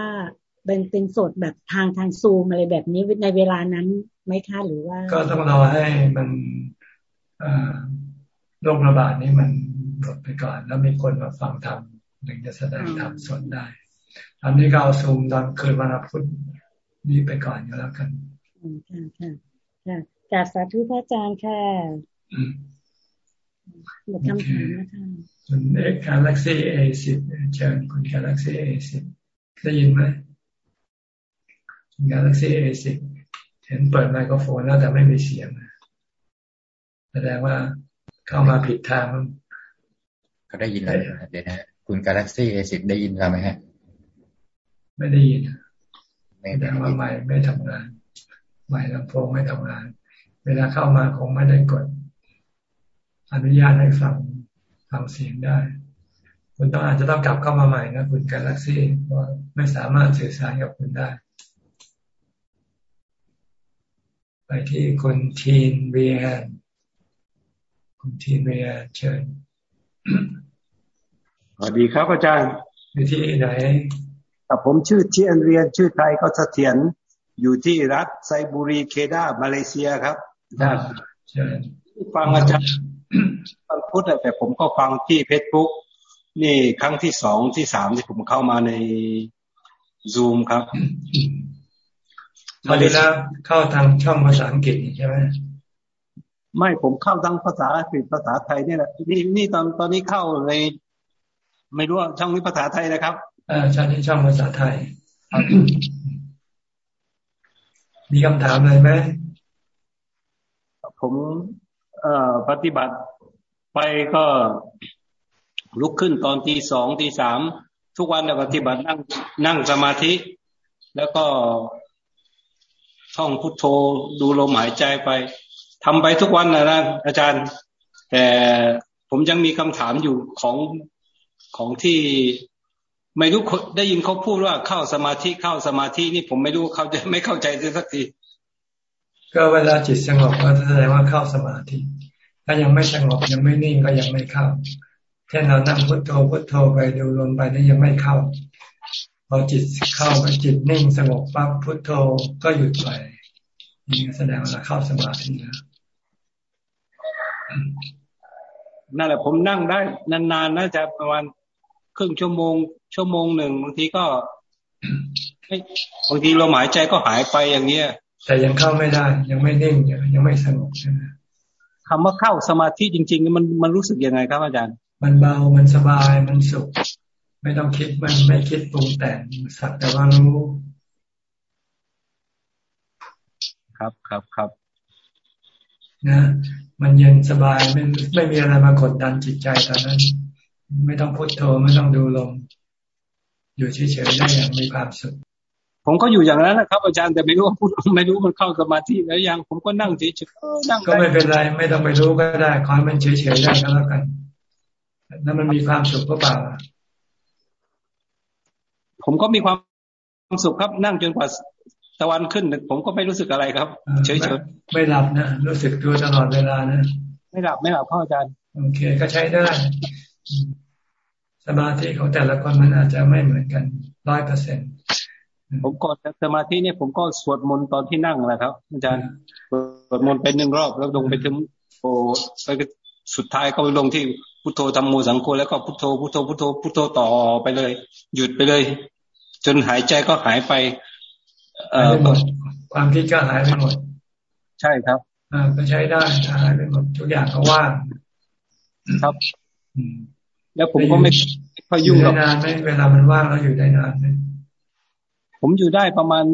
เป็นเป็นสดแบบทางทางซูมอะไรแบบนี้ในเวลานั้นไหมคะหรือว่า ก็ต้องรอให้มันโรคระบาดนี้มันหมดไปก่อน แล้วมีคนมาฟังธรรม ถึงจะแสดงธรรมสดได้ตอนนี้ก็เอาซูมตอนคืนวันพุธนี้ไปก่อนก็แล้วกันค่ะค่ะค่ะกราบสาธุพระอาจารย์ค่ะหมดคำถามนะคะคุณเอกกาแล็กซี่เอสิบเชิญคุณกาแล็กซี่เอสิบได้ยินไหม Galaxy A10 เห็นเปิดไมโครโฟนแล้วแต่ไม่มีเสียงแสดงว่าเข้ามาผิดทางเขาได้ยินอะไรเดี๋ยวนะ คุณ Galaxy A10 ได้ยินเราไหมฮะ ไม่ได้ยินแสดงว่าไม่ไม่ทำงานไม่ลำโพงไม่ทำงาน เวลาเข้ามาคงไม่ได้กด อนุญาตให้ฟังฟังเสียงได้ คุณต้องอาจจะต้องกลับเข้ามาใหม่นะคุณกาแล็กซี่เพราะไม่สามารถสื่อสารกับคุณได้ ไปที่คุณทีนเวียนคุณทีนเวียนเชิญ สวัสดีครับอาจารย์อยู่ที่ไหนผมชื่อเทียนเวียนชื่อไทยก็เสถียรอยู่ที่รัฐไซบูรีเคดามาเลเซียครับอาจารย์ฟังอาจารย์ฟังพูดแต่ผมก็ฟังที่เพจบุ๊กนี่ครั้งที่สองที่สามที่ผมเข้ามาในซูมครับมาเลยแล้วเข้าทางช่องภาษาอังกฤษใช่ไหมไม่ผมเข้าทางภาษาอังกฤษภาษาไทยนี่แหละนี่นี่ตอนตอนนี้เข้าใน ไม่รู้ช่องนี้ภาษาไทยนะครับอ่าช่องนี้ช่องภาษาไทย มีคำถามอะไรไหมผมเอ่อปฏิบัติไปก็ลุกขึ้นตอนตีสองตีสามทุกวันปฏิบัตินั่งนั่งสมาธิ แล้วก็ท่องพุทโธดูลมหายใจไปทำไปทุกวันนะนะอาจารย์ แต่ผมยังมีคำถามอยู่ของ ของที่ไม่รู้ได้ยินเขาพูดว่าเข้าสมาธิเข้าสมาธินี่ผมไม่รู้เขาจะไม่เข้าใจสักทีก็เวลาจิตสงบก็แสดงว่าเข้าสมาธิ ถ้ายังไม่สงบยังไม่นิ่งก็ยังไม่เข้าแค่เรานั่งพุทโธพุทโธไปดูลมไปนี่ยังไม่เข้า พอจิตเข้าไปจิตนิ่งสงบปั๊บพุทโธก็หยุดไปนี่แสดงว่าเข้าสมาธิแล้วนั่นแหละผมนั่งได้นานๆน่าจะประมาณ ครึ่งชั่วโมง ชั่วโมงหนึ่งบางทีก็บางทีลมหายใจก็หายไปอย่างเงี้ย แต่ยังเข้าไม่ได้ ยังไม่นิ่งยังไม่สงบใช่ไหมคำว่าเข้าสมาธิจริง ๆ มันมันรู้สึกยังไงครับอาจารย์ มันเบามันสบายมันสุข ไม่ต้องคิดมันไม่คิดปรุงแต่งสักแต่ว่ารู้ครับครับครับนะ มันเย็นสบายไม่ไม่มีอะไรมากดดันจิตใจตอนนั้น ไม่ต้องพุทโธไม่ต้องดูลม อยู่เฉยๆได้อย่างมีความสุขผมก็อยู่อย่างนั้นนะครับอาจารย์แต่ไม่รู้ว่าพูดไม่รู้มันเข้าสมาธิแล้วยังผมก็นั่งเฉยๆนั่งก็ไม่เป็นไร ไม่ต้องไปรู้ก็ได้ขอให้มันเฉยๆได้ก็แล้วกันแล้วมันมีความสุขก็เปล่าผมก็มีความสุขครับนั่งจนกว่าตะวันขึ้น ผมก็ไม่รู้สึกอะไรครับ เฉยๆไม่หลับนะรู้สึกตัวตลอดเวลานะไม่หลับไม่หลับพ่ออาจารย์ โอเค ก็ใช้ได้ สมาธิของแต่ละคนมันอาจจะไม่เหมือนกันร้อยเปอร์เซ็นต์ผมก่อนสมาธิเนี่ยผมก็สวดมนต์ตอนที่นั่งแหละครับอาจารย์สวดมนต์ไปหนึ่งรอบแล้วลงไปถึงโอ้ไปสุดท้ายก็ไปลงที่พุทโธธรรมโมสังโฆแล้วก็พุทโธพุทโธพุทโธพุทโธต่อไปเลย หยุดไปเลย จนหายใจก็หายไป เอ่อความคิดก็หายไปหมด ใช่ครับ อ่าก็ใช้ได้หายไปหมดทุกอย่างก็ว่างครับ แล้วผมก็ไม่พยุ่งกับนานไหมเวลามันว่างแล้วอยู่ได้นานไหมผมอยู่ได้ประมาณ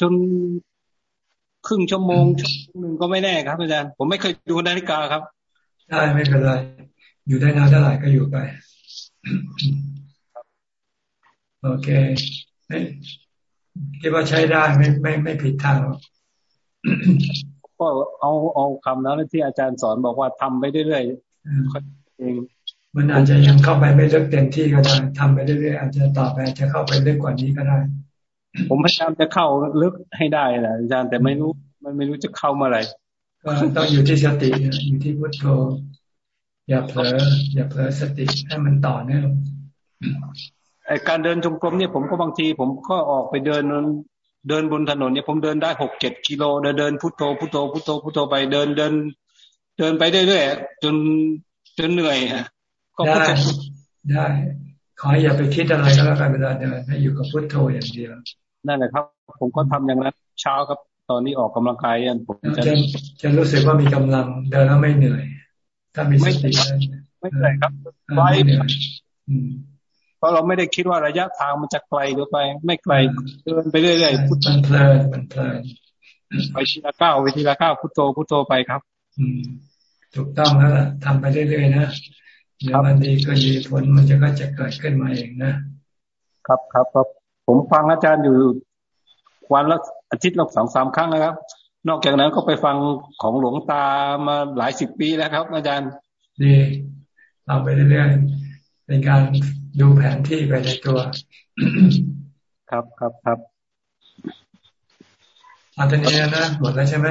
จนครึ่งชั่วโมงชั่วโมงหนึ่งก็ไม่แน่ครับอาจารย์ผมไม่เคยดูนาฬิกาครับได้ไม่เป็นไรอยู่ได้นานเท่าไหร่ก็อยู่ไปโอเคคิดว่าใช้ได้ไม่ไม่ไม่ผิดทางก็เอาเอาคำนั้นที่อาจารย์สอนบอกว่าทำไปเรื่อยๆเอง มันอาจจะยังเข้าไปไม่ลึกเต็มที่ก็ได้ทำไปเรื่อยๆอาจจะต่อไปจะเข้าไปลึกกว่านี้ก็ได้ ผมพยายามจะเข้าลึกให้ได้นะอาจารย์แต่ไม่รู้ มันไม่รู้จะเข้าเมื่อไหร่ก็ต้องอยู่ที่สติอยู่ที่พุทโธอย่าเผลออย่าเผลอสติให้มันต่อเนื่องไอการเดินจงกรมเนี่ยผมก็บางที ผมก็ออกไปเดินเดินบนถนนเนี่ยผมเดินได้หกเจ็ดกิโลเดินเดินพุทโธพุทโธพุทโธพุทโธไปเดินเดิน เดินไปเรื่อยๆจนจนเหนื่อยฮะ ก็ได้ได้ขออย่าไปคิดอะไรก็แล้วกันเวลาเดินให้อยู่กับพุทโธอย่างเดียวนั่นแหละครับ ผมก็ทำอย่างนั้นเช้าครับตอนนี้ออกกำลังกายอันผมจะจะรู้สึกว่ามีกำลังเดินแล้วไม่เหนื่อย ถ้ามีสติไม่เหนื่อยครับไวเพราะเราไม่ได้คิดว่าระยะทางมันจะไกลหรือไป ไม่ไกลเดินไปเรื่อยๆพุทมันเพลินมันเพลินไปทีละก้าวไปทีละก้าวพุทโธพุทโธไปครับ อืมถูกต้องแล้วล่ะทำไปเรื่อยๆนะ เดี๋ยวมันดีก็ดีผลมันจะก็จะเกิดขึ้นมาเองนะครับครับครับผมฟังอาจารย์อยู่วันละอาทิตย์ละสองสามครั้งนะครับ นอกจากนั้นก็ไปฟังของหลวงตามาหลายสิบปีแล้วครับ อาจารย์ดีเราไปเรื่อยๆเป็นการดูแผนที่ไปในตัว ครับครับครับอันนี้นะหมดแล้วใช่ไหม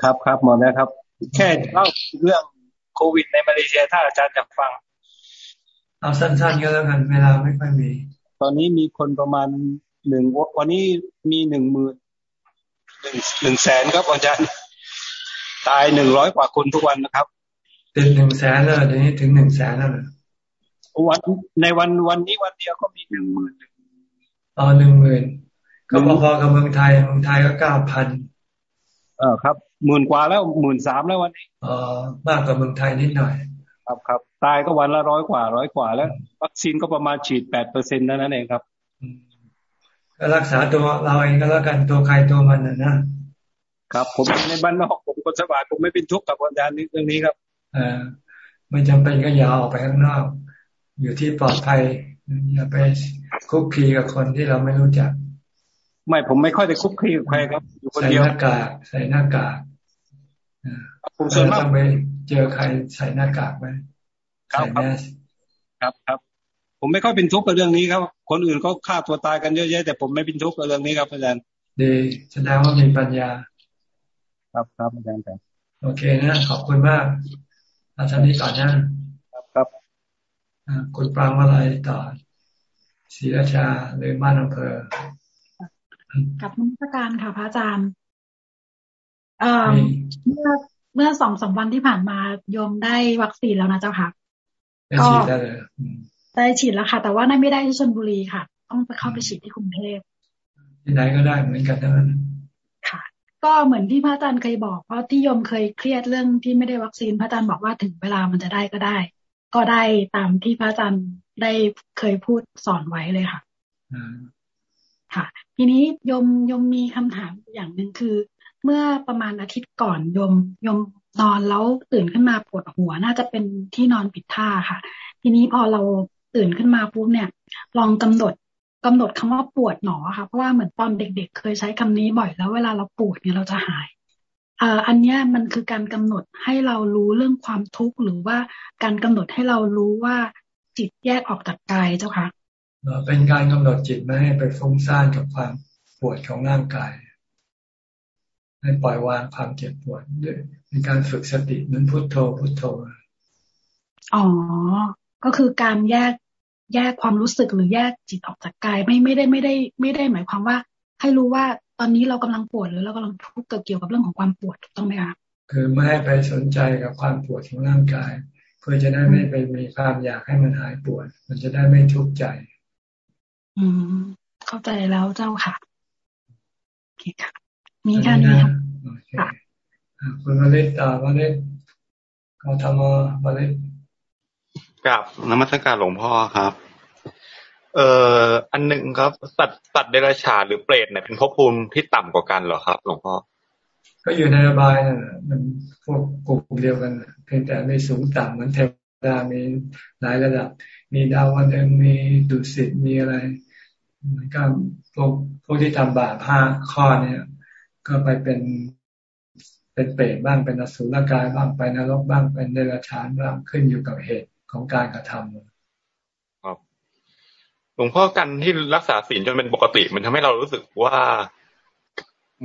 ครับครับหมดแล้วครับ แค่เล่าเรื่อง โควิดในมาเลเซียถ้าอาจารย์จะฟัง เอาสั้นๆก็แล้วกันเวลาไม่ค่อยมี ตอนนี้มีคนประมาณหนึ่งวันนี้มีหนึ่งหมื่นหนึ่งหนึ่งแสนครับอาจารย์ตายหนึ่งร้อยกว่าคนทุกวันนะครับติดหนึ่งแสนแล้วเดี๋ยวนี้ถึงหนึ่งแสนแล้ววันในวันวันนี้วันเดียวก็มีหนึ่งหมื่นอ๋อหนึ่งหมื่นก็พอๆกับเมืองไทยเมืองไทยก็เก้าพันเออครับ หมื่นกว่าแล้วหมื่นสามแล้ววันนี้อ๋อมากกว่าเมืองไทยนิดหน่อย ครับครับตายก็วันละร้อยกว่าร้อยกว่าแล้ว วัคซีนก็ประมาณฉีดแปดเปอร์เซ็นต์นั่นเองครับก็รักษาตัวเราเองก็แล้วกันตัวใครตัวมันนะนะครับ ผมในบ้านนอกผมก็สบายผมไม่เป็นทุกข์กับอาจารย์เรื่องนี้ครับอ่าไม่จำเป็นก็อย่าออกไปข้างนอก อยู่ที่ปลอดภัยอย่าไปคุกคีกับคนที่เราไม่รู้จัก ไม่ผมไม่ค่อยได้คุกคีกับใครครับอยู่คนเดียวใส่หน้ากากใส่หน้ากาก ผมส่วนมากไปเจอใครใส่หน้ากากไหมครับครับครับครับผผมไม่ค่อยเป็นทุกข์กับเรื่องนี้ครับ คนอื่นเขาฆ่าตัวตายกันเยอะแยะแต่ผมไม่เป็นทุกข์กับเรื่องนี้ครับอาจารย์ดีแสดงว่ามีปัญญา ครับครับอาจารย์ครับโอเคนะขอบคุณมาก อาจารย์นี้ก่อนนะครับครับคุณปรางอะไรต่อศรีราชาหรือบ้านอำเภอกับนักการค่ะพระอาจารย์ เมื่อเมื่อสองสามวันที่ผ่านมาโยมได้วัคซีนแล้วนะเจ้าค่ะได้ฉีดได้เลยได้ฉีดแล้วค่ะ แต่ว่าไม่ได้ที่ชลบุรีค่ะ ต้องไปเข้าไปฉีดที่กรุงเทพที่ไหนก็ได้เหมือนกันทั้งนั้นค่ะ ก็เหมือนที่พระอาจารย์เคยบอกเพราะที่โยมเคยเครียดเรื่องที่ไม่ได้วัคซีนพระอาจารย์บอกว่าถึงเวลามันจะได้ก็ได้ ก็ได้ตามที่พระอาจารย์ได้เคยพูดสอนไว้เลยค่ะค่ะ ทีนี้ยมยมมีคำถามอย่างหนึ่งคือ เมื่อประมาณอาทิตย์ก่อนยมยมนอนแล้วตื่นขึ้นมาปวดหัวน่าจะเป็นที่นอนผิดท่าค่ะ ทีนี้พอเราตื่นขึ้นมาปุ๊บเนี่ย ลองกำหนดกำหนดคำว่าปวดหนอค่ะเพราะว่าเหมือนตอนเด็ก ๆ เคยใช้คำนี้บ่อยแล้วเวลาเราปวดเนี่ยเราจะหายอ่าอันนี้มันคือการกำหนดให้เรารู้เรื่องความทุกข์หรือว่าการกำหนดให้เรารู้ว่าจิตแยกออกจากกายเจ้าค่ะเป็นการกำหนดจิตไม่ให้ไปฟุ้งซ่านกับความปวดของร่างกาย ให้ปล่อยวางความเจ็บปวดด้วยเป็นการฝึกสตินั้นพุโทโธพุโทโธ อ๋อ ก็คือการแยกแยกความรู้สึกหรือแยกจิตออกจากกายไม่ไม่ได้ไม่ได้ ไม่ได้หมายความว่า ให้รู้ว่าตอนนี้เรากำลังปวดหรือเรากำลังทุกข์เกี่ยวกับเรื่องของความปวดถูกต้องไหมคะคือไม่ให้ไปสนใจกับความปวดของร่างกาย เพื่อจะได้ไม่ไปมีความอยากให้มันหายปวด มันจะได้ไม่ทุกข์ใจ อืม เข้าใจแล้วเจ้าค่ะโอเคค่ะ มีแค่นี้ค่ะคุณมาเล่นต่อมาเล่นเขาทำมาเล่นกับนมัสการหลวงพ่อครับ เอ่ออันหนึ่งครับ สัตว์สัตว์เดรัจฉานหรือเปรตเนี่ยเป็นภพภูมิที่ต่ำกว่ากันเหรอครับหลวงพ่อก็อยู่ในระบายนั่นมันพวกกลุ่มเดียวกันเพียงแต่ไม่สูงต่ำเหมือนเทวดามีหลายระดับ มีดาวดึงมีดุสิตมีอะไรมันก็พวกพวกที่ทำบาปห้าข้อเนี่ย ก็ไปเป็นเป็นเปรตบ้างเป็นอสุรกายบ้างไปนรกบ้างเป็นเดรัจฉานบ้างขึ้นอยู่กับเหตุของการกระทำครับหลวงพ่อกันที่รักษาศีลจนเป็นปกติ มันทำให้เรารู้สึกว่า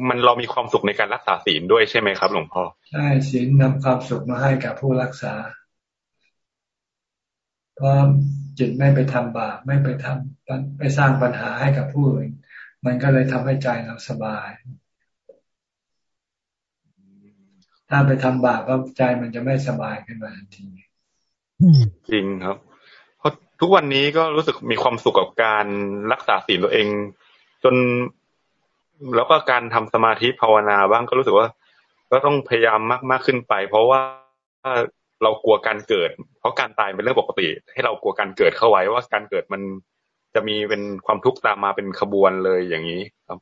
มันเรามีความสุขในการรักษาศีลด้วยใช่ไหมครับ หลวงพ่อใช่ศีลนำความสุขมาให้กับผู้รักษาเพราะจิตไม่ไปทำบาปไม่ไปทำไปสร้างปัญหาให้กับผู้อื่นมันก็เลยทำให้ใจเราสบาย ถ้าไปทำบาปก็ใจมันจะไม่สบายขึ้นมาทันทีจริงครับ เพราะทุกวันนี้ก็รู้สึกมีความสุขกับการรักษาศีลตัวเอง จนแล้วก็การทำสมาธิภาวนาบ้างก็รู้สึกว่า ก็ต้องพยายามมากมากขึ้นไป เพราะว่าเรากลัวการเกิด เพราะการตายเป็นเรื่องปกติ ให้เรากลัวการเกิดเข้าไว้ว่าการเกิดมันจะมีเป็นความทุกข์ตามมาเป็นขบวนเลยอย่างนี้ครับ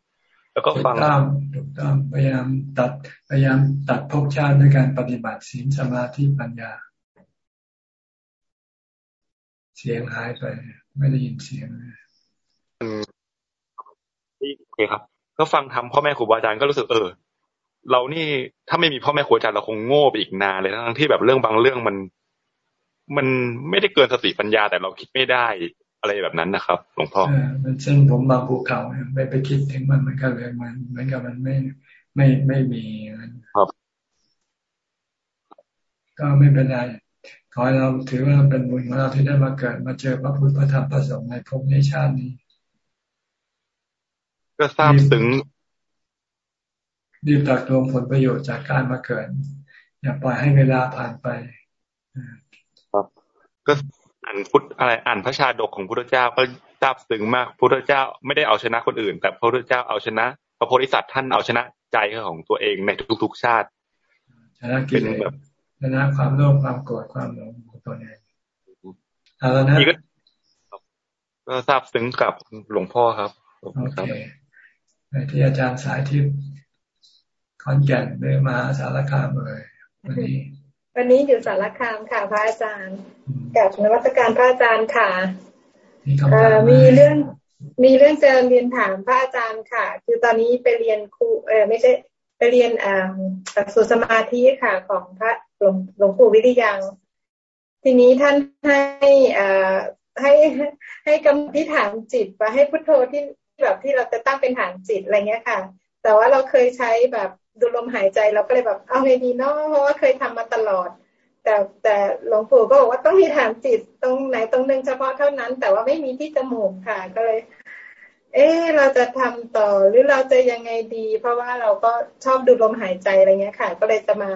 แล้วก็ฟังถูกต้องพยายามตัดพยายามตัดภพชาติด้วยการปฏิบัติศีลสมาธิปัญญา เสียงหายไป ไม่ได้ยินเสียงนี่โอเคครับ ก็ฟังทำพ่อแม่ครูบาอาจารย์ก็รู้สึกเออ เรานี่ถ้าไม่มีพ่อแม่ครูอาจารย์เราคงโง่ไปอีกนานเลยทั้งที่แบบเรื่องบางเรื่องมัน มันไม่ได้เกินสติปัญญาแต่เราคิดไม่ได้ อะไรแบบนั้นนะครับหลวงพ่อมันเส้นผมบางภูเขาไม่ไปคิดถึงมันมันก็เลยมันเหมือนกับมันไม่ไม่ไม่มีครับ ก็ไม่เป็นไรขอให้เราถือว่าเป็นบุญของเราที่ได้มาเกิดมาเจอพระพุทธพระธรรมพระสงฆ์ในภพในชาตินี้ ก็ทราบถึงรีบตักตวงผลประโยชน์จากการมาเกิด อย่าปล่อยให้เวลาผ่านไป ครับ ก็ อ่านพุทธอะไรอ่านพระชาดกของพระพุทธเจ้าก็ทราบซึ้งมากพระพุทธเจ้าไม่ได้เอาชนะคนอื่น แต่พระพุทธเจ้าเอาชนะ พระโพธิสัตว์ท่านเอาชนะใจของตัวเองในทุกๆชาติชนะกิเลสชนะความโลภความโกรธความหลงของตนเองเอาแล้วนะก็ทราบซึ้งกับหลวงพ่อครับโอเคที่อาจารย์สายทิพย์คอนแก่นเดินมาสารคามเลยวันนี้ วันนี้อยู่สารคามค่ะพระอาจารย์กับนวัตการพระอาจารย์ค่ะมีเรื่องมีเรื่องจะเรียนถามพระอาจารย์ค่ะ คือตอนนี้ไปเรียนครูเออไม่ใช่ไปเรียนอ่าหลักสูตรสมาธิค่ะ ของพระหลวงหลวงปู่วิริยัง ทีนี้ท่านให้อ่าให้ให้กำที่ฐานจิตไปให้พุทโธที่แบบที่เราจะตั้งเป็นฐานจิตอะไรเงี้ยค่ะ แต่ว่าเราเคยใช้แบบ ดูลมหายใจเราก็เลยแบบเอาไงดีเนาะเพราะว่าเคยทำมาตลอด แต่แต่หลวงปู่ก็บอกว่าต้องมีฐานจิตตรงไหนตรงหนึ่งเฉพาะเท่านั้น แต่ว่าไม่มีที่จมูกค่ะก็เลย เอ๊เราจะทำต่อหรือเราจะยังไงดี เพราะว่าเราก็ชอบดูลมหายใจอะไรเงี้ยค่ะ ก็เลยจะมา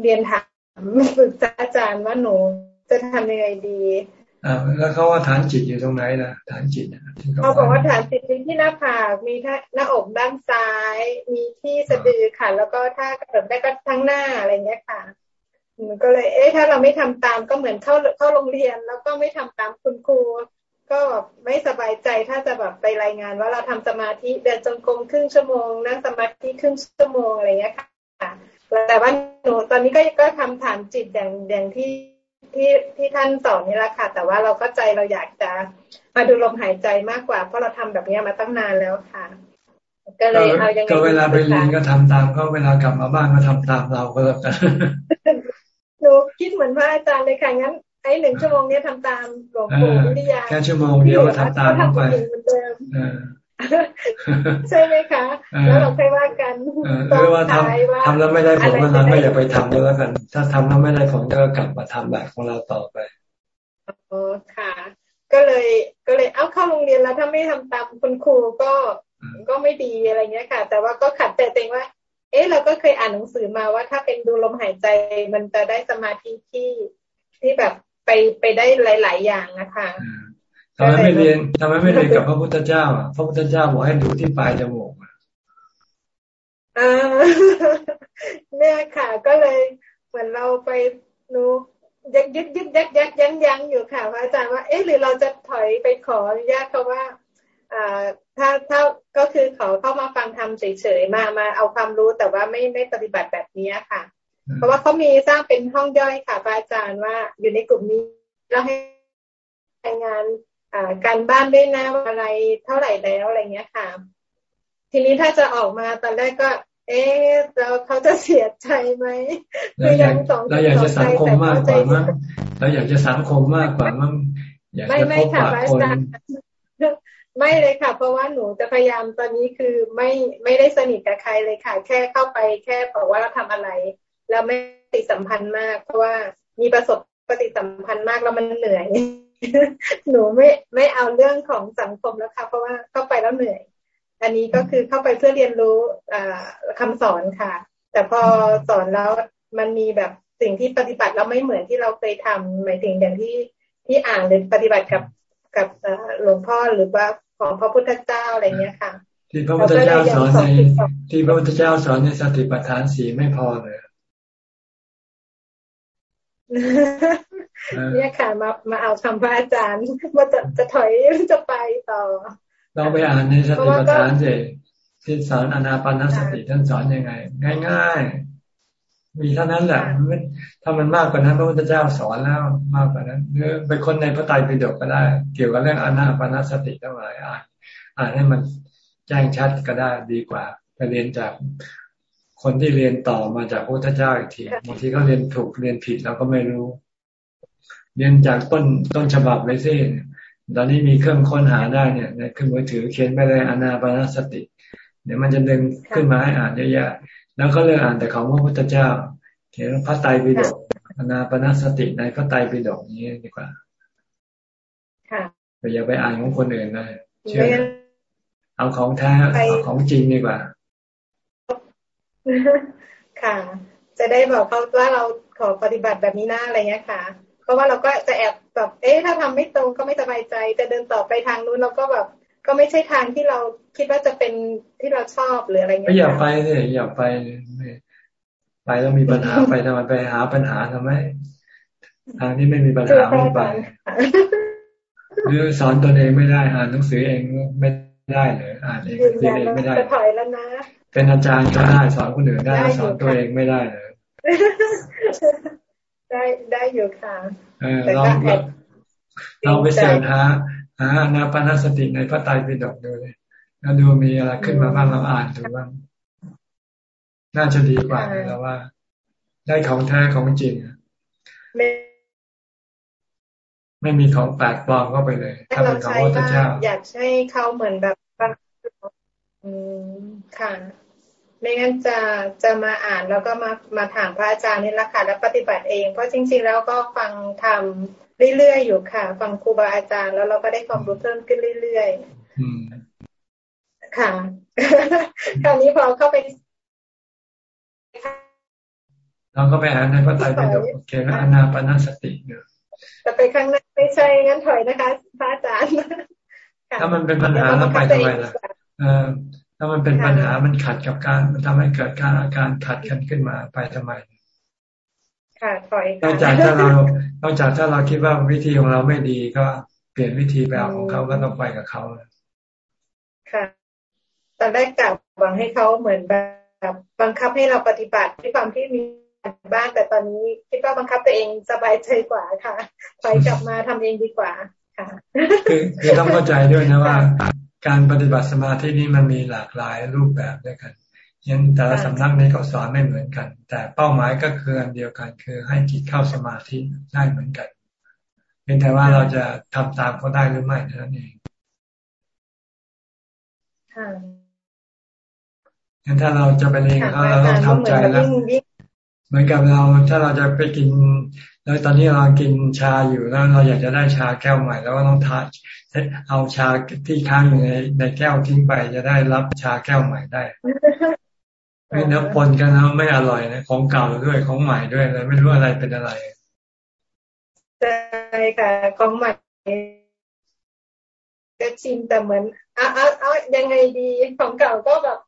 เรียนถามฝึกอาจารย์ว่าหนูจะทำยังไงดี อ่าแล้วเขาว่าฐานจิตอยู่ตรงไหนล่ะ ฐานจิตเขาบอกว่าฐานจิตที่หน้าผากมีหน้าอกด้านซ้าย มีที่สะดือค่ะ แล้วก็ถ้ากระโดดได้ก็ทั้งหน้าอะไรเงี้ยค่ะมันก็เลย เอ๊ะถ้าเราไม่ทำตามก็เหมือนเข้าเข้าโรงเรียน แล้วก็ไม่ทำตามคุณครูก็ไม่สบายใจถ้าจะแบบไปรายงาน ว่าเราทำสมาธิเดินจงกรมครึ่งชั่วโมงนั่งสมาธิครึ่งชั่วโมงอะไรเงี้ยค่ะแต่ว่าหนูตอนนี้ก็ก็ทำฐานจิตอย่างอย่างที่ ที่ที่ท่านสอนนี่แหละค่ะ แต่ว่าเราก็ใจเราอยากจะมาดูลมหายใจมากกว่า เพราะเราทำแบบนี้มาตั้งนานแล้วค่ะ ก็เลยเอายังไงก็เวลาไปเรียนก็ทำตามก็เวลากลับมาบ้านก็ทำตามเราก็แล้วกันหนูคิดเหมือนว่าอาจารย์เลยค่ะงั้นไอ้หนึ่งชั่วโมงนี้ทำตามหลวงปู่วิทยาแค่ชั่วโมงเดียวก็ทำตามเข้าไป ใช่ไหมคะ แล้วเราค่อยว่ากันหรือว่าทำทำแล้วไม่ได้ผลวันนั้นก็อย่าไปทำแล้วกัน ถ้าทำแล้วไม่ได้ผลก็กลับมาทำแบบของเราต่อไปอ๋อค่ะ ก็เลยก็เลยเอาเข้าโรงเรียนแล้วถ้าไม่ทำตามคุณครูก็ก็ไม่ดีอะไรเงี้ยค่ะ แต่ว่าก็ขัดใจตัวเองว่า เอ๊ะเราก็เคยอ่านหนังสือมาว่าถ้าเป็นดูลมหายใจมันจะได้สมาธิที่ที่แบบไปไปได้หลาย ๆ อย่างนะคะ ทำไมไม่เรียนทำไมไม่เรียนกับพระพุทธเจ้าอะพระพุทธเจ้าบอกให้ดูที่ปลายจมูกอ่าเนี่ยค่ะ ก็เลยเหมือนเราไปนูยักยึดยึดยักยักยั้งยั้งอยู่ค่ะพระอาจารย์ว่าเอ๊ะหรือเราจะถอยไปขออนุญาตเขาว่าอ่าถ้าถ้าก็คือเขาเข้ามาฟังทำเฉยๆมามาเอาความรู้แต่ว่าไม่ไม่ปฏิบัติแบบนี้ค่ะ เพราะว่าเขามีสร้างเป็นห้องย่อยค่ะพระอาจารย์ว่าอยู่ในกลุ่มนี้แล้วให้รายงาน การบ้านด้วยนะอะไรเท่าไหร่แล้วอะไรเงี้ยค่ะ ทีนี้ถ้าจะออกมาตอนแรกก็ เอ๊ะเราเขาจะเสียใจไหมเราอยากเราอยากจะสังคมมากกว่ามั้งเราอยากจะสังคมมากกว่ามั้งอยากจะพบปะคนไม่เลยค่ะ เพราะว่าหนูจะพยายามตอนนี้คือไม่ไม่ได้สนิทกับใครเลยค่ะ แค่เข้าไปแค่บอกว่าเราทำอะไร แล้วไม่ติดสัมพันธ์มาก เพราะว่ามีประสบปฏิสัมพันธ์มากแล้วมันเหนื่อย หนูไม่ไม่เอาเรื่องของสังคมแล้วค่ะ เพราะว่าเข้าไปแล้วเหนื่อย อันนี้ก็คือเข้าไปเพื่อเรียนรู้คำสอนค่ะ แต่พอสอนแล้วมันมีแบบสิ่งที่ปฏิบัติแล้วไม่เหมือนที่เราเคยทำหมายถึงอย่างที่ที่อ่านหรือปฏิบัติกับกับหลวงพ่อหรือว่าของพระพุทธเจ้าอะไรเงี้ยค่ะ ที่พระพุทธเจ้าสอนในที่พระพุทธเจ้าสอนในสติปัฏฐานสีไม่พอเลย เนี่ยค่ะมามาเอาคำพระอาจารย์ว่าจะจะถอยจะไปต่อเราไปอ่านในสติปัฏฐานสิที่สอนอนาปานสติท่านสอนยังไง ง่าย ๆ มีเท่านั้นแหละถ้ามันมากกว่านั้นพระพุทธเจ้าสอนแล้วมากกว่านั้นหรือไปคนในพระไตรปิฎกก็ได้ เกี่ยวกับเรื่องอนาปานสติทั้งหลายอ่านอ่านให้มันแจ้งชัดก็ได้ดีกว่าไปเรียนจากคนที่เรียนต่อมาจากพระพุทธเจ้าอีกทีบางทีก็เรียนถูกเรียนผิดเราก็ไม่รู้ เรียนจากต้นต้นฉบับเลยสิตอนนี้มีเครื่องค้นหาได้เนี่ยในเครื่องมือถือเขียนไปเลยอนาปานสติ เดี๋ยวมันจะดึงขึ้นมาให้อ่านเยอะๆแล้วก็เลือกอ่านแต่ของพระพุทธเจ้า เขียนพระไตรปิฎกอนาปานสติในพระไตรปิฎกนี้ดีกว่า ค่ะอย่าไปอ่านของคนอื่นนะเชื่อเอาของแท้เอาของจริงดีกว่า ค่ะ จะได้บอกเขาว่าเราขอปฏิบัติแบบนี้หน้าอะไรเงี้ยค่ะ เพราะว่าเราก็จะแอบแบบเอ๊ะถ้าทำไม่ตรงก็ไม่สบายใจ จะเดินต่อไปทางนู้นเราก็แบบก็ไม่ใช่ทางที่เราคิดว่าจะเป็นที่เราชอบหรืออะไรเงี้ยไม่อยากไปเลยอยากไปไปแล้วมีปัญหาไปทำไมไปหาปัญหาทำไมทางที่ไม่มีปัญหาไม่ไปหรือสอนตัวเองไม่ได้อ่านหนังสือเองไม่ได้เลยอ่านเองเรียนเองไม่ได้จะถอยแล้วนะเป็นอาจารย์ก็ได้สอนคนอื่นได้สอนตัวเองไม่ได้เลย ได้ได้อยู่ค่ะเออลองเราไปเสิร์ชหาหานาปานสติในพระไตรปิฎกดูเลยแล้วดูมีอะไรขึ้นมาบ้างเราอ่านดูบ้างน่าจะดีกว่าแล้วว่า ได้ของแท้ของจริงไม่มีของแปลกปลอมเข้าไปเลยถ้าเป็นของพระเจ้า อยากให้เขาเหมือนแบบอืมค่ะ ไม่งั้นจะจะมาอ่านแล้วก็มามาถามพระอาจารย์นี่แหละค่ะแล้วปฏิบัติเอง เพราะจริง ๆ แล้วก็ฟังทำเรื่อยๆอยู่ค่ะ ฟังครูบาอาจารย์แล้วเราก็ได้ความรู้เพิ่มขึ้นเรื่อยๆค่ะ คราวนี้พอเข้าไปเราก็ไปอ่านในพระไตรปิฎกเกี่ยวกับอนาปนาสติเนอะแต่ไปข้างหน้าไม่ใช่งั้นถอยนะคะพระอาจารย์ถ้ามันเป็นปัญหาเราไปทำไมล่ะ ถ้ามันเป็นปัญหามันขัดกับการ มันทำให้เกิดการอาการขัดกันขึ้นมาไปทำไมค่ะถอยนอกจากถ้าเรานอกจากถ้าเราคิดว่าวิธีของเราไม่ดีก็เปลี่ยนวิธีแบบของเขาก็ต้องไปกับเขาค่ะตอนแรกกลับหวังให้เขาเหมือนแบบบังคับให้เราปฏิบัติด้วยความที่มีบ้านแต่ตอนนี้คิดว่าบังคับตัวเองสบายใจกว่าค่ะถอยกลับมาทำเองดีกว่าค่ะ คือคือต้องเข้าใจด้วยนะว่า การปฏิบัติสมาธินี่มันมีหลากหลายรูปแบบด้วยกันยันแต่ละสำนักนี้เขาสอนไม่เหมือนกัน แต่เป้าหมายก็คืออันเดียวกันคือให้จิตเข้าสมาธิได้เหมือนกันเพียงแต่ว่าเราจะทำตามเขาได้หรือไม่เท่านั้นเองงั้นถ้าเราจะไปเรียนเขาเราต้องทำใจแล้วเหมือนกับเราถ้าเราจะไปกิน แล้วตอนนี้เรากินชาอยู่แล้วเราอยากจะได้ชาแก้วใหม่แล้วก็ต้องทาเอาชาที่ค้างอยู่ในในแก้วทิ้งไปจะได้รับชาแก้วใหม่ได้ไม่เนื้อปนกันแล้วไม่อร่อยนะของเก่าด้วยของใหม่ด้วยเลยไม่รู้อะไรเป็นอะไรใช่ค่ะของใหม่ก็ชิมแต่เหมือนเอาเอาเอายังไงดีของเก่าก็แบบ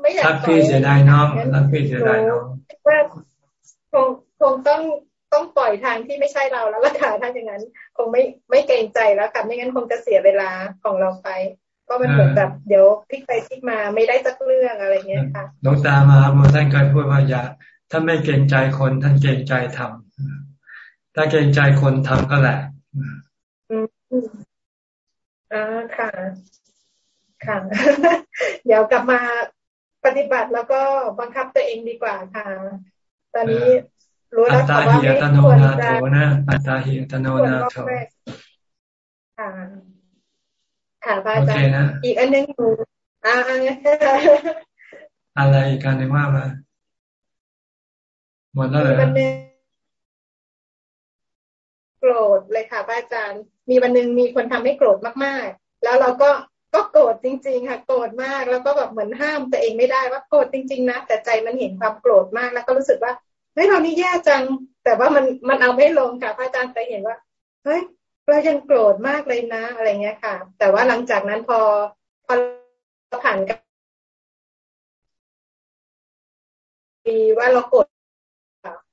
ไม่อยากรักพี่เสียดายน้องรักพี่เสียดายน้องว่าคงคงต้อง ต้องปล่อยทางที่ไม่ใช่เราแล้วล่ะค่ะถ้าอย่างนั้น คงไม่ไม่เกรงใจแล้วค่ะไม่งั้นคงจะเสียเวลาของเราไป ก็มันเหมือนแบบเดี๋ยวพลิกไปพลิกมาไม่ได้สักเรื่องอะไรเงี้ยค่ะหลวงตามาโมท่านเคยพูดว่าอย่าถ้าไม่เกรงใจคนท่านเกรงใจทำถ้าเกรงใจคนทำก็แหละอืมอ่าค่ะ ค่ะ เดี๋ยวกลับมาปฏิบัติแล้วก็บังคับตัวเองดีกว่าค่ะ ตอนนี้ รู้แล้วค่ะว่าไม่ควรจะนะอัตตาหิอัตโนนาโถค่ะค่ะพระอาจารย์อีกอันนึงหนูอ่าอะไรอีกการหนึ่งว่ามาหมดแล้วเลยโกรธเลยค่ะพระอาจารย์ มีวันหนึ่งมีคนทำให้โกรธมากๆ แล้วเราก็ก็โกรธจริง ๆ ค่ะ โกรธมากแล้วก็แบบเหมือนห้ามตัวเองไม่ได้ว่าโกรธจริง ๆ นะแต่ใจมันเห็นความโกรธมากแล้วก็รู้สึกว่า เฮ้ยเรานี่แย่จัง แต่ว่ามันมันเอาไม่ลงค่ะพระอาจารย์ไปเห็นว่าเฮ้ยเรายังโกรธมากเลยนะอะไรเงี้ยค่ะ แต่ว่าหลังจากนั้นพอพอผ่านกันดีว่าเราโกรธ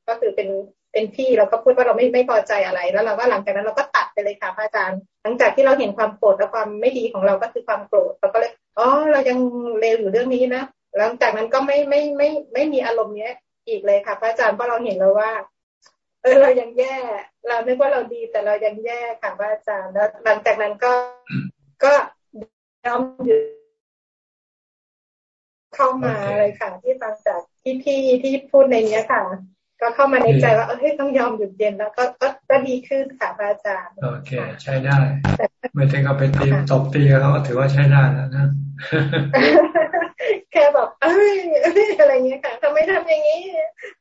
ก็คือเป็นเป็นพี่เราก็พูดว่าเราไม่ไม่พอใจอะไรแล้วเราก็หลังจากนั้นเราก็ตัดไปเลยค่ะพระอาจารย์ หลังจากที่เราเห็นความโกรธและความไม่ดีของเราก็คือความโกรธเราก็เลยอ๋อเรายังเลวอยู่เรื่องนี้นะหลังจากนั้นก็ไม่ไม่ไม่ไม่มีอารมณ์เนี้ย อีกเลยค่ะพระอาจารย์เพราะเราเห็นแล้วว่า เออเรายังแย่ เราคิดว่าเราดีแต่เรายังแย่ค่ะพระอาจารย์แล้วหลังจากนั้นก็ก็ยอมหยุดเข้ามาเลยค่ะ ที่ฟังจากที่พี่ที่พูดในนี้ค่ะ ก็เข้ามาในใจว่าเออต้องยอมหยุดเย็นแล้วก็ก็ก็ดีขึ้นค่ะพระอาจารย์โอเค ใช้ได้ไม่ถึงกับไปตีตบตีเขาก็ถือว่าใช้ได้แล้วนะ แค่แบอกเอ้ยอะไรเงี้ยค่ะทำไมทำอย่างนี้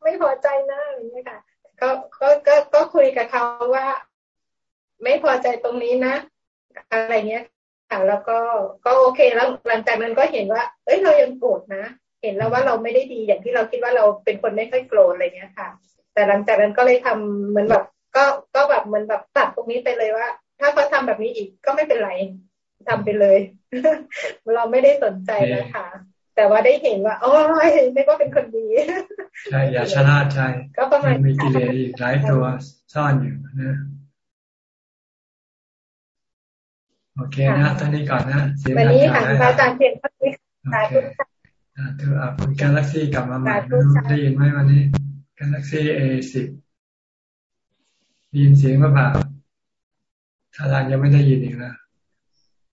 ไม่พอใจนะอะไรเงี้ยค่ะก็ก็ก็ก็คุยกับเขาว่า ไม่พอใจตรงนี้นะ อะไรเงี้ยค่ะแล้วก็ก็โอเคแล้วหลังจากนั้นก็เห็นว่า เอ้ยเรายังโกรธนะเห็นแล้วว่าเราไม่ได้ดีอย่างที่เราคิดว่าเราเป็นคนไม่ค่อยโกรธอะไรเงี้ยค่ะ แต่หลังจากนั้นก็เลยทำเหมือนแบบ ก็ก็แบบเหมือนแบบตัดตรงนี้ไปเลยว่า ถ้าเขาทาแบบนี้อีกก็ไม่เป็นไร ทำไปเลย เราไม่ได้สนใจนะคะ แต่ว่าได้เห็นว่าอ๋อไม่ว่าเป็นคนดีใช่อย่าชนะใจก็ประมาณมีกิเลสอีกหลายตัวซ่อนอยู่นะโอเคนะท่านี้ก่อนนะเสียงวันนี้ค่ะอาจารย์เพียงเท่านี้ค่ะทุกท่านเธออะคุณกาแล็กซี่กลับมาใหม่ได้ยินไหมวันนี้กาแล็กซี่เอสิบยินเสียงมาเปล่าถ้าทางยังไม่ได้ยินอีกนะ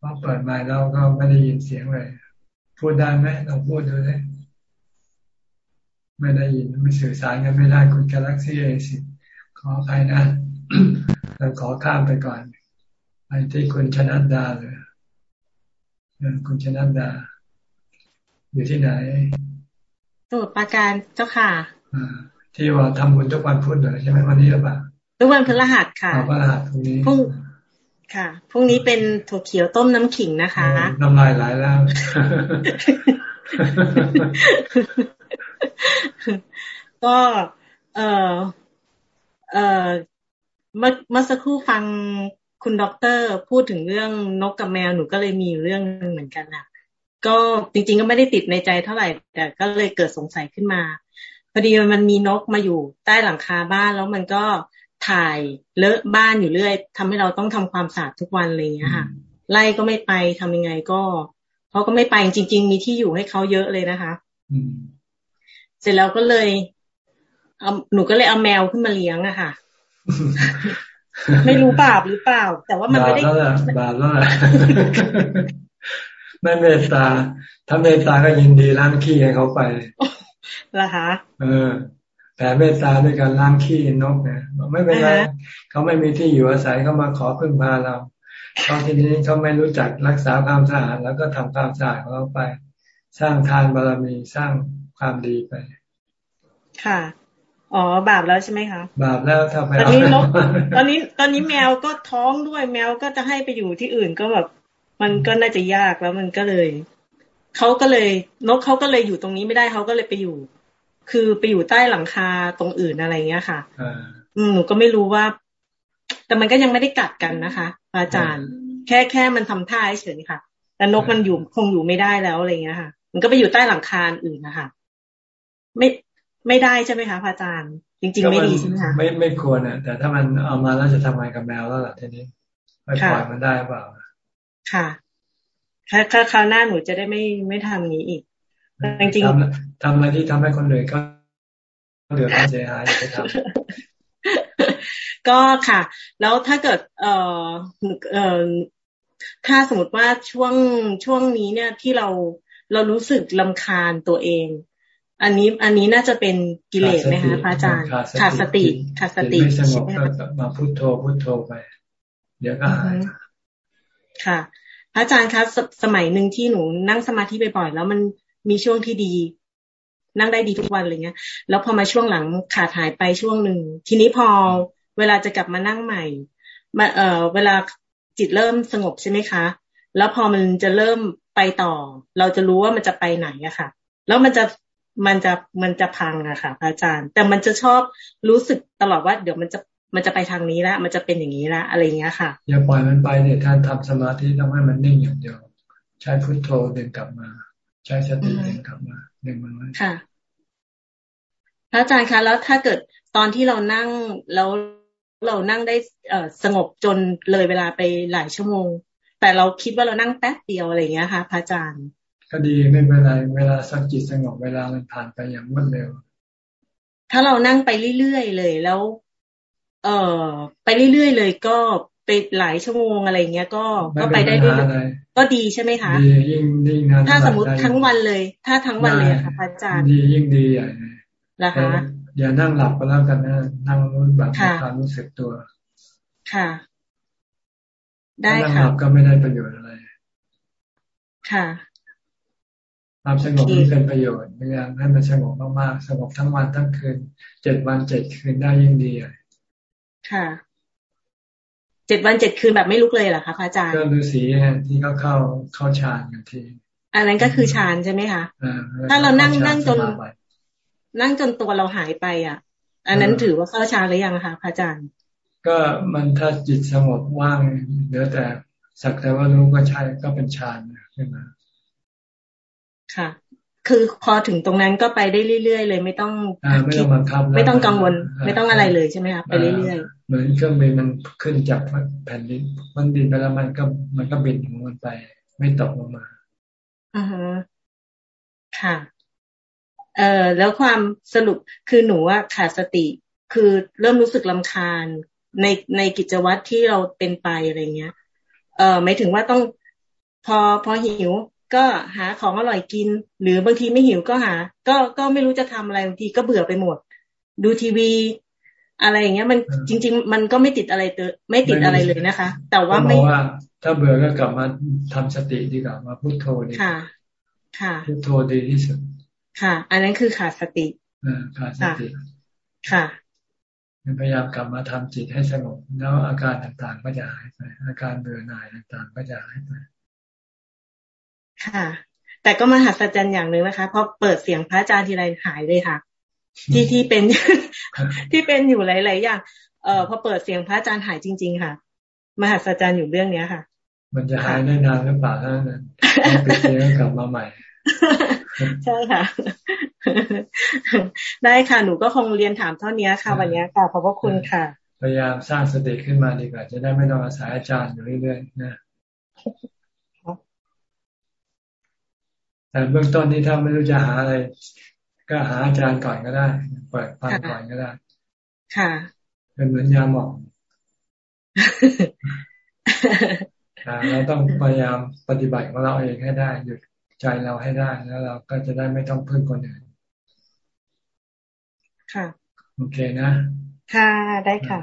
พอเปิดมาเราก็ไม่ได้ยินเสียงเลย พูดได้ไหมเราพูดดูเลยไม่ได้ยินไม่สื่อสารกันไม่ได้คุณกาแล็กซี่เอสิขอออภัยนะเราขอข้ามไปก่อนไปที่คุณชนัดดาเลยคุณชนัดดา อยู่ที่ไหนสมุดปราการเจ้าค่ะที่ว่าทำบุญทุกวันพุธเลยใช่ไหมวันนี้หรือเปล่าทุกวันพฤหัสค่ะพฤหัสพรุ่งนี้พรุ่ง ค่ะพรุ่งนี้เป็นถั่วเขียวต้มน้ำขิงนะคะน้ำลายไหลแล้วก็เออเออเมื่อเมื่อสักครู่ฟังคุณด็อกเตอร์พูดถึงเรื่องนกกับแมวหนูก็เลยมีเรื่องนึงเหมือนกันอะก็จริง ๆ ก็ไม่ได้ติดในใจเท่าไหร่แต่ก็เลยเกิดสงสัยขึ้นมาพอดีมันมีนกมาอยู่ใต้หลังคาบ้านแล้วมันก็ ถ่ายเลอะบ้านอยู่เรื่อยทำให้เราต้องทำความสะอาดทุกวันอะไรอย่างเงี้ยค่ะ ไล่ก็ไม่ไปทำยังไงก็เขาก็ไม่ไปจริง ๆ มีที่อยู่ให้เขาเยอะเลยนะคะเสร็จแล้วก็เลยเอาหนูก็เลยเอาแมวขึ้นมาเลี้ยงอะค่ะ ไม่รู้บาปหรือเปล่า แต่ว่ามันไม่ได้บาปแล้วแหละไม่เมตตา ถ้าเมตตาก็ยินดีล้างขี้ให้เขาไปเหรอคะ เออ แต่เมตตาด้วยการล้างขี้นกเนี่ยไม่เป็นไรเขาไม่มีที่อยู่อาศัยเขามาขอพึ่งพาเราตอนทีนี้เขาไม่รู้จักรักษาความสะอาดแล้วก็ทำความสะอาดของเราไป สร้างทานบารมีสร้างความดีไป ค่ะอ๋อบาปแล้วใช่ไหมคะบาปแล้วถ้าไปตอนนี้นกตอนนี้ตอนนี้แมวก็ท้องด้วยแมวก็จะให้ไปอยู่ที่อื่นก็แบบ มันก็น่าจะยากแล้วมันก็เลยเขาก็เลย นกเขาก็เลยอยู่ตรงนี้ไม่ได้เขาก็เลยไปอยู่ คือไปอยู่ใต้หลังคาตรงอื่นอะไรเงี้ยค่ะอืมหนูก็ไม่รู้ว่า แต่มันก็ยังไม่ได้กัดกันนะคะอาจารย์ แค่แค่มันทำท่าเฉยค่ะ แต่นกมันอยู่คงอยู่ไม่ได้แล้วอะไรเงี้ยค่ะ มันก็ไปอยู่ใต้หลังคาอื่นนะคะไม่ไม่ได้ใช่ไหมคะพระอาจารย์ จริง ๆ ไม่ดีใช่ไหมคะไม่ไม่ควรนะแต่ถ้ามันเอามาแล้วจะทำไงกับแมวแล้วล่ะทีนี้ไม่ปล่อยมันได้เปล่าค่ะถ้าคราวหน้าหนูจะได้ไม่ไม่ทำนี้อีก จริงๆทำอะไรที่ทำให้คนอื่นก็เดือดร้อนเสียหายไปทำก็ค่ะ แล้วถ้าเกิด เอ่อเอ่อถ้าสมมติว่าช่วงช่วงนี้เนี่ยที่เราเรารู้สึกลำคาญตัวเอง อันนี้อันนี้น่าจะเป็นกิเลสไหมคะพระอาจารย์ขาดสติขาดสติไม่สงบก็มาพุโทโธพุโทโธไป เดี๋ยวก็หายค่ะ พระอาจารย์คะสสมัยหนึ่งที่หนูนั่งสมาธิบ่อยๆแล้วมัน มีช่วงที่ดี นั่งได้ดีทุกวันอะไรเงี้ย แล้วพอมาช่วงหลังขาดหายไปช่วงหนึ่ง ทีนี้พอเวลาจะกลับมานั่งใหม่มาเออเวลาจิตเริ่มสงบใช่ไหมคะ แล้วพอมันจะเริ่มไปต่อ เราจะรู้ว่ามันจะไปไหนอะค่ะ แล้วมันจะมันจะมันจะพังอะค่ะอาจารย์ แต่มันจะชอบรู้สึกตลอดว่า เดี๋ยวมันจะมันจะไปทางนี้ละ มันจะเป็นอย่างนี้ละอะไรเงี้ยค่ะอย่าปล่อยมันไปเนี่ยท่านทำสมาธิต้องให้มันนิ่งอย่างเดียว ใช้พุทโธเดินกลับมา ใช้สติเองกลับมาหนึ่งมันไว้ค่ะพระอาจารย์คะแล้วถ้าเกิดตอนที่เรานั่งแล้วเรานั่งได้เอสงบจนเลยเวลาไปหลายชั่วโมง แต่เราคิดว่าเรานั่งแป๊บเดียวอะไรอย่างเงี้ยค่ะพระอาจารย์ ก็ดีไม่เป็นไรเวลาสักจิตสงบเวลามันผ่านไปอย่างรวดเร็ว ถ้าเรานั่งไปเรื่อยๆเลยแล้ว เอ่อไปเรื่อยๆเลยก็ ไปหลายชั่วโมงอะไรเงี้ยก็ก็ไปได้ด้วยก็ดีใช่ไหมคะดียิ่งยิ่งนถ้าสมมติทั้งวันเลย ถ้าทั้งวันเลยค่ะอาจารย์ดียิ่งดีใหญ่นะคะอย่านั่งหลับก็แล้วกันนะนั่งรู้แบบความรู้สึกตัว ค่ะ ได้ค่ะนั่งหลับก็ไม่ได้ประโยชน์อะไร ค่ะความสงบนี่เป็นประโยชน์พยายามให้มันสงบมากๆสงบทั้งวันทั้งคืนเจ็ดวันเจ็ดคืนได้ยิ่งดีค่ะ เจ็ดวันเจ็ดคืนแบบไม่ลุกเลยเหรอคะพระอาจารย์ก็ฤาษีที่เขาเข้าเข้าฌานกันทีอันนั้นก็คือฌานใช่ไหมคะถ้าเรานั่งนั่งจน นั่งจนตัวเราหายไป อะ อันนั้นถือว่าเข้าฌานหรือยังคะพระอาจารย์ ก็มันถ้าจิตสงบว่างเหลือแต่สักแต่ว่ารู้ก็ใช่ก็เป็นฌานขึ้นมาค่ะ คือพอถึงตรงนั้นก็ไปได้เรื่อยๆ เลย ไม่ต้องไม่ต้องบังคับไม่ต้องกังวล ไม่ต้องอะไรเลยใช่ไหมคะไปเรื่อยๆเหมือนเครื่องบินมันขึ้นจากแผ่นดินมันบินไปแล้วมันก็มันก็บินของมันไป ไม่ตกลงมาอ่าฮะค่ะเอ่อแล้วความสรุปคือหนูว่าขาดสติ คือเริ่มรู้สึกลำคาญในในกิจวัตรที่เราเป็นไปอะไรเงี้ย เอ่อหมายถึงว่าต้องพอพอหิว ก็หาของอร่อยกิน หรือบางทีไม่หิวก็หา ก็ก็ไม่รู้จะทำอะไรบางทีก็เบื่อไปหมด ดูทีวี อะไรอย่างเงี้ย มันจริง ๆ มันก็ไม่ติดอะไรเตไม่ติดอะไรเลยนะคะ แต่ว่าไม่ว่า ถ้าเบื่อก็กลับมาทำสติดีกว่ามาพุทโธดีค่ะ ค่ะพุทโธดีที่สุดค่ะ อันนั้นคือขาดสติขาดสติค่ะพยายามกลับมาทำจิตให้สงบแล้วอาการต่างๆ ก็จะหายไป อาการเบื่อหน่ายต่างๆ ก็จะหายไป ค่ะ แต่ก็มาหัศจรรย์อย่างหนึ่งนะคะพอเปิดเสียงพระอาจารย์ทีไรหายเลยค่ะ ที่ที่เป็นที่เป็นอยู่หลาย ๆ อย่าง เอ่อพอเปิดเสียงพระอาจารย์หายจริง ๆ ค่ะ มหัศจรรย์อยู่เรื่องเนี้ยค่ะ มันจะหายได้นานหรือเปล่าถ้านั้นปิดเสียงกลับมาใหม่ใช่ค่ะ ได้ค่ะ หนูก็คงเรียนถามเท่านี้ค่ะ วันนี้ค่ะ ขอบพระคุณค่ะ พยายามสร้างสติขึ้นมาดีกว่า จะได้ไม่ต้องอาศัยอาจารย์อยู่เรื่อยๆนะ แต่เบื้องต้นนี้ถ้าไม่รู้จะหาอะไร ก็หาอาจารย์ก่อนก็ได้เปิดฟังก่อนก็ได้ ค่ะ เป็นเหมือนยาหมองเราต้องพยายามปฏิบัติของเราเองให้ได้ หยุดใจเราให้ได้แล้วเราก็จะได้ไม่ต้องพึ่งคนอื่นค่ะโอเคนะ ค่ะได้ค่ะ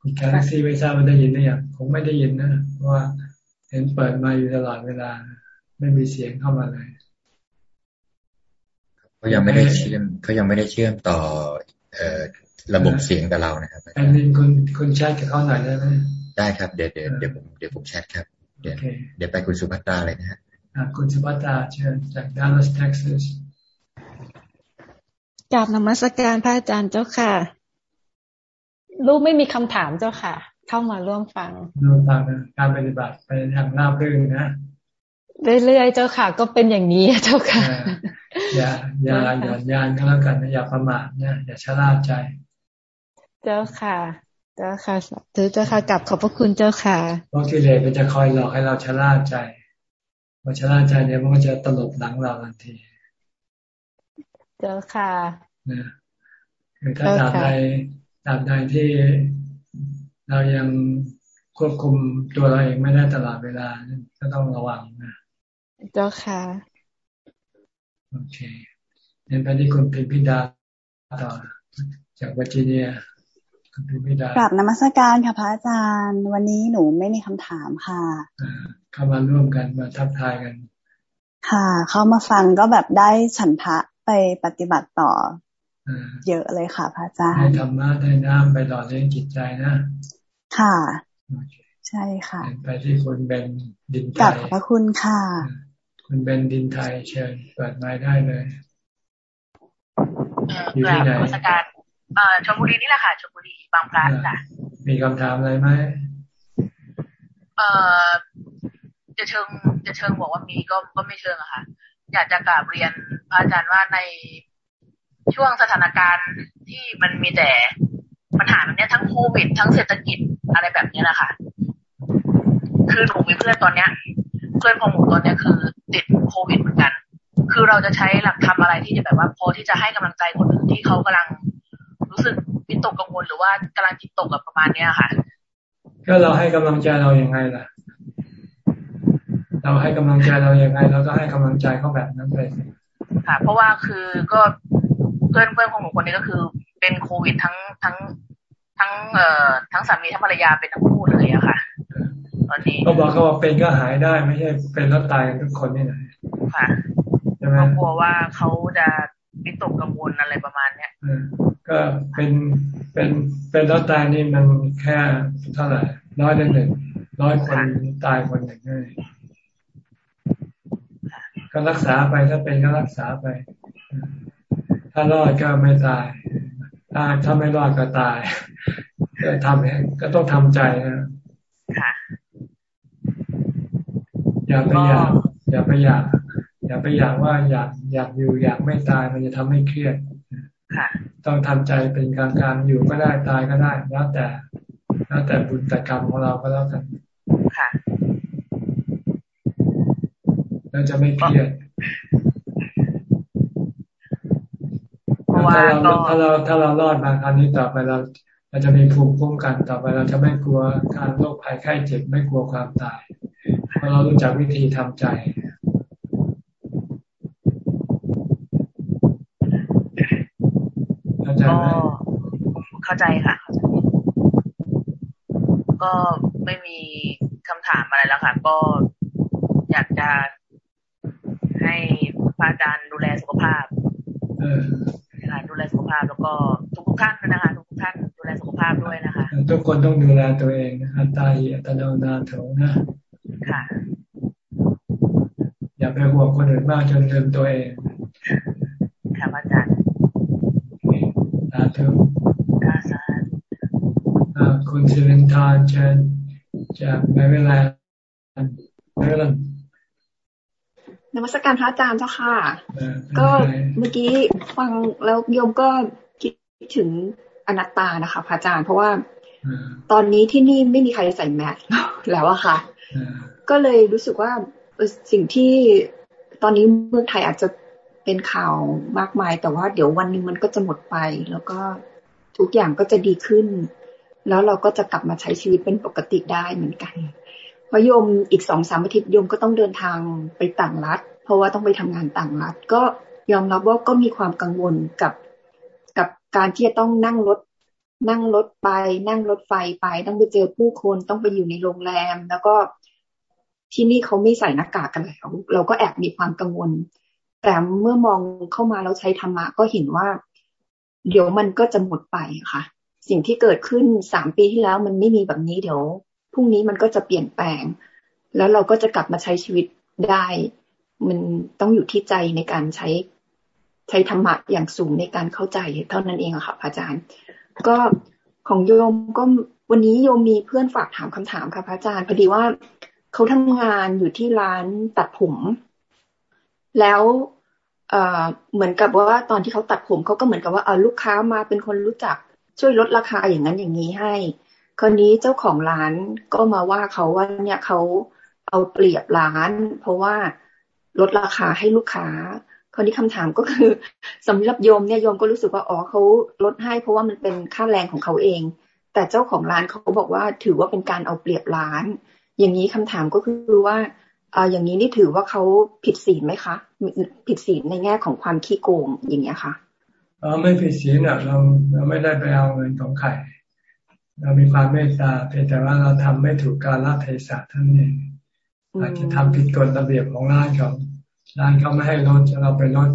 คุณแคลซี่ไม่ทราบว่าได้ยินหรือยังคงไม่ได้ยินนะเพราะว่าเห็นเปิดมาอยู่ตลอดเวลา ไม่มีเสียงเข้ามาเลยเขายังไม่ได้เชื่อมเขายังไม่ได้เชื่อมต่อ เอ่อระบบเสียงกับเรานะครับอันนี้คุณคุณแชทกับเขาหน่อยได้ไหมได้ครับเดี๋ยวเดี๋ยวเดี๋ยวผมเดี๋ยวผมแชทครับ เดี๋ยวเดี๋ยวไปคุณสุภัตราเลยนะฮะคุณสุภัตราเชิญจากดัลลัสเท็กซัสกราบนมัสการพระอาจารย์เจ้าค่ะ ลูกไม่มีคำถามเจ้าค่ะ เข้ามาร่วมฟังร่วมฟังการปฏิบัติไปทางราบรื่นนะ เรื่อยๆเจ้าค่ะ ก็เป็นอย่างนี้เจ้าค่ะ อย่าอย่าหย่อนยานก็แล้วกันอย่าประมาทนะอย่าชะล่าใจ เจ้าค่ะ เจ้าค่ะถือเจ้าค่ะกลับขอบพระคุณเจ้าค่ะเพราะกิเลสมันจะคอยหลอกให้เราชะล่าใจพอชะล่าใจเนี่ยมันก็จะตลบหลังเราทันที เจ้าค่ะนะคือถ้าตามใดตามใดที่เรายังควบคุมตัวเราเองไม่ได้ตลอดเวลาก็ต้องระวังนะ เจ้าค่ะ โอเคเน้นไปที่คุณพิมพิดาต่อจากวัจิเนียคุณพิมพิดากลับนมัสการค่ะพระอาจารย์ วันนี้หนูไม่มีคำถามค่ะเข้ามาร่วมกันมาทักทายกัน ค่ะ เข้ามาฟังก็แบบได้ฉันทะไปปฏิบัติต่อเยอะเลยค่ะพระอาจารย์ได้ธรรมะได้น้ำไปหล่อเลี้ยงจิตใจนะ ค่ะ ใช่ค่ะ ไปที่คุณเบนดินไทยกับพระคุณค่ะ คุณเบนดินไทยเชิญเปิดไม้ได้เลยอยู่ที่ไหนราชการชลบุรีนี่แหละค่ะชลบุรีบางพระจ้ะมีคำถามอะไรไหมเอ่อจะเชิงจะเชิงบอกว่ามีก็ก็ไม่เชิงอะค่ะ อยากจะกราบเรียนพระอาจารย์ว่าในช่วงสถานการณ์ที่มันมีแต่ปัญหาแบบนี้ทั้งโควิด ทั้งเศรษฐกิจอะไรแบบนี้นะคะ คือหนูมีเพื่อนตอนเนี้ย เพื่อนของหนูตอนเนี้ยคือติดโควิดเหมือนกัน คือเราจะใช้หลักทำอะไรที่จะแบบว่า พอที่จะให้กำลังใจคนอื่นที่เขากำลังรู้สึกวิตกกังวลหรือว่ากำลังจิตตกกับประมาณเนี้ยค่ะ ก็เราให้กำลังใจเราอย่างไงล่ะ เราให้กำลังใจเราอย่างไงเราก็ให้กำลังใจเขาแบบนั้นไปค่ะ เพราะว่าคือก็เพื่อนเพื่อนของหนูคนนี้ก็คือ เป็นโควิดทั้งทั้งทั้งเอ่อทั้งสามีทั้งภรรยาเป็นทั้งคู่เลยอะค่ะ ตอนนี้ก็บอกเขาว่าเป็นก็หายได้ไม่ใช่เป็นแล้วตายกันทุกคนนี่นะค่ะใช่ไหมกลัวว่าเขาจะวิตกกังวลอะไรประมาณเนี้ยก็เป็นเป็นเป็นแล้วตายนี่มันแค่เท่าไหร่ร้อยหนึ่งร้อยคนตายคนหนึ่งนี่ก็รักษาไปถ้าเป็นก็รักษาไป ถ้ารอดก็ไม่ตาย ถ้าถ้าไม่รอดก็ตายก็ทำก็ต้องทำใจนะ อย่าไปอยากอย่าไปอยากอย่าไปอยากว่าอยากอยากอยู่อยากไม่ตายมันจะทำให้เครียดต้องทำใจเป็นกลางๆอยู่ก็ได้ตายก็ได้แล้วแต่แล้วแต่บุญแต่กรรมของเราก็แล้วกันค่ะแล้วจะไม่เครียดถ้าเราถ้าเราถ้าเรารอดมาครั้งนี้ต่อไปเราเราจะมีภูมิคุ้มกันต่อไปเราจะไม่กลัวการโรคภัยไข้เจ็บไม่กลัวความตาย เพราะเรารู้จักวิธีทำใจเข้าใจไหมเข้าใจค่ะเข้าใจก็ไม่มีคำถามอะไรแล้วค่ะ ก็อยากจะให้พระอาจารย์ดูแลสุขภาพนะคะดูแลสุขภาพแล้วก็ทุกท่านนะคะ ทุกท่านดูแลสุขภาพด้วยนะคะ ทุกคนต้องดูแลตัวเองอัตตาหิอัตโนนาโถนะ ค่ะ อย่าไปห่วงคนอื่นมากจนลืมตัวเองค่ะอาจารย์สาธุค่ะสาธุคุณสิรินทร์เชิญจากแมเวลาแมเวลนมัสการพระอาจารย์เจ้าค่ะ ก็เมื่อกี้ฟังแล้วโยมก็คิดถึงอนัตตานะคะพระอาจารย์ เพราะว่าตอนนี้ที่นี่ไม่มีใครใส่แมสแล้วอะค่ะ ก็เลยรู้สึกว่าสิ่งที่ตอนนี้เมืองไทยอาจจะเป็นข่าวมากมาย แต่ว่าเดี๋ยววันหนึ่งมันก็จะหมดไป แล้วก็ทุกอย่างก็จะดีขึ้น แล้วเราก็จะกลับมาใช้ชีวิตเป็นปกติได้เหมือนกันพอโยมอีกสองสามอาทิตย์โยมก็ต้องเดินทางไปต่างรัฐ เพราะว่าต้องไปทำงานต่างรัฐ ก็ยอมรับว่าก็มีความกังวลกับกับการที่จะต้องนั่งรถนั่งรถไป นั่งรถไฟไป ต้องไปเจอผู้คนต้องไปอยู่ในโรงแรม แล้วก็ ที่นี่เขาไม่ใส่หน้ากากกันแล้ว เราก็แอบมีความกังวล แต่เมื่อมองเข้ามาแล้วใช้ธรรมะก็เห็นว่า เดี๋ยวมันก็จะหมดไปค่ะ สิ่งที่เกิดขึ้นสามปีที่แล้วมันไม่มีแบบนี้เดี๋ยวพรุ่งนี้มันก็จะเปลี่ยนแปลง แล้วเราก็จะกลับมาใช้ชีวิตได้ มันต้องอยู่ที่ใจในการใช้ใช้ธรรมะอย่างสูงในการเข้าใจเท่านั้นเองอะค่ะพระอาจารย์ ก็ของโยมก็วันนี้โยมมีเพื่อนฝากถามคำถามค่ะพระอาจารย์พอดีว่า เขาทำงานอยู่ที่ร้านตัดผม แล้วเหมือนกับว่าตอนที่เขาตัดผมเขาก็เหมือนกับว่าเอาลูกค้ามาเป็นคนรู้จักช่วยลดราคาอย่างนั้นอย่างนี้ให้คนนี้เจ้าของร้านก็มาว่าเขาว่าเนี่ยเขาเอาเปรียบร้าน เพราะว่าลดราคาให้ลูกค้าคราวนี้คำถามก็คือสำหรับโยมเนี่ยโยมก็รู้สึกว่าอ๋อเขาลดให้เพราะว่ามันเป็นค่าแรงของเขาเอง แต่เจ้าของร้านเขาบอกว่าถือว่าเป็นการเอาเปรียบร้าน อย่างนี้คำถามก็คือว่าอ่าอย่างนี้นี่ถือว่าเขาผิดศีลไหมคะผิดศีลในแง่ของความขี้โกงอย่างเงี้ยค่ะอ๋อไม่ผิดศีลอะเราเราไม่ได้ไปเอาเงินของใครเรามีความเมตตาเพียงแต่ว่าเราทำไม่ถูกการละเทศะท่านเองอาจจะทำผิดกฎระเบียบของร้านเขาร้านเขาไม่ให้ลดเราไปลด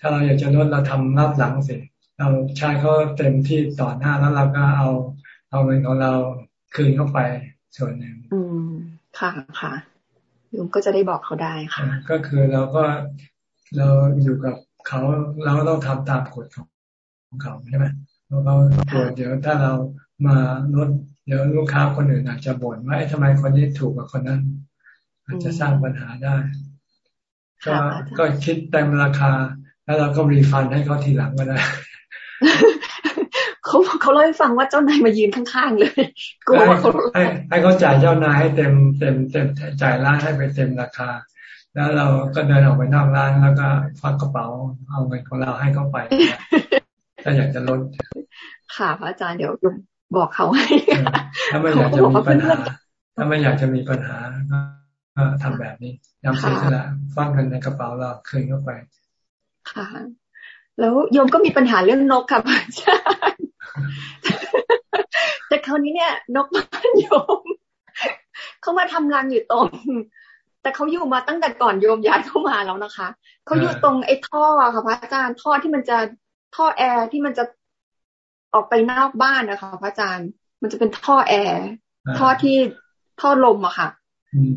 ถ้าเราอยากจะลดเราทำรับหลังสิเราใช้เขาเต็มที่ต่อหน้าแล้วเราก็เอาเอาเงินของเราคืนเข้าไป ส่วนหนึ่งอืมค่ะค่ะลุงก็จะได้บอกเขาได้ค่ะ ก็คือเราก็เราอยู่กับเขาเราก็ต้องทำตามกฎของเขาใช่ไหมเราเราตรวจเดี๋ยวถ้าเรามาลดเดี๋ยวลูกค้าคนอื่นอาจจะบ่นว่าทำไมคนนี้ถูกกว่าคนนั้น อาจจะสร้างปัญหาได้ ก็ก็คิดเต็มราคา แล้วเราก็รีฟันให้เขาทีหลังก็ได้ เขาเขาเล่าให้ฟังว่าเจ้านายมายืนข้างๆเลยกลัวเขาให้ให้เขาจ่ายเจ้านายให้เต็มเต็มเต็มจ่ายร้านให้ไปเต็มราคา แล้วเราก็เดินออกไปนอกร้านแล้วก็ฟักกระเป๋าเอาเงินของเราให้เขาไปถ้าอยากจะลดค่ะพระอาจารย์เดี๋ยวบอกเขาให้ถ้าไม่อยากจะมีปัญหาถ้าไม่อยากจะมีปัญหาก็ทำแบบนี้ยำเสียสละฟังเงินในกระเป๋าเราคืนเข้าไป ค่ะ แล้วโยมก็มีปัญหาเรื่องนกค่ะพระอาจารย์ แต่คราวนี้เนี่ย นกบ้านโยมเขามาทำรังอยู่ตรง แต่เขาอยู่มาตั้งแต่ก่อนโยมย้ายเข้ามาแล้วนะคะเขาอยู่ตรงไอ้ท่อค่ะพระอาจารย์ท่อที่มันจะท่อแอร์ที่มันจะออกไปนอกบ้านนะคะพระอาจารย์ มันจะเป็นท่อแอร์ท่อที่ท่อลมอะค่ะ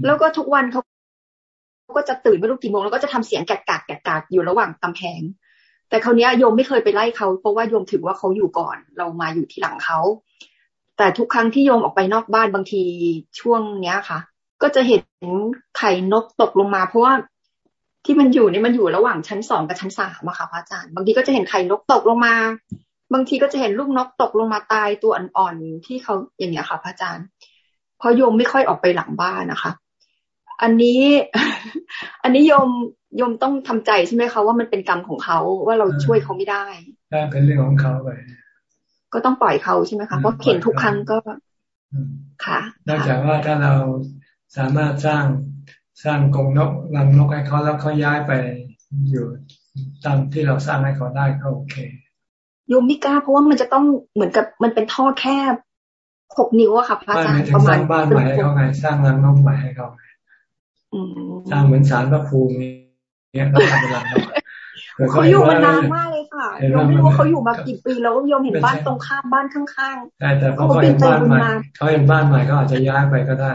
แล้วก็ทุกวันเขาก็จะตื่นไม่รู้กี่โมงแล้วก็จะทำเสียงแกะกากแกะกากอยู่ระหว่างกำแพง แต่คราวนี้โยมไม่เคยไปไล่เขา เพราะว่าโยมถือว่าเขาอยู่ก่อน เรามาอยู่ที่หลังเขา แต่ทุกครั้งที่โยมออกไปนอกบ้านบางทีช่วงเนี้ยค่ะ ก็จะเห็นไข่นกตกลงมา เพราะว่าที่มันอยู่เนี่ยมันอยู่ระหว่างชั้นสองกับชั้นสามอะค่ะพระอาจารย์ บางทีก็จะเห็นไข่นกตกลงมา บางทีก็จะเห็นลูกนกตกลงมาตายตัวอ่อนๆที่เขาอย่างเงี้ยค่ะพระอาจารย์เพราะโยมไม่ค่อยออกไปหลังบ้านนะคะ อันนี้ อันนี้โยมโยมต้องทำใจใช่ไหมคะว่ามันเป็นกรรมของเขาว่าเราช่วยเขาไม่ได้ได้เป็นเรื่องของเขาไปก็ต้องปล่อยเขาใช่ไหมคะเพราะเห็นทุกครั้งก็ค่ะนอกจากว่าถ้าเราสามารถสร้างสร้างกรงนกรังนกให้เขาแล้วเขาย้ายไปอยู่ตามที่เราสร้างให้เขาได้ก็โอเคโยมไม่กล้าเพราะว่ามันจะต้องเหมือนกับมันเป็นท่อแคบหกนิ้วอะค่ะพระอาจารย์ประมาณบ้านใหม่ให้เขาไงสร้างรังนกใหม่ให้เขา สร้างเหมือนสารพระภูมิเนี่ยเขาทำเป็นรังนกเขาอยู่มานานมากเลยค่ะโยมไม่รู้ว่าเขาอยู่มากี่ปีแล้วโยมเห็นบ้านตรงข้ามบ้านข้างๆใช่แต่เขาเห็นบ้านใหม่เขาเห็นบ้านใหม่เขาอาจจะย้ายไปก็ได้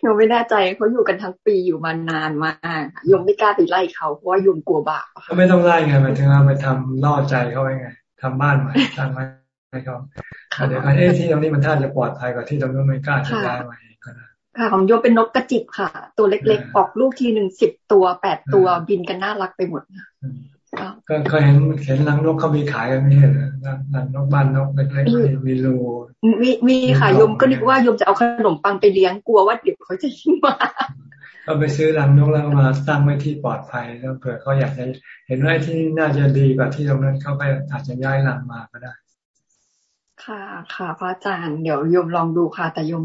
โยมไม่แน่ใจเขาอยู่กันทั้งปีอยู่มานานมากโยมไม่กล้าไปไล่เขาเพราะว่าโยมกลัวบาปก็ไม่ต้องไล่ไงหมายถึงเราไปทำล่อใจเขาไว้ไงทำบ้านใหม่สร้างไว้ให้เขาเดี๋ยวเอ๊ะที่ตรงนี้มันท่าจะปลอดภัยกว่าที่ตรงนู้นไม่กล้าจะย้ายมาเองก็ได้ ค่ะของโยเป็นนกกระจิบค่ะ ตัวเล็กๆ ออกลูกทีหนึ่งสิบตัวแปดตัวบินกันน่ารักไปหมดก็เคยเห็นเห็นรังนกเขามีขายกันไม่เห็นรังนกบ้านนกเล็กๆมีรูมีมีค่ะโยมก็นึกว่าโยมจะเอาขนมปังไปเลี้ยงกลัวว่าเดี๋ยวเขาจะยิงมาก็ไปซื้อรังนกแล้วมาตั้งไว้ที่ปลอดภัยแล้วเผื่อเขาอยากจะเห็นว่าที่น่าจะดีกว่าที่ตรงนั้นเขาไปอาจจะย้ายรังมาก็ได้ ค่ะค่ะพระอาจารย์เดี๋ยวโยมลองดูค่ะ แต่โยม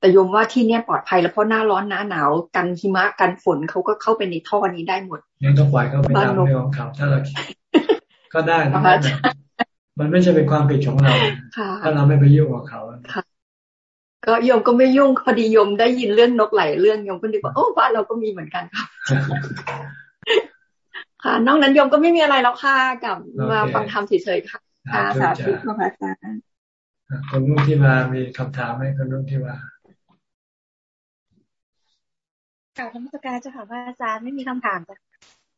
แต่โยมว่าที่เนี้ยปลอดภัยแล้วเพราะหน้าร้อนหน้าหนาวกันหิมะกันฝนเขาก็เข้าไปในท่อนี้ได้หมดนี่ต้องปล่อยเขาไปตามเรื่องของเขาถ้าเราก็ได้นะมันไม่ใช่เป็นความผิดของเราถ้าเราไม่ไปยุ่งกับเขาก็โยมก็ไม่ยุ่งพอดีโยมได้ยินเรื่องนกไหลเรื่องโยมก็นึกว่าโอ้บ้านเราก็มีเหมือนกันครับค่ะนอกนั้นโยมก็ไม่มีอะไรแล้วค่ะกับมาฟังธรรมเฉยๆค่ะค่ะสาธุพระอาจารย์คนรุ่นที่มามีคำถามไหมคนรุ่นที่มา ค่ะธรรมสการเจ้าค่ะพระอาจารย์ไม่มีคำถามจ้ะ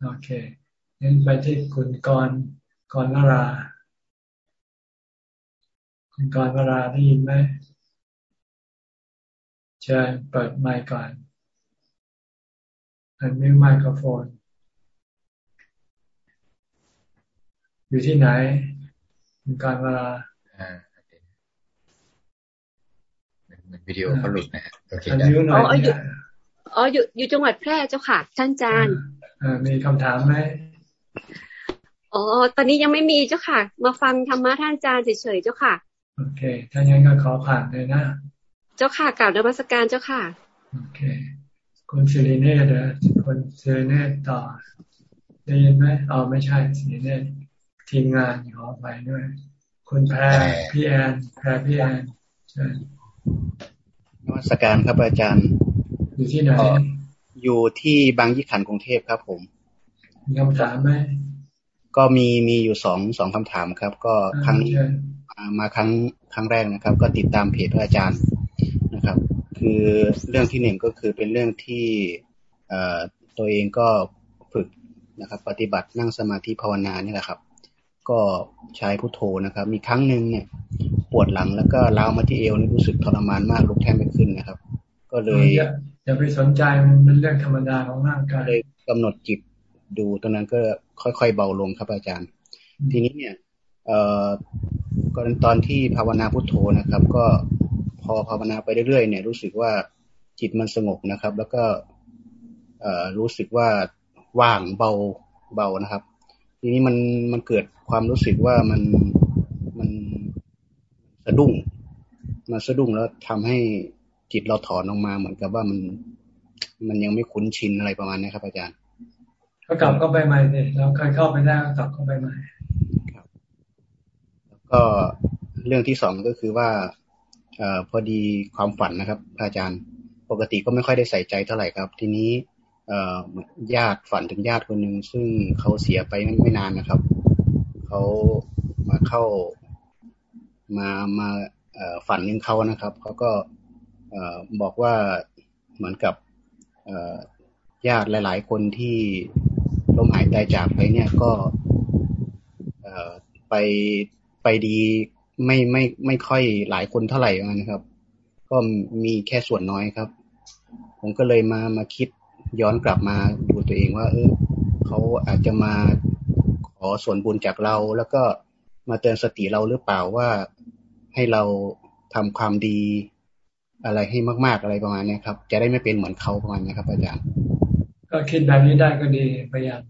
โอเคงั้นไปที่คุณกรกรนรา คุณกรนราได้ยินไหมเชิญเปิดไมค์ก่อนอันนี้ไมโครโฟน อยู่ที่ไหนคุณกรนราวิดีโอเขาหลุดนะโอเคได้อ๋ออยู่ อ๋ออยู่อยู่จังหวัดแพร่เจ้าค่ะ ท่านอาจารย์มีคำถามไหมอ๋อ ตอนนี้ยังไม่มีเจ้าค่ะ มาฟังธรรมะท่านอาจารย์เฉยๆเจ้าค่ะ โอเค ถ้าอย่างนั้นก็ขอผ่านเลยนะ เจ้าค่ะกล่าวนมัสการเจ้าค่ะ โอเค คุณซิริเน่เด้อคุณซิริเน่ต่อ ได้ยินไหมอ๋อไม่ใช่ซิริเน่ทีมงานขอไปด้วย คุณแพรพี่แอน แพรพี่แอนเชิญนวัตการครับอาจารย์ อยู่ที่ไหนอยู่ที่บางยี่ขันกรุงเทพครับ ผมมีคำถามไหมก็มีมีอยู่สองสองคำถามครับ ก็ครั้งนี้มาครั้งครั้งแรกนะครับ ก็ติดตามเพจพระอาจารย์นะครับ คือเรื่องที่หนึ่งก็คือเป็นเรื่องที่เอ่อตัวเองก็ฝึกนะครับ ปฏิบัตินั่งสมาธิภาวนานี่แหละครับ ก็ใช้พุทโธนะครับ มีครั้งหนึ่งเนี่ย ปวดหลังแล้วก็ล้าวมาที่เอวนี่รู้สึกทรมานมากลุกแทบไม่ขึ้นนะครับ ก็เลย อย่าไปสนใจมันเป็นเรื่องธรรมดาของร่างกายเลยกำหนดจิตดูตรงนั้นก็ค่อยๆเบาลงครับอาจารย์ ทีนี้เนี่ย เอ่อก็ตอนที่ภาวนาพุทโธนะครับ ก็พอภาวนาไปเรื่อยๆเนี่ย รู้สึกว่าจิตมันสงบนะครับ แล้วก็ เอ่อรู้สึกว่าว่างเบาเบานะครับ ทีนี้มันมันเกิดความรู้สึกว่ามันมันสะดุ้งมาสะดุ้งแล้วทำให้ จิตเราถอนออกมาเหมือนกับว่ามัน มันยังไม่คุ้นชินอะไรประมาณนี้ครับอาจารย์ ก็กลับเข้าไปใหม่สิเราเคยเข้าไปได้กลับเข้าไปใหม่ครับแล้วก็เรื่องที่สองก็คือว่าเอ่อพอดีความฝันนะครับอาจารย์ ปกติก็ไม่ค่อยได้ใส่ใจเท่าไหร่ครับ ทีนี้เอ่อญาติฝันถึงญาติคนหนึ่งซึ่งเขาเสียไปไม่นานนะครับเขามาเข้ามามาฝันถึงเขานะครับเขาก็ บอกว่าเหมือนกับญาติหลาย ๆ คนที่ล้มหายตายจากไปเนี่ยก็ไปไปดีไม่ไม่ไม่ค่อยหลายคนเท่าไหร่นะครับ ก็มีแค่ส่วนน้อยครับ ผมก็เลยมามาคิดย้อนกลับมาดูตัวเองว่า เออเขาอาจจะมาขอส่วนบุญจากเรา แล้วก็มาเตือนสติเราหรือเปล่าว่าให้เราทำความดี อะไรให้มาก ๆอะไรประมาณนี้ครับ จะได้ไม่เป็นเหมือนเขาประมาณนี้ครับ อาจารย์ ก็คิดแบบนี้ได้ก็ดีพยายาม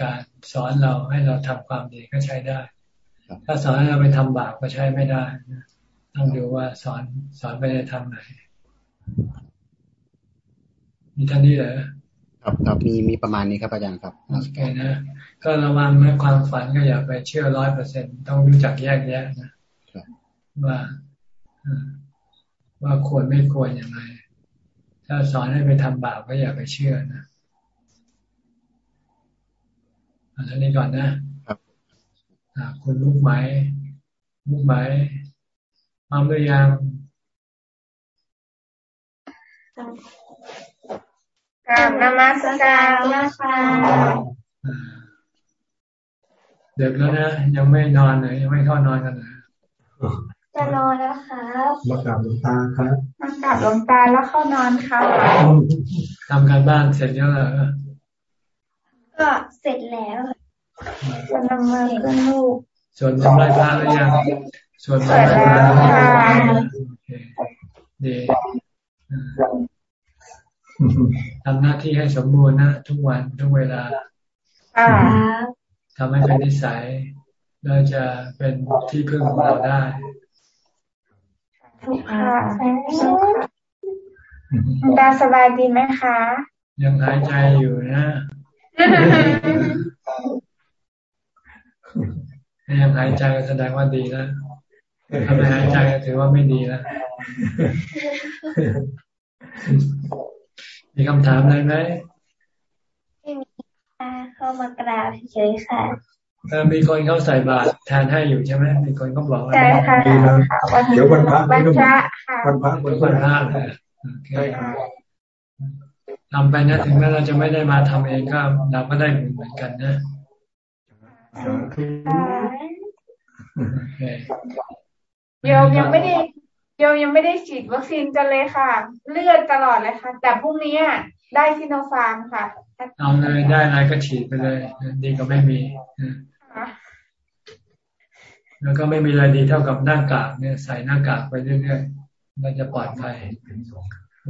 การสอนเราให้เราทำความดีก็ใช้ได้ ถ้าสอนให้เราไปทำบาปก็ใช้ไม่ได้ต้องดูว่าสอนสอนไปในทางไหน มีท่านนี้เหรอครัครับครับมีมีประมาณนี้ครับอาจารย์ครับโอเคนะก็ระวังนะความฝันก็อย่าไปเชื่อร้อยเปอร์เซ็นต้องรู้จักแยกแยะนะว่า ว่าควรไม่ควรอย่างไร ถ้าสอนให้ไปทำบาปก็อย่าไปเชื่อนะอันนี้ก่อนนะครับคุณลูกไม้ลูกไม้มาหรือยังกราบนมัสการนะคะเด็กแล้วนะ ยังไม่นอนเลย ยังไม่เข้านอนกันเลย จะนอนแล้วครับมากราบหลวงตาครับมากราบหลวงตาแล้วเข้านอนค่ะทำการบ้านเสร็จแล้วเหรอก็เสร็จแล้วจะนำมาก็ลูกส่วนทำไรพระหรือยังส่วนทำไรพระโอเคดีทำหน้าที่ให้สมบูรณ์นะทุกวันทุกเวลาทำให้เป็นนิสัยเราจะเป็นที่พึ่งของเราได้ ทุกค่ะตาสบายดีไหมคะ ยังหายใจอยู่นะยังหายใจแสดงว่าดีแล้วถ้าไม่หายใจก็ถือว่าไม่ดีแล้ว มีคำถามอะไรไหมไม่มีค่ะเข้ามากราบเฉยค่ะเออ มีคนเขาใส่บาตรแทนให้อยู่ใช่ไหมมีคนเขาบอกว่าใช่ค่ะเดี๋ยววันพระวันพระค่ะวันพระวันพระใช่ค่ะทำไปนะถึงแม้เราจะไม่ได้มาทำเองก็เราก็ได้เหมือนกันนะโยมยังไม่ได้โยมยังไม่ได้ฉีดวัคซีนกันเลยค่ะ เลือดตลอดเลยค่ะ แต่พรุ่งนี้ได้ซิโนฟาร์มค่ะ เอาเลยได้อะไรก็ฉีดไปเลยดีก็ไม่มีแล้วก็ไม่มีอะไรดีเท่ากับหน้ากากเนี่ยใส่หน้ากากไปเรื่อยๆมันจะปลอดภัย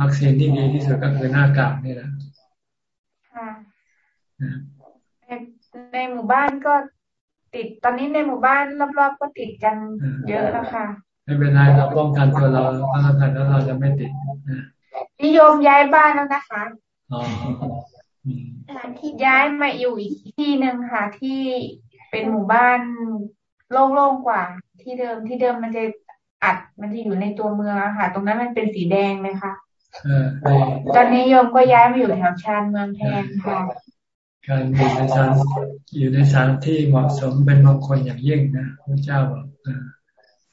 วัคซีนที่ดีที่สุดก็คือหน้ากากนี่แหละในหมู่บ้านก็ติดตอนนี้ในหมู่บ้านรอบๆก็ติดกันเยอะแล้วค่ะไม่เป็นไรเราป้องกันตัวเราป้องกันแล้วเราจะไม่ติดนิยมย้ายบ้านแล้วนะคะ ที่ย้ายมาอยู่อีกที่หนึ่งค่ะ ที่เป็นหมู่บ้านโล่งๆกว่า ที่เดิมที่เดิมมันจะอัดมันจะอยู่ในตัวเมืองค่ะ ตรงนั้นมันเป็นสีแดงเลยค่ะตอนนี้โยมก็ย้ายมาอยู่แถวชานเมืองแทนค่ะการอยู่ในสถานอยู่ในสถานที่เหมาะสมเป็นมงคลอย่างยิ่งนะพระเจ้าบอก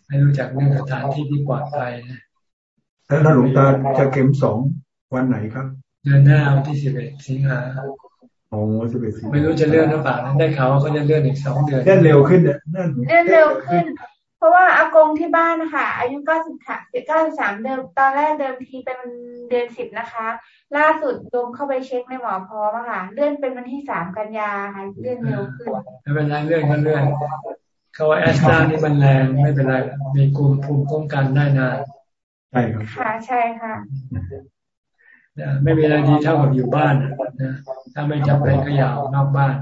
ให้รู้จักเรื่องสถานที่ที่ปลอดภัยนะแล้วหลวงตาจะเข็มสองวันไหนครับ เดือนหน้าวันที่สิบเอ็ดสิงหาโอ้สิบเอ็ดไม่รู้จะเลื่อนหรือเปล่าได้ข่าวว่าเขาจะเลื่อนอีกสองเดือนเลื่อนเร็วขึ้นเนี่ยเลื่อนเร็วขึ้น เพราะว่าอากงที่บ้านนะคะอายุเก้าสิบเก้าสิบสามเดิมตอนแรกเดิมทีเป็นเดือนสิบนะคะ ล่าสุดโยมเข้าไปเช็คในหมอพร้อมค่ะ เลื่อนเป็นวันที่สามกันยาค่ะเลื่อนเร็วขึ้นไม่เป็นไรเลื่อนก็เลื่อนเขาว่าแอสตรานี่มันแรงไม่เป็นไรมีกลุ่มภูมิป้องกันได้นานใช่ครับค่ะใช่ค่ะ ไม่มีอะไรดีเท่ากับอยู่บ้านนะถ้าไม่จำเป็นก็อย่าออกนอกบ้าน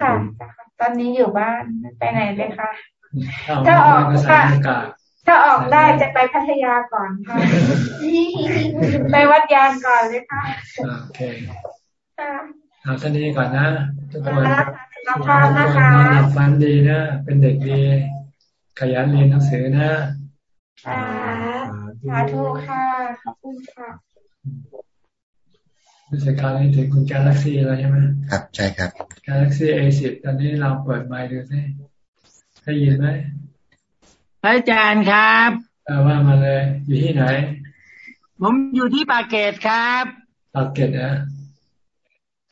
ค่ะตอนนี้อยู่บ้านไปไหนเลยค่ะถ้าออกค่ะถ้าออกได้จะไปพัทยาก่อนค่ะไปวัดยานก่อนเลยค่ะโอเคเอาท่านี้ก่อนนะทุกคนทุกคนนะคะฟันดีนะ เป็นเด็กดี ขยันเรียนหนังสือนะสาธุค่ะขอบคุณค่ะ รู้สึกคราวนี้ถึงคุณกาแล็กซี่แล้วใช่ไหมครับใช่ครับกาแล็กซี่เอสิบตอนนี้เราเปิดไมค์ดูสิได้ยินไหมพระอาจารย์ครับว่ามาเลย อยู่ที่ไหน ผมอยู่ที่ปากเกตครับปากเกตนะ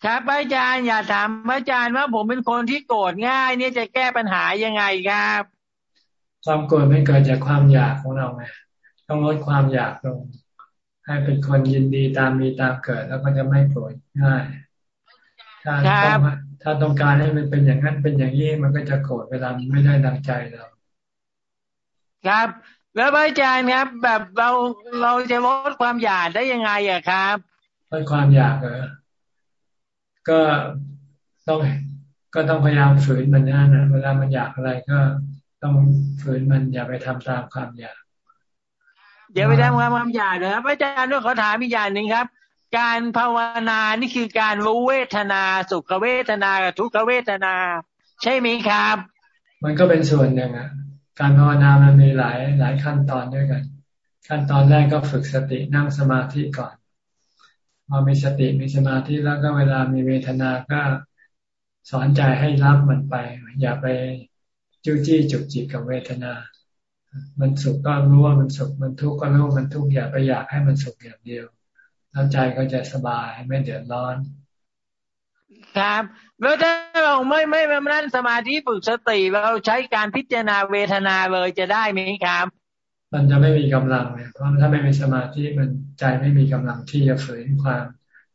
ครับพระอาจารย์อยากถามพระอาจารย์ว่าผมเป็นคนที่โกรธง่าย เนี่ยจะแก้ปัญหายังไงครับความโกรธไม่เกิดจากความอยากของเราไงต้องลดความอยากลง ให้เป็นคนยินดีตามมีตามเกิด แล้วก็จะไม่โกรธง่าย ถ้าต้องถ้าต้องการให้มันเป็นอย่างนั้นเป็นอย่างนี้มันก็จะโกรธเวลาไม่ได้ดังใจเรา ครับ แล้วอาจารย์ครับ แบบเราเราจะลดความอยากได้ยังไงอะครับลดความอยากเหรอก็ต้องก็ต้องพยายามฝืนมันนะนะเวลามันอยากอะไรก็ต้องฝืนมันอย่าไปทำตามความอยาก เดี๋ยวไปทำความความอยากนะครับอาจารย์ด้วยขอถามอีกอย่างหนึ่งครับ การภาวนานี่คือการรู้เวทนา สุขเวทนาทุกขเวทนา ใช่ไหมครับ มันก็เป็นส่วนหนึ่งอะการภาวนามันมีหลายหลายขั้นตอนด้วยกัน ขั้นตอนแรกก็ฝึกสตินั่งสมาธิก่อนพอมีสติมีสมาธิแล้วก็เวลามีเวทนาก็สอนใจให้รับมันไป อย่าไปจู้จี้จุกจิกกับเวทนา มันสุขก็รู้ว่ามันสุขมันทุกข์ก็รู้ว่ามันทุกข์อย่าไปอยากให้มันสุขอย่างเดียวแล้วใจก็จะสบายไม่เดือดร้อน ครับ แล้วถ้าเราไม่ไม่มานั่นสมาธิฝึกสติเราใช้การพิจารณาเวทนาเลยจะได้ไหมครับ มันจะไม่มีกำลังเนี่ยเพราะถ้าไม่มีสมาธิมันใจไม่มีกำลังที่จะฝืนความ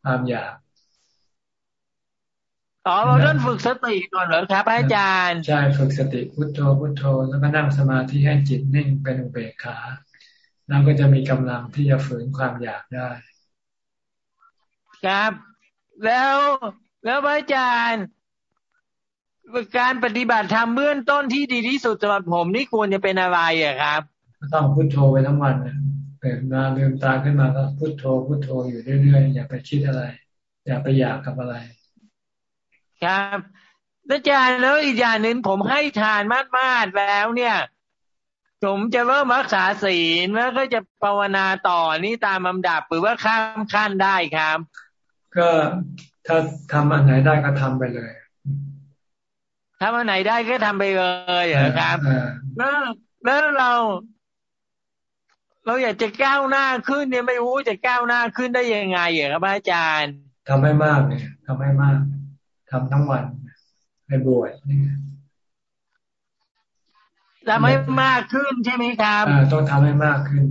ความอยาก อ๋อเราต้องฝึกสติก่อนเหรอครับอาจารย์ ใช่ฝึกสติพุทโธพุทโธแล้วก็นั่งสมาธิให้จิตนิ่งเป็นอุเบกขาแล้วก็จะมีกำลังที่จะฝืนความอยากได้ ครับ แล้วแล้วอาจารย์ การปฏิบัติธรรมเบื้องต้นที่ดีที่สุดสำหรับผมนี่ควรจะเป็นอะไรอะครับต้องพุโทโธไปทั้งวันเปิดมาลืมตาขึ้นมาก็พุโทโธพุโทโธอยู่เรื่อยๆอย่าไปคิดอะไร อย่าไปอยากกับอะไร ครับอาจารย์แล้วอีกอย่างหนึ่งผมให้ทานมากๆแล้วเนี่ยผมจะเริ่มรักษาศีลแล้วก็จะภาวนาต่อนี่ตามลำดับหรือว่าข้ามขั้นได้ครับ ก็ถ้าทำอันไหนได้ก็ทำไปเลยทำอันไหนได้ก็ทำไปเลยเหรอครับแล้วแล้วเรา เราอยากจะก้าวหน้าขึ้นเนี่ยไม่รู้จะก้าวหน้าขึ้นได้ยังไงเหรอครับอาจารย์ทำให้มากเนี่ยทำให้มาก ทำทั้งวันให้บวชนี่ทำให้มากขึ้นใช่ไหมครับอ่าต้องทำให้มากขึ้น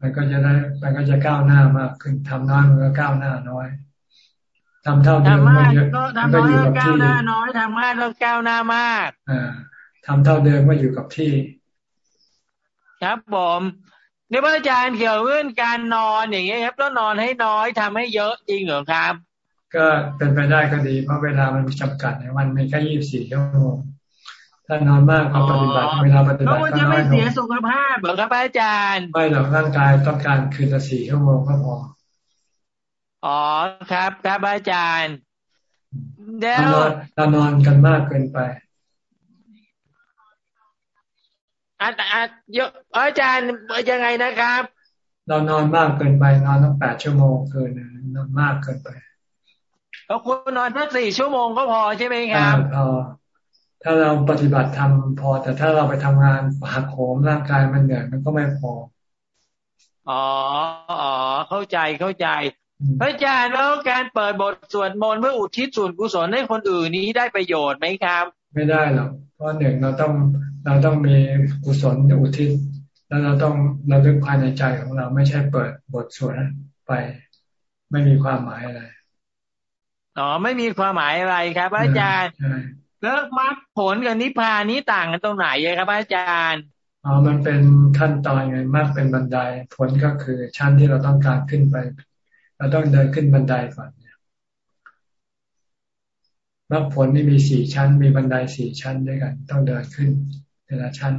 มันก็จะได้ มันก็จะก้าวหน้ามากขึ้นทำน้อยมันก็ก้าวหน้าน้อยทำเท่าเดิมก็เยอะก็อยู่กับที่น้าน้อยทำมากแล้วก้าวหน้ามากอ่าทำเท่าเดิมก็อยู่กับที่ ครับผมในพระอาจารย์เกี่ยวเรื่องการนอนอย่างเงี้ยครับต้องนอนให้น้อยทำให้เยอะจริงเหรอครับ ก็เป็นไปได้ก็ดี เพราะเวลามันจำกัดในวันมีแค่ยี่สิบสี่ชั่วโมงถ้านอนมากก็ปฏิบัติเวลาปฏิบัติก็น้อยลงจะไม่เสียสุขภาพเหรอครับอาจารย์ ไม่หรอกร่างกายต้องการคืนละสี่ชั่วโมงก็พออ๋อครับครับอาจารย์แล้วเรานอนกันมากเกินไปอาจารย์เยอะอาจารย์ยังไงนะครับ เรานอนมากเกินไปนอนตั้งแปดชั่วโมงเกินนอนมากเกินไป เราควรนอนแค่สี่ชั่วโมงก็พอใช่ไหมครับพอถ้าเราปฏิบัติทำพอ แต่ถ้าเราไปทำงานหักโหมร่างกายมันเหนื่อยมันก็ไม่พออ๋ออ๋อเข้าใจเข้าใจพระอาจารย์แล้วการเปิดบทสวดมนต์เพื่ออุทิศส่วนกุศลให้คนอื่นนี้ได้ประโยชน์ไหมครับ ไม่ได้หรอกเพราะหนึ่งเราต้องเราต้องมีกุศลอุทิศ แล้วเราต้องเราลึกภายในใจของเราไม่ใช่เปิดบทสวดไป ไม่มีความหมายอะไร อ๋อไม่มีความหมายอะไรครับอาจารย์แล้วมรรคผลกับนิพพานนี้ต่างกันตรงไหนครับอาจารย์อ๋อมันเป็นขั้นตอนไงมรรคเป็นบันไดผลก็คือชั้นที่เราต้องการขึ้นไป เราต้องเดินขึ้นบันไดก่อนมรรคผลนี่มีสี่ชั้น มีบันไดสี่ชั้นด้วยกัน ต้องเดินขึ้นแต่ละชั้น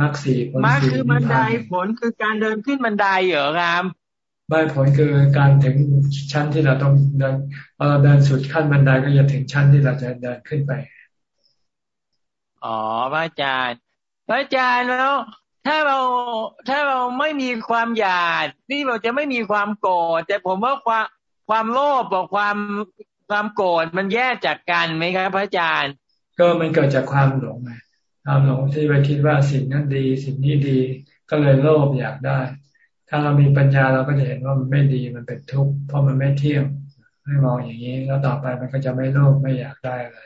มรรคสี่ผลสี่มรรคคือบันไดผลคือการเดินขึ้นบันไดเหรอครับ ไม่ผลคือการถึงชั้นที่เราต้องเดินพอเราเดินสุดขั้นบันไดก็จะถึงชั้นที่เราจะเดินขึ้นไป อ๋อพระอาจารย์ พระอาจารย์แล้ว ถ้าเราถ้าเราไม่มีความอยากนี่เราจะไม่มีความโกรธแต่ผมว่าความความโลภกับความความโกรธมันแยกจากกันไหมครับ พระอาจารย์ ก็มันเกิดจากความหลงไงความหลงที่ไปคิดว่าสิ่งนั้นดี สิ่งนี้ดี ก็เลยโลภอยากได้ ถ้าเรามีปัญญาเราก็จะเห็นว่ามันไม่ดีมันเป็นทุกข์เพราะมันไม่เที่ยงให้มองอย่างนี้ แล้วต่อไปมันก็จะไม่โลภไม่อยากได้อะไร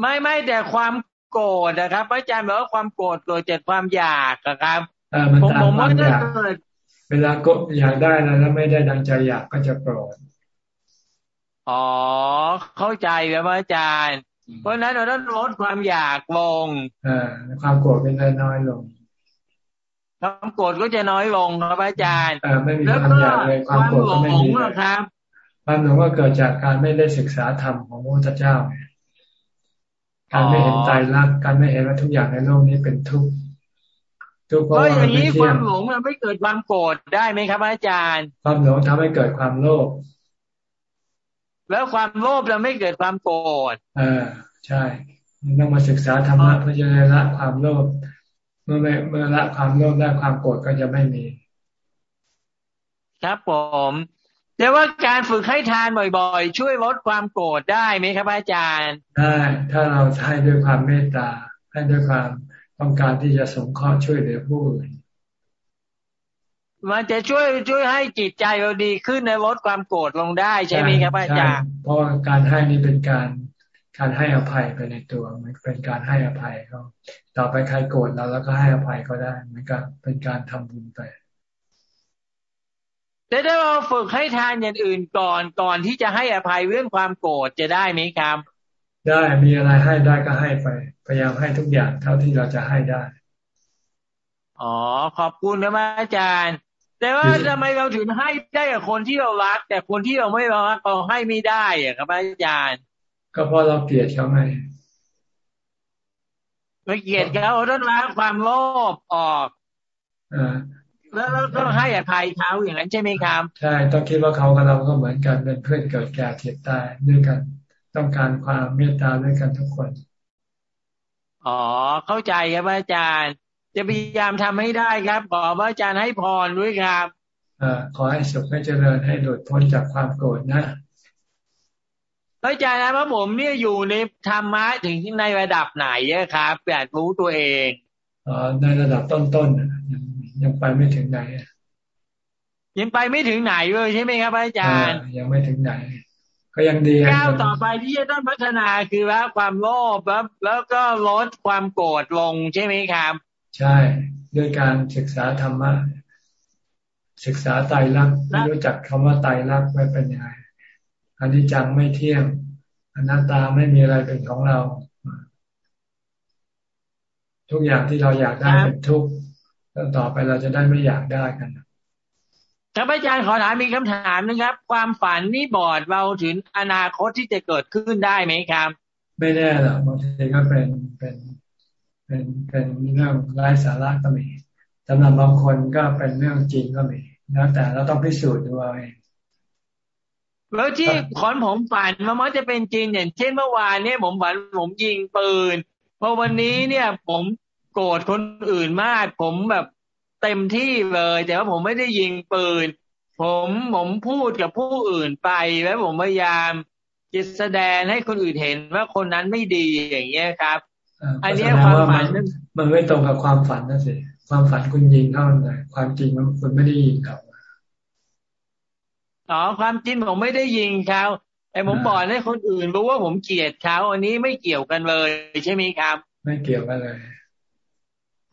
ไม่ไม่แต่ความโกรธนะครับอาจารย์บอกว่าความโกรธเกิดจากความอยากครับผมผมว่าถ้าเกิดเวลาก็อยากได้แล้วไม่ได้ดังใจอยากก็จะโกรธอ๋อ เข้าใจแล้วอาจารย์ เพราะนั้นเราต้องลดความอยากลงอ่าความโกรธเป็นน้อยลง ความโกรธก็จะน้อยลงครับอาจารย์อ่าไม่มีความอยากเลยความโกรธก็ไม่มีครับความหลงก็เกิดจากการไม่ได้ศึกษาธรรมของพระพุทธเจ้าไงการไม่เห็นใจรักการไม่เห็นว่าทุกอย่างในโลกนี้เป็นทุกข์เพราะอย่างนี้ความหลงมันไม่เกิดความโกรธได้ไหมครับอาจารย์ ความหลงทำให้เกิดความโลภแล้วความโลภเราไม่เกิดความโกรธเออใช่ต้องมาศึกษาธรรมะเพื่อจะได้ละความโลภ เมื่อเมื่อละความโลภได้ความโกรธก็จะไม่มี ครับผมแต่ว่าการฝึกให้ทานบ่อยๆ ช่วยลดความโกรธได้ไหมครับอาจารย์ได้ถ้าเราให้ด้วยความเมตตาให้ด้วยความต้องการที่จะสงเคราะห์ช่วยเหลือผู้อื่นมันจะช่วยช่วยให้จิตใจเราดีขึ้นในลดความโกรธลงได้ใช่ไหมครับอาจารย์เพราะการให้นี่เป็นการ การให้อภัยไปในตัวมันเป็นการให้อภัยเขาต่อไปใครโกรธเราแล้วก็ให้อภัยก็ได้มันก็เป็นการทำบุญไปแต่ถ้าเราฝึกให้ทานอย่างอื่นก่อนก่อนที่จะให้อภัยเรื่องความโกรธจะได้ไหมครับ ได้มีอะไรให้ได้ก็ให้ไป พยายามให้ทุกอย่างเท่าที่เราจะให้ได้อ๋อขอบคุณนะอาจารย์ แต่ว่าทำไมเราถึงให้ได้กับคนที่เรารัก แต่คนที่เราไม่รักเราให้ไม่ได้อะครับอาจารย์ ก็เพราะเราเกลียดเขาไงเราเกลียดเขาต้องล้างความโลภออกอ่าแล้วต้องให้อภัยเขาอย่างนั้นใช่ไหมครับ ใช่ ต้องคิดว่าเขากับเราก็เหมือนกันเป็นเพื่อนเกิดแก่เจ็บตายด้วยกัน ต้องการความเมตตาด้วยกันทุกคน อ๋อ เข้าใจครับอาจารย์ จะพยายามทำให้ได้ครับขอพระอาจารย์ให้พรด้วยครับอ่าขอให้สุขให้เจริญให้หลุดพ้นจากความโกรธนะ พระอาจารย์นะพระผมเนี่ยอยู่ในธรรมะถึงในระดับไหนครับอยากรู้ตัวเองอ๋อในระดับต้นๆยังไปไม่ถึงไหนยังไปไม่ถึงไหนเลยใช่ไหมครับอาจารย์ยังไม่ถึงไหน ก็ยังดีก้าวต่อไปที่จะต้องพัฒนาคือว่าความโลภแล้วแล้วก็ลดความโกรธลงใช่ไหมครับ ใช่ด้วยการศึกษาธรรมะศึกษาไตรลักษณ์รู้จักคำว่าไตรลักษณ์ไว้เป็นยังไง อันนี้จังไม่เที่ยงอนัตตาไม่มีอะไรเป็นของเรา ทุกอย่างที่เราอยากได้เป็นทุกข์แล้วต่อไปเราจะได้ไม่อยากได้กันครับอาจารย์ขอถามมีคำถามนึงครับ ความฝันนี่บอดเราถึงอนาคตที่จะเกิดขึ้นได้ไหมครับ ไม่แน่หรอกบางทีก็เป็นเป็นเป็นเป็นเรื่องไร้สาระก็มีสำหรับบางคนก็เป็นเรื่องจริงก็มีแล้วแต่เราต้องพิสูจน์ดูเอาเอง แล้วที่ขอนผมฝันมันมักจะเป็นจริงอย่างเช่นเมื่อวานเนี่ยผมฝันผมยิงปืนพอวันนี้เนี่ยผมโกรธคนอื่นมาก ผมแบบเต็มที่เลย แต่ว่าผมไม่ได้ยิงปืน ผมผมพูดกับผู้อื่นไปแล้วผมพยายามจะแสดงให้คนอื่นเห็นว่าคนนั้นไม่ดีอย่างเงี้ยครับ อันนี้ความฝันมันไม่ตรงกับความฝันนะสิความฝันคุณยิงเท่านั้นความจริงมันคุณไม่ได้ยิงเขา อ๋อความจริงผมไม่ได้ยิงเขาแต่ผมบอกให้คนอื่นรู้ว่าผมเกลียดเขาอันนี้ไม่เกี่ยวกันเลยใช่ไหมครับ ไม่เกี่ยวกันเลย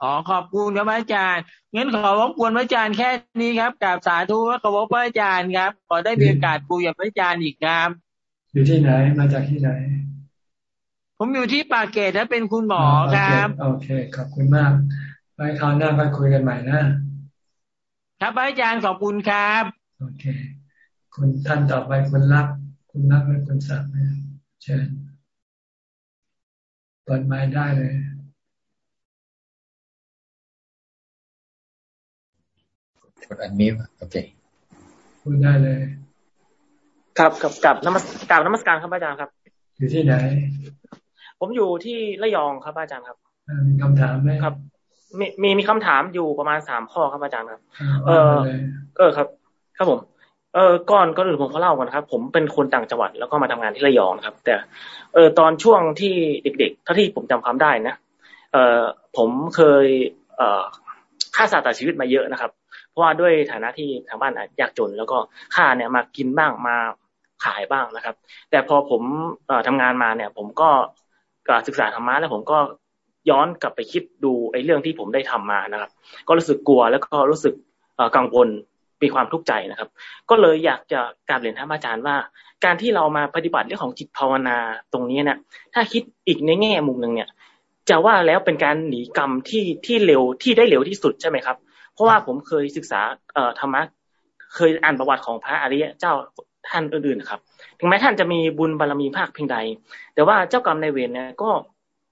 อ๋อขอบคุณครับอาจารย์งั้นขอรบกวนพระอาจารย์แค่นี้ครับกับสาธุและขอบพระอาจารย์ครับ ขอได้มีโอกาสคุยกับพระอาจารย์อีกครับ อยู่ที่ไหนมาจากที่ไหน ผมอยู่ที่ปากเกตและเป็นคุณหมอครับ โอเคขอบคุณมากไว้คราวหน้าก็คุยกันใหม่นะครับอาจารย์ขอบคุณครับ โอเค คุณท่านต่อไปคุณรัก คุณรักและคุณสักเชิญเปิดไม้ได้เลยดอันนี้โอเคพูดได้เลย ครับกับกับนมัสกับนมัสการครับอาจารย์ครับ อยู่ที่ไหน ผมอยู่ที่ระยองครับอาจารย์ครับมีคำถามไหมครับ มีมีมีคำถามอยู่ประมาณสามข้อครับอาจารย์ครับ เออเออครับ ครับผม เออก่อนก็อื่นผมเขาเล่าก่อนครับ ผมเป็นคนต่างจังหวัดแล้วก็มาทำงานที่ระยองครับ แต่ เออตอนช่วงที่เด็กๆเท่าที่ผมจำความได้นะเออผมเคย เออค่าสาตัดชีวิตมาเยอะนะครับ เพราะว่าด้วยฐานะที่ทางบ้านยากจน แล้วก็ค่าเนี่ยมากินบ้างมาขายบ้างนะครับ แต่พอผมเอทำงานมาเนี่ย ผมก็ศึกษาธรรมะแล้วผมก็ย้อนกลับไปคิดดูไอ้เรื่องที่ผมได้ทำมานะครับ ก็รู้สึกกลัวแล้วก็รู้สึกกังวล มีความทุกข์ใจนะครับ ก็เลยอยากจะกราบเรียนท่านอาจารย์ว่า การที่เรามาปฏิบัติเรื่องของจิตภาวนาตรงนี้เนี่ยถ้าคิดอีกในแง่มุมหนึ่งเนี่ย จะว่าแล้วเป็นการหนีกรรมที่ที่เร็วที่ได้เร็วที่สุดใช่ไหมครับ เพราะว่าผมเคยศึกษาเอ่อธรรมะเคยอ่านประวัติของพระอริยะเจ้าท่านอื่นๆครับ ถึงแม้ท่านจะมีบุญบารรมีภาคเพียงใด แต่ว่าเจ้ากรรมในเวรเนี่ยก็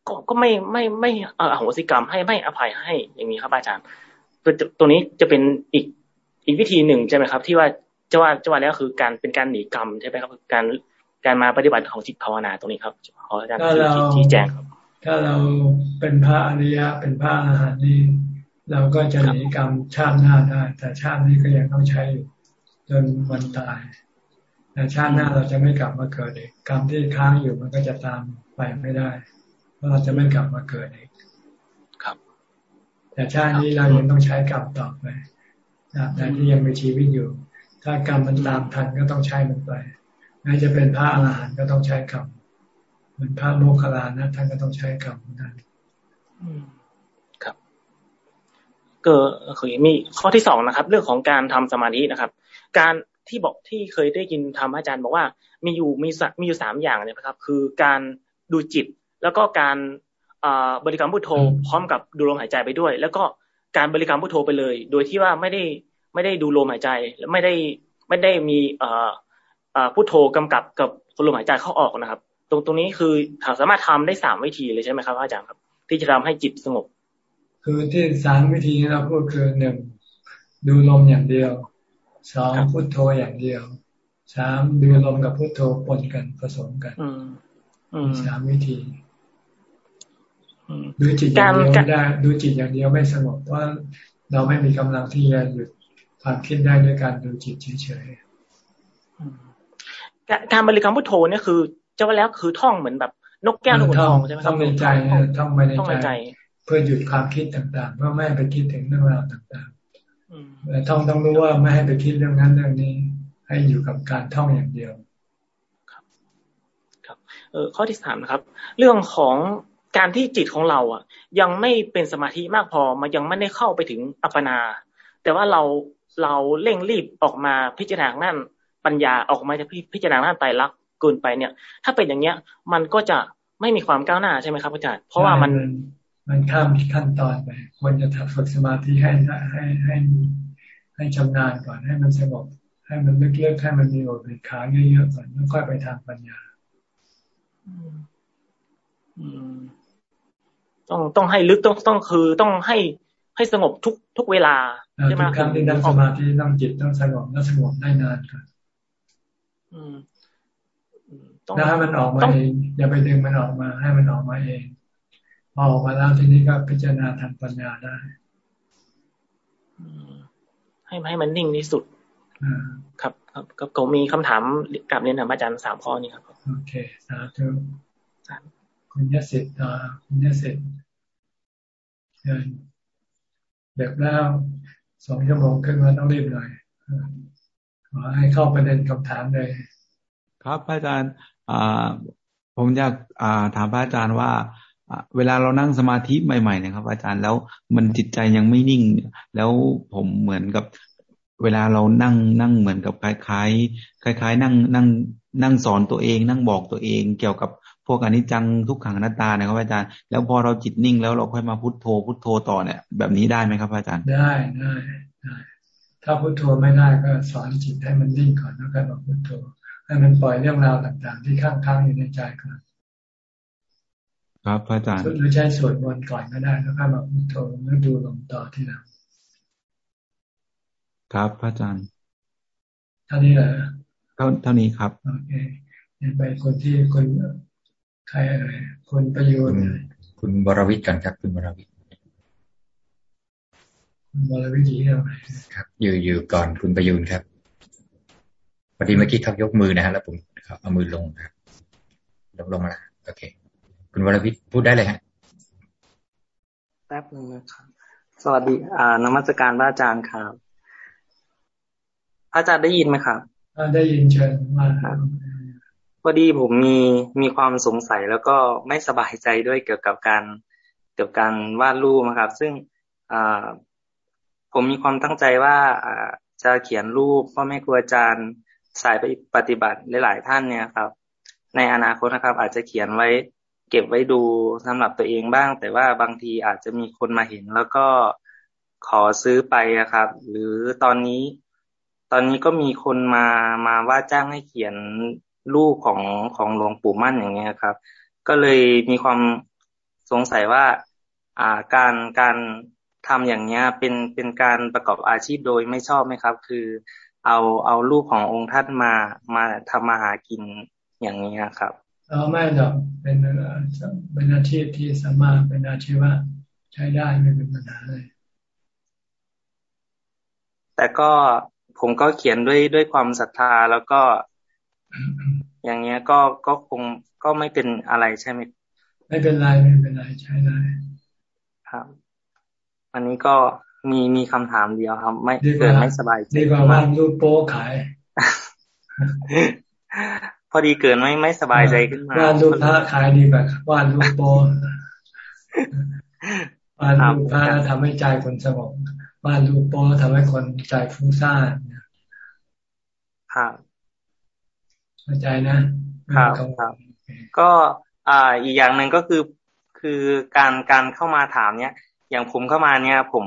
ก็ก็ไม่ไม่ไม่อโหสิกรรมให้ไม่อภัยให้อย่างนี้ครับอาจารย์ตัวนี้จะเป็นอีก อีกวิธีหนึ่งใช่ไหมครับ ที่ว่าจะว่าจะว่าแล้วคือการเป็นการหนีกรรมใช่ไหมครับ การการมาปฏิบัติของจิตภาวนาตรงนี้ครับขออาจารย์ชี้แจงครับ ถ้าเราเป็นพระอริยะเป็นพระอรหันต์นี่เราก็จะหนีกรรมชาติหน้าได้ แต่ชาตินี้ก็ยังต้องใช้อยู่จนวันตายแต่ชาติหน้าเราจะไม่กลับมาเกิดอีกกรรมที่ค้างอยู่มันก็จะตามไปไม่ได้ เพราะเราจะไม่กลับมาเกิดอีกครับ แต่ชาตินี้เรายังต้องใช้กรรมต่อไป แต่ที่ยังมีชีวิตอยู่ ถ้ากรรมมันตามทันก็ต้องใช้มันไปแม้จะเป็นพระอรหันต์ก็ต้องใช้กรรมเหมือนพระโมคคัลลานะท่านก็ต้องใช้กรรมนั้นครับก็คือมีข้อที่สองนะครับ เรื่องของการทำสมาธินะครับ การที่บอกที่เคยได้ยินทำอาจารย์บอกว่า มีอยู่มีมีอยู่สามอย่างเนี่ยครับ คือการดูจิตแล้วก็การบริกรรมพุทโธพร้อมกับดูลมหายใจไปด้วย แล้วก็ การบริกรรมพุทโธไปเลย โดยที่ว่าไม่ได้ไม่ได้ดูลมหายใจและไม่ได้ไม่ได้มีเอ่อพุทโธกำกับกับลมหายใจเข้าออกนะครับ ตรงตรงนี้คือสามารถทำได้สามวิธีเลยใช่ไหมครับอาจารย์ครับ ที่จะทำให้จิตสงบ คือที่สามวิธีที่เราพูดคือหนึ่งดูลมอย่างเดียวสองพุทโธอย่างเดียวสามดูลมกับพุทโธปนกันผสมกันสามวิธี ดูจิตอย่างเดียวไม่ได้ดูจิตอย่างเดียวไม่สงบว่าเราไม่มีกำลังที่จะหยุดความคิดได้ด้วยการดูจิตเฉยๆการบริกรรมพุทโธเนี่ยคือจะว่าแล้วคือท่องเหมือนแบบ นกแก้วนกขุนทองใช่ไหมท่องในใจท่องไปในใจ เพื่อหยุดความคิดต่างๆเพื่อไม่ไปคิดถึงเรื่องราวต่างๆแต่ท่องต้องรู้ว่าไม่ให้ไปคิดเรื่องนั้นเรื่องนี้ ให้อยู่กับการท่องอย่างเดียว ครับ ครับ เออข้อที่สามนะครับ เรื่องของ การที่จิตของเราอะ ยังไม่เป็นสมาธิมากพอมันยังไม่ได้เข้าไปถึงอัปปนา แต่ว่าเราเราเร่งรีบออกมาพิจารณานั่นปัญญาออกมาจะพิจารณานั่นไตรลักษณ์เกินไปเนี่ย ถ้าเป็นอย่างเนี้ย มันก็จะไม่มีความก้าวหน้าใช่ไหมครับอาจารย์เพราะว่ามันมันข้ามขั้นตอนไปควรจะฝึกสมาธิให้ให้ให้ให้ชำนาญก่อนให้มันสงบให้มันเลือกๆให้มันมีโอกาสขาเยอะๆก่อนแล้วค่อยไปทางปัญญา อืม ต้องต้องให้ลึกต้องต้องคือต้องให้ให้สงบทุกทุกเวลาใช่ไหมครั้งที่นั่งสมาธิต้องจิตต้องสงบแล้วสงบได้นานครับแล้วให้มันออกมาเองอย่าไปดึงมันออกมา ให้มันออกมาเองพอออกมาแล้วทีนี้ก็พิจารณาทางปัญญาได้ให้ให้มันนิ่งที่สุดครับ ครับก็ผมมีคำถามกับเรียนถามอาจารย์สามข้อนี้ครับโอเคสาธุ คุณยศิษย์คุณยศิษย์เชิญเด็กแล้วสองชั่วโมงขึ้นมาต้องรีบหน่อยขอให้เข้าประเด็นคำถามเลย ครับอาจารย์ผมอยากถามพระอาจารย์ว่าเวลาเรานั่งสมาธิใหม่ๆนะครับ อาจารย์แล้วมันจิตใจยังไม่นิ่ง แล้วผมเหมือนกับ เวลาเรานั่งนั่งเหมือนกับคล้ายๆคล้าย ๆ นั่งนั่งนั่งสอนตัวเอง นั่งบอกตัวเองเกี่ยวกับ พวกอนิจจังทุกขังนัตตานะครับอาจารย์ แล้วพอเราจิตนิ่งแล้วเราค่อยมาพุทโธพุทโธต่อเนี่ย แบบนี้ได้ไหมครับอาจารย์ได้ได้ได้ถ้าพุทโธไม่ได้ก็สอนจิตให้มันนิ่งก่อนแล้วก็มาพุทโธให้มันปล่อยเรื่องราวต่าง ๆ ที่ค้างๆอยู่ในใจก่อนครับอาจารย์หรือใช้สวดมนต์ก่อนก็ได้แล้วก็มาพุทโธแล้วดูลมต่อที่หลังครับอาจารย์เท่านี้เหรอเท่าเท่านี้ครับโอเคไปคนที่คน ใครอะไรคุณประยุนคุณบรวิทย์กันครับ คุณบรวิทย์คุณบรวิทย์ที่อะไรครับ อยู่อยู่ก่อนคุณประยุนครับพอดีเมื่อกี้เขายกมือนะฮะแล้วผมเอามือลงครับลงลงมาโอเค คุณวรวิทย์พูดได้เลยฮะแป๊บนึงนะครับ สวัสดี อ่านมัสการพระอาจารย์ครับ พระอาจารย์ได้ยินไหมครับได้ยินเชิญมาครับพ อดีผมมีมีความสงสัยแล้วก็ไม่สบายใจด้วยเกี่ยวกับการเกี่ยวกับการวาดรูปนะครับ ซึ่งผมมีความตั้งใจว่าจะเขียนรูปพ่อแม่ครูอาจารย์สายไปปฏิบัติหลาย ๆ ท่านเนี่ยครับ ในอนาคตนะครับ อาจจะเขียนไว้เก็บไว้ดูสำหรับตัวเองบ้าง แต่ว่าบางทีอาจจะมีคนมาเห็นแล้วก็ขอซื้อไปนะครับ หรือตอนนี้ ตอนนี้ก็มีคนมามาว่าจ้างให้เขียน รูปของของหลวงปู่มั่นอย่างเงี้ยครับ ก็เลยมีความสงสัยว่า อ่าการการทำอย่างเนี้ยเป็นเป็นการประกอบอาชีพโดยไม่ชอบไหมครับ คือเอาเอารูปขององค์ท่านมามาทำมาหากินอย่างนี้ครับเราไม่หรอกเป็นเป็นอาชีพที่สามารถเป็นอาชีพว่าใช้ได้ไม่เป็นปัญหาเลยแต่ก็ผมก็เขียนด้วยด้วยความศรัทธาแล้วก็ อย่างเงี้ยก็ก็คงก็ไม่เป็นอะไรใช่ไหมไม่เป็นไรไม่เป็นไรใช้ได้ครับ อันนี้ก็มีมีคำถามเดียวครับ ไม่เกิดไม่สบายใจดีกว่าวาดรูปโป๊ขาย พอดีเกินไม่ไม่สบายใจขึ้นมาวาดรูปพระขายดีแบบวาดรูปโป๊วาดรูปพระทำให้ใจคนสงบวาดรูปโป๊ทำให้คนใจฟุ้งซ่านครับ เข้าใจนะครับครับ ก็อ่าอีกอย่างหนึ่งก็คือคือการการเข้ามาถามเนี้ยอย่างผมเข้ามาเนี่ย ผม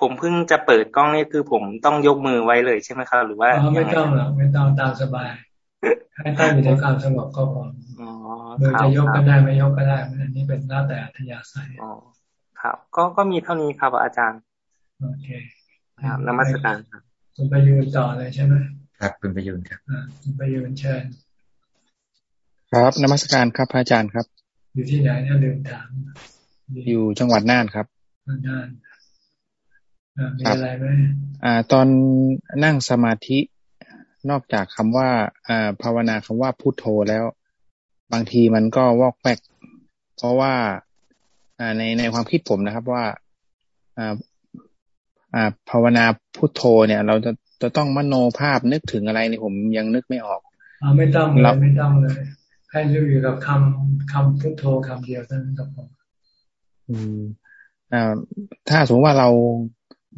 ผมเพิ่งจะเปิดกล้องนี่คือผมต้องยกมือไว้เลยใช่ไหมครับ หรือว่าไม่ต้องหรอกไม่ต้องตามสบายให้ตั้งอยู่ในความสงบก็พอมือจะยกก็ได้ไม่ยกก็ได้อันนี้เป็นหน้าแต่อัธยาศัยอ๋อครับ ก็ก็มีเท่านี้ครับอาจารย์ โอเค ครับนมัสการครับคุณประยูนต่อเลยใช่ไหม ครับคุณประยูนครับคุณประยูนเชิญครับนมัสการครับพระอาจารย์ครับ อยู่ที่ไหนเนี่ยลืมถามอยู่จังหวัดน่านครับน่านมีอะไรไหมอ่า ตอนนั่งสมาธินอกจากคำว่าอ่าภาวนาคำว่าพุโทโธแล้ว บางทีมันก็วอกแวกเพราะว่า อ่าในในความคิดผมนะครับว่าอ่าอ่าภาวนาพุโทโธเนี่ย เราจะ จะต้องมโนภาพนึกถึงอะไรนี่ผมยังนึกไม่ออกอ่าไม่ต้องเลยไม่ต้องเลย ให้รู้อยู่กับคำคำพุโทโธคำเดียวเท่านั้นก็พออืมอ่าถ้าสมมติว่าเรา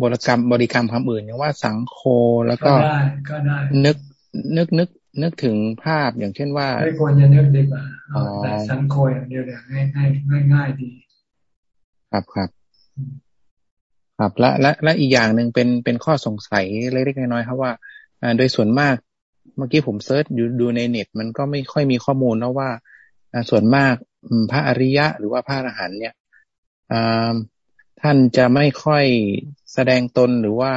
บริกรรมบริกรรมคำอื่นอย่างว่าสังโฆแล้วก็ได้ก็ได้ นึกนึกนึกนึกถึงภาพอย่างเช่นว่าไม่ควรจะนึกดีกว่าแต่สังโฆอย่างเดียวเนี่ยง่ายง่ายง่ายง่ายดี ครับครับ ครับและและและอีกอย่างหนึ่งเป็นเป็นข้อสงสัยเล็กๆน้อยๆครับว่าโดยส่วนมากเมื่อกี้ผมเซิร์ชดูในเน็ต มันก็ไม่ค่อยมีข้อมูลนะว่าส่วนมากพระอริยะ หรือว่าพระอรหันต์เนี่ยท่านจะไม่ค่อยแสดงตนหรือว่า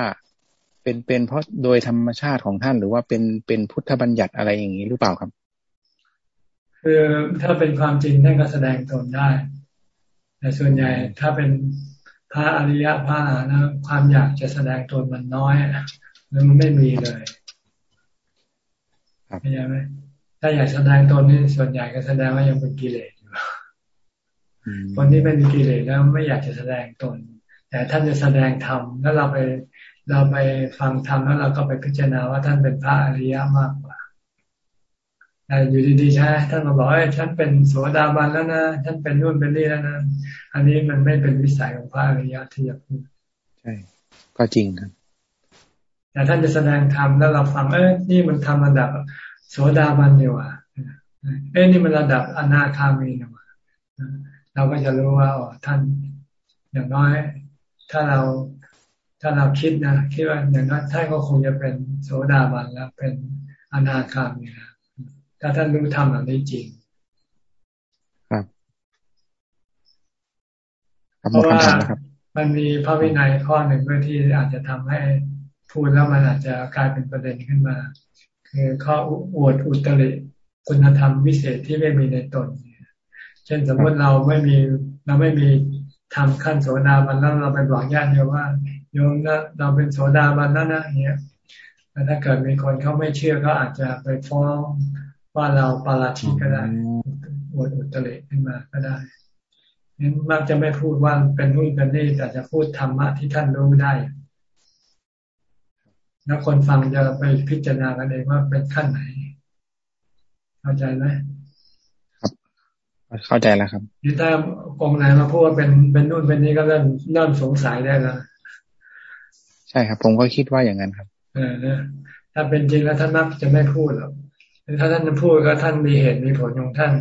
เป็นเป็นเพราะโดยธรรมชาติของท่าน หรือว่าเป็นเป็นพุทธบัญญัติอะไรอย่างนี้หรือเปล่าครับ คือถ้าเป็นความจริงท่านก็แสดงตนได้ แต่ส่วนใหญ่ถ้าเป็น พระอริยะพระนะความอยากจะแสดงตนมันน้อยแล้วมันไม่มีเลยเข้าใจไหมถ้าอยากแสดงตนนี่ส่วนใหญ่ก็แสดงว่ายังเป็นกิเลสอยู่คนที่ไม่มีกิเลสแล้วไม่อยากจะแสดงตน แต่ท่านจะแสดงธรรมแล้วเราไปเราไปฟังธรรมแล้วเราก็ไปพิจารณาว่าท่านเป็นพระอริยะมากกว่าแต่ อยู่ดีๆใช่ท่านมาบอกว่าฉันเป็นโสดาบันแล้วนะฉันเป็นนู่นเป็นนี่แล้วนะอันนี้มันไม่เป็นวิสัยของพระอริยะที่จะพูดใช่ก็จริงครับแต่ท่านจะแสดงธรรมแล้วเราฟังเอ้ยนี่มันทำระดับโสดาบันอยู่อะเอ้ยนี่มันระดับอนาคามีนะว่าเราก็จะรู้ว่าท่านอย่างน้อย ถ้าเราถ้าเราคิดนะคิดว่าอย่างนั้นท่านก็คงจะเป็นโสดาบันแล้วเป็นอนาคามีนะ ถ้าท่านรู้ธรรมเหล่านี้จริงครับเพราะว่ามันมีพระวินัยข้อหนึ่งเพื่อที่อาจจะทำให้พูดแล้วมันอาจจะกลายเป็นประเด็นขึ้นมา คือข้ออวดอุตริคุณธรรมวิเศษที่ไม่มีในตนเช่นสมมติเราไม่มีเราไม่มีทำขั้นโสดาบันแล้วเราไปบอกญาติโยมว่าโยมนะเราเป็นโสดาบันแล้วนะเนี้ยแต่ถ้าเกิดมีคนเขาไม่เชื่อก็อาจจะไปฟ้อง ว่าเราปาราชิกก็ได้อวดอุตริขึ้นมาก็ได้นั้นมักจะไม่พูดว่าเป็นนู่นเป็นนี่แต่จะพูดธรรมะที่ท่านรู้ได้ แล้วคนฟังจะไปพิจารณากันเองว่าเป็นขั้นไหน เข้าใจไหมเข้าใจแล้วครับนี่ถ้าองค์ไหนมาพูดว่าเป็นเป็นนู่นเป็นนี้ก็เริ่มเริ่มสงสัยได้แล้วใช่ครับ ผมก็คิดว่าอย่างนั้นครับ เออนะถ้าเป็นจริงแล้วท่านมักจะไม่พูดหรอก ถ้าท่านพูดก็ท่านมีเหตุมีผลของท่าน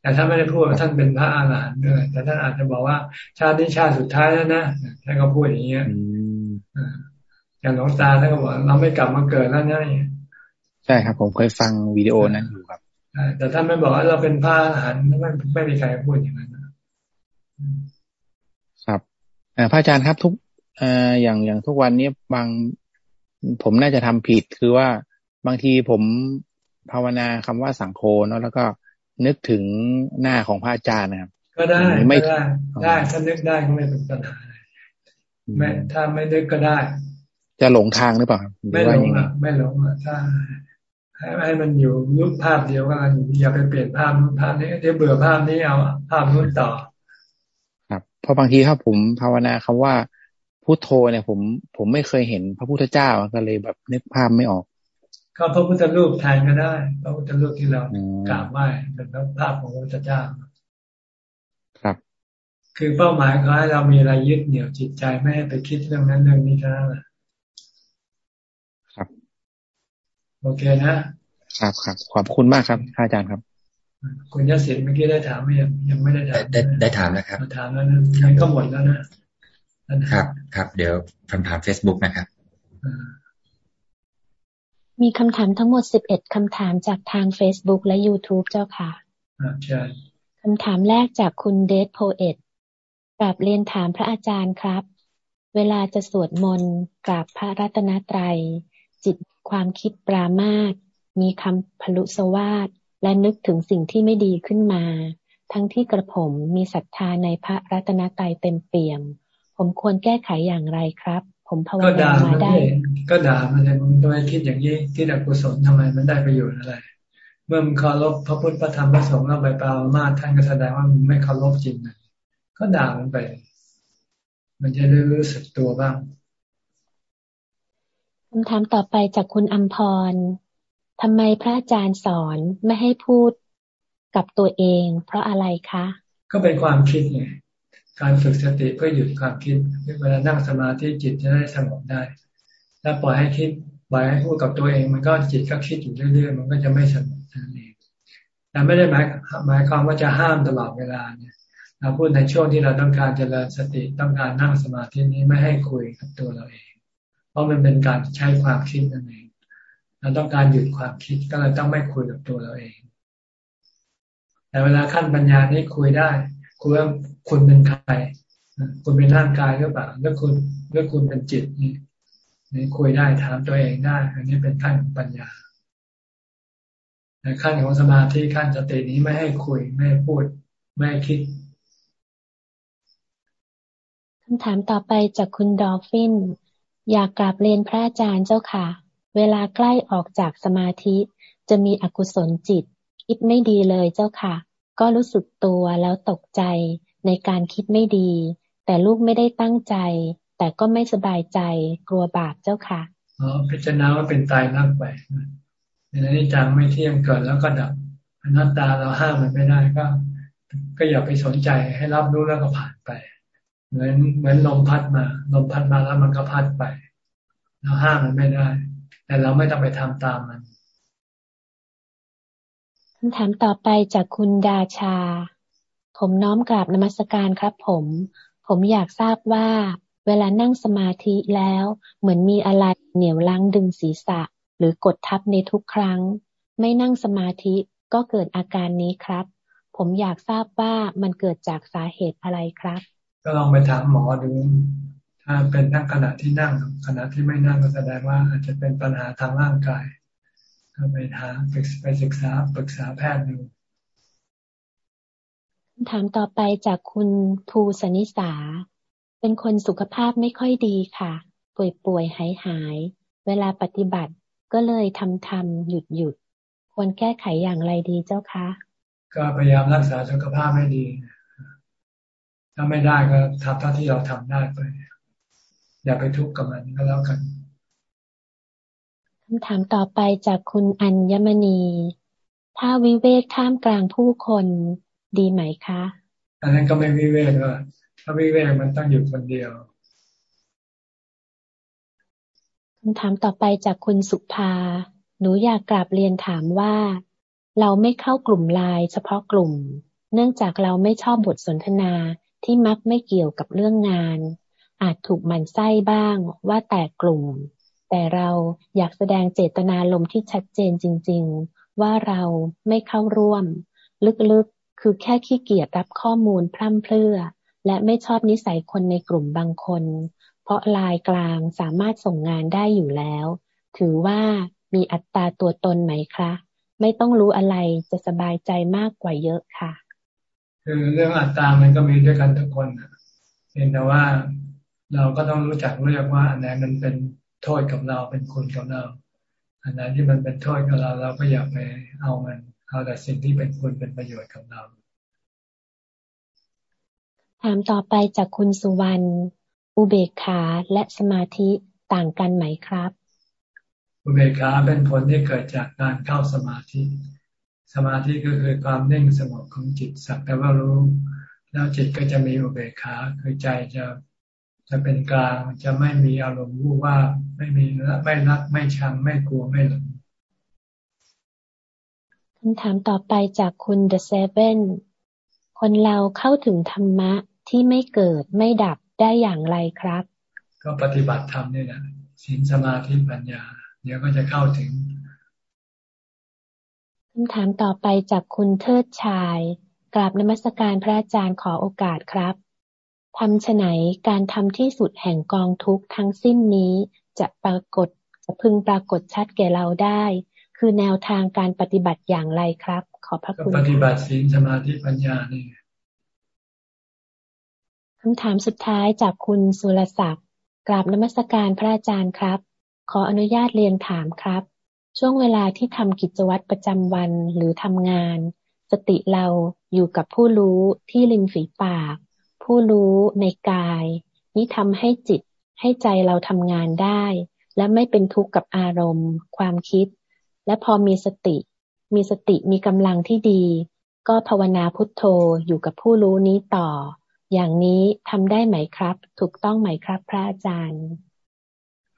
แต่ถ้าไม่ได้พูดท่านเป็นพระอาหารหันต์ด้วยแต่ท่านอาจจะบอกว่าชาตินี้ชาติสุดท้ายแล้วนะท่านก็พูดอย่างเงี้ยอย่างหลวงตาท่านก็บอกเราไม่กลับมาเกิดแล้วนะใช่ครับ ผมเคยฟังวิดีโอนั้นอยู่ครับแต่ท่านไม่บอกว่าเราเป็นพระอรหันต์ไม่ไม่มีใครพูดอย่างนั้นครับพระอาจารย์ครับทุกอย่างอย่างทุกวันนี้บางผมน่าจะทำผิดคือว่าบางทีผม ภาวนาคำว่าสังโฆเนาะแล้วก็นึกถึงหน้าของพระอาจารย์นะครับ ก็ได้ไม่ได้ได้ถ้านึกได้ก็ไม่เป็นปัญหาไม่ถ้าไม่นึกก็ได้ จะหลงทางหรือเปล่าไม่หลงอะไม่หลงอะถ้าให้ให้มันอยู่รูปภาพเดียวกันอย่าไปเปลี่ยนภาพภาพนี้เดี๋ยวเบื่อภาพนี้เอาภาพนู้นต่อ ครับ เพราะบางทีครับผมภาวนาคำว่าพุทโธเนี่ยผมผมไม่เคยเห็นพระพุทธเจ้าก็เลยแบบนึกภาพไม่ออก ก็พระพุทธรูปแทนก็ได้ พระพุทธรูปที่เรากราบไหว้เป็นภาพของพระพุทธเจ้า ครับ คือเป้าหมายก็ให้เรามีอะไรยึดเหนี่ยวจิตใจไม่ให้ไปคิดเรื่องนั้นเรื่องนี้เท่านั้นแหละครับ โอเคนะครับครับขอบคุณมากครับอาจารย์ครับ คุณยศิษย์เมื่อกี้ได้ถามไหมยังยังไม่ได้ถามได้ได้ถามแล้วครับถามแล้วนะมันก็หมดแล้วนะครับ ครับ เดี๋ยวคำถามเฟซบุ๊กนะครับ มีคำถามทั้งหมดสิบเอ็ดคำถามจากทาง Facebook และ YouTube เจ้าค่ะใช่คำถามแรกจากคุณเดทโพเอตกราบเรียนถามพระอาจารย์ครับ เวลาจะสวดมนต์กราบพระรัตนตรัย จิตความคิดปรามาตมีคำพลุสวาดและนึกถึงสิ่งที่ไม่ดีขึ้นมา ทั้งที่กระผมมีศรัทธาในพระรัตนตรัยเต็มเปี่ยม ผมควรแก้ไขอย่างไรครับ ผมภาวนามาได้ ก็ด่ามันเลยมึงทำไมคิดอย่างนี้คิดอกุศลทำไมมันได้ประโยชน์อะไร เมื่อมึงเคารพพระพุทธพระธรรมพระสงฆ์เราไปปามาท่านก็แสดงว่ามึงไม่เคารพจริงนะก็ด่ามันไป มันจะได้รู้สึกตัวบ้างคำถามต่อไปจากคุณอัมพรทำไมพระอาจารย์สอนไม่ให้พูดกับตัวเอง เพราะอะไรคะ ก็เป็นความคิดไง การฝึกสติเพื่อหยุดความคิดเวลานั่งสมาธิจิตจะได้สงบได้ ถ้าปล่อยให้คิดปล่อยให้พูดกับตัวเองมันก็จิตก็คิดอยู่เรื่อยๆ มันก็จะไม่สงบนั่นเองแต่ไม่ได้หมายหมายความว่าจะห้ามตลอดเวลาเนี่ยเราพูดในช่วงที่เราต้องการเจริญสติต้องการนั่งสมาธินี้ไม่ให้คุยกับตัวเราเอง เพราะมันเป็นการใช้ความคิดนั่นเองเราต้องการหยุดความคิดก็เลยต้องไม่คุยกับตัวเราเอง แต่เวลาขั้นปัญญานี้คุยได้คุณว่า คุณเป็นใคร คุณเป็นร่างกายหรือเปล่าแล้วคุณแล้วคุณเป็นจิตนี่นี่คุยได้ถามตัวเองได้ อันนี้เป็นขั้นของปัญญาแต่ขั้นของสมาธิขั้นสตินี้ไม่ให้คุย ไม่ให้พูด ไม่ให้คิดคำถามต่อไปจากคุณดอฟฟิน อยากกราบเรียนพระอาจารย์เจ้าค่ะ เวลาใกล้ออกจากสมาธิ จะมีอกุศลจิต คิดไม่ดีเลยเจ้าค่ะ ก็รู้สึกตัวแล้วตกใจ ในการคิดไม่ดี แต่ลูกไม่ได้ตั้งใจ แต่ก็ไม่สบายใจกลัวบาปเจ้าค่ะอ๋อพิจารณาว่าเป็นตายนักไปในนี้จังไม่เที่ยงเกิดแล้วก็ดับอนัตตาเราห้ามมันไม่ได้ก็ ก็อย่าไปสนใจให้รับรู้แล้วก็ผ่านไป เหมือนเหมือนลมพัดมา ลมพัดมาแล้วมันก็พัดไป เราห้ามมันไม่ได้ แต่เราไม่ต้องไปทำตามมันคำถามต่อไปจากคุณดาชา ผมน้อมกราบนมัสการครับผม ผมอยากทราบว่า เวลานั่งสมาธิแล้ว เหมือนมีอะไรเหนียวลังดึงศีรษะ หรือกดทับในทุกครั้ง ไม่นั่งสมาธิก็เกิดอาการนี้ครับ ผมอยากทราบว่ามันเกิดจากสาเหตุอะไรครับ ก็ลองไปถามหมอดู ถ้าเป็นนั่งขณะที่นั่งขณะที่ไม่นั่งก็แสดงว่าอาจจะเป็นปัญหาทางร่างกาย ก็ไปหาไปศึกษาปรึกษาแพทย์ดู ถามต่อไปจากคุณภูสนิสา เป็นคนสุขภาพไม่ค่อยดีค่ะ ป่วยป่วยหายหาย เวลาปฏิบัติก็เลยทำทำหยุดหยุด ควรแก้ไขอย่างไรดีเจ้าคะ ก็พยายามรักษาสุขภาพให้ดี ถ้าไม่ได้ก็ทำเท่าที่เราทำได้ไป อย่าไปทุกข์กับมันก็แล้วกันคำถามต่อไปจากคุณอัญมณี ถ้าวิเวกท่ามกลางผู้คน ดีไหมคะอันนั้นก็ไม่วิเวกว่าถ้าวิเวกมันต้องอยู่คนเดียวคำถามต่อไปจากคุณสุภา หนูอยากกราบเรียนถามว่า เราไม่เข้ากลุ่มไลน์เฉพาะกลุ่ม เนื่องจากเราไม่ชอบบทสนทนาที่มักไม่เกี่ยวกับเรื่องงาน อาจถูกมันไส้บ้างว่าแต่กลุ่ม แต่เราอยากแสดงเจตนาลมที่ชัดเจนจริง ๆ ว่าเราไม่เข้าร่วม ลึกๆ คือแค่ขี้เกียจรับข้อมูลพร่ำเพรื่อ และไม่ชอบนิสัยคนในกลุ่มบางคน เพราะลายกลางสามารถส่งงานได้อยู่แล้ว ถือว่ามีอัตตาตัวตนไหมคะ ไม่ต้องรู้อะไรจะสบายใจมากกว่าเยอะค่ะ คือเรื่องอัตตามันก็มีด้วยกันทุกคนเพียงแต่ว่าเราก็ต้องรู้จักเลือกว่าอันไหนมันเป็นโทษกับเราเป็นคุณกับเรา อันไหนที่มันเป็นโทษกับเราเราก็อย่าไปเอามัน เอาแต่สิ่งที่เป็นคุณเป็นประโยชน์กับเราถามต่อไปจากคุณสุวรรณอุเบกขาและสมาธิต่างกันไหมครับ อุเบกขาเป็นผลที่เกิดจากการเข้าสมาธิ สมาธิก็คือความนิ่งสงบของจิตสักแต่ว่ารู้ แล้วจิตก็จะมีอุเบกขาคือใจจะจะเป็นกลางจะไม่มีอารมณ์วู่ว่าไม่มีไม่รักไม่ชังไม่กลัวไม่หลงคำถามต่อไปจากคุณเดอะเซเว่นคนเราเข้าถึงธรรมะที่ไม่เกิดไม่ดับได้อย่างไรครับ ก็ปฏิบัติธรรมนี่แหละศีลสมาธิปัญญา เดี๋ยวก็จะเข้าถึงคำถามต่อไปจากคุณเทิดชายกราบนมัสการพระอาจารย์ขอโอกาสครับทำฉไหนการทำที่สุดแห่งกองทุกทั้งสิ้นนี้จะปรากฏจะพึงปรากฏชัดแก่เราได้ คือแนวทางการปฏิบัติอย่างไรครับ ขอพระคุณปฏิบัติศีลสมาธิปัญญานี่คำถามสุดท้ายจากคุณสุรศักดิ์กราบนมัสการพระอาจารย์ครับ ขออนุญาตเรียนถามครับ ช่วงเวลาที่ทำกิจวัตรประจำวันหรือทำงาน สติเราอยู่กับผู้รู้ที่ริมฝีปาก ผู้รู้ในกาย นี้ทำให้จิตให้ใจเราทำงานได้ และไม่เป็นทุกข์กับอารมณ์ ความคิด และพอมีสติ มีสติมีกำลังที่ดี ก็ภาวนาพุทโธอยู่กับผู้รู้นี้ต่อ อย่างนี้ทำได้ไหมครับ ถูกต้องไหมครับ พระอาจารย์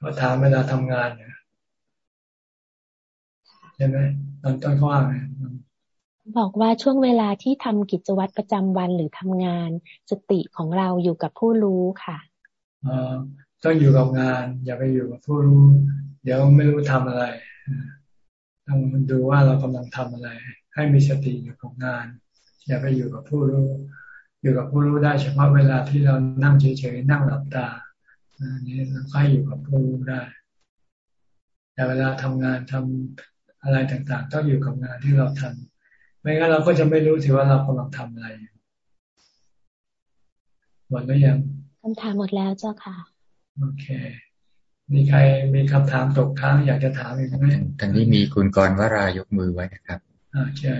ก็ถามเวลาทำงานเนี่ยใช่ไหมตอนต้นข้อไงบอกว่าช่วงเวลาที่ทำกิจวัตรประจำวันหรือทำงาน สติของเราอยู่กับผู้รู้ค่ะอต้องอยู่กับงาน อย่าไปอยู่กับผู้รู้ เดี๋ยวไม่รู้ทำอะไร ต้องดูว่าเรากำลังทำอะไร ให้มีสติอยู่กับงาน อย่าไปอยู่กับผู้รู้ อยู่กับผู้รู้ได้เฉพาะเวลาที่เรานั่งเฉยๆนั่งหลับตาอันนี้เราค่อยอยู่กับผู้รู้ได้ แต่เวลาทำงานทำอะไรต่างๆ ต้องอยู่กับงานที่เราทำไม่งั้นเราก็จะไม่รู้ถือว่าเรากำลังทำอะไรหมดหรือยังคำถามหมดแล้วเจ้าค่ะ โอเค มีใครมีคำถามตกค้างอยากจะถามอีกไหมทางนี้มีคุณกรวรายกมือไว้นะครับอ่าใช่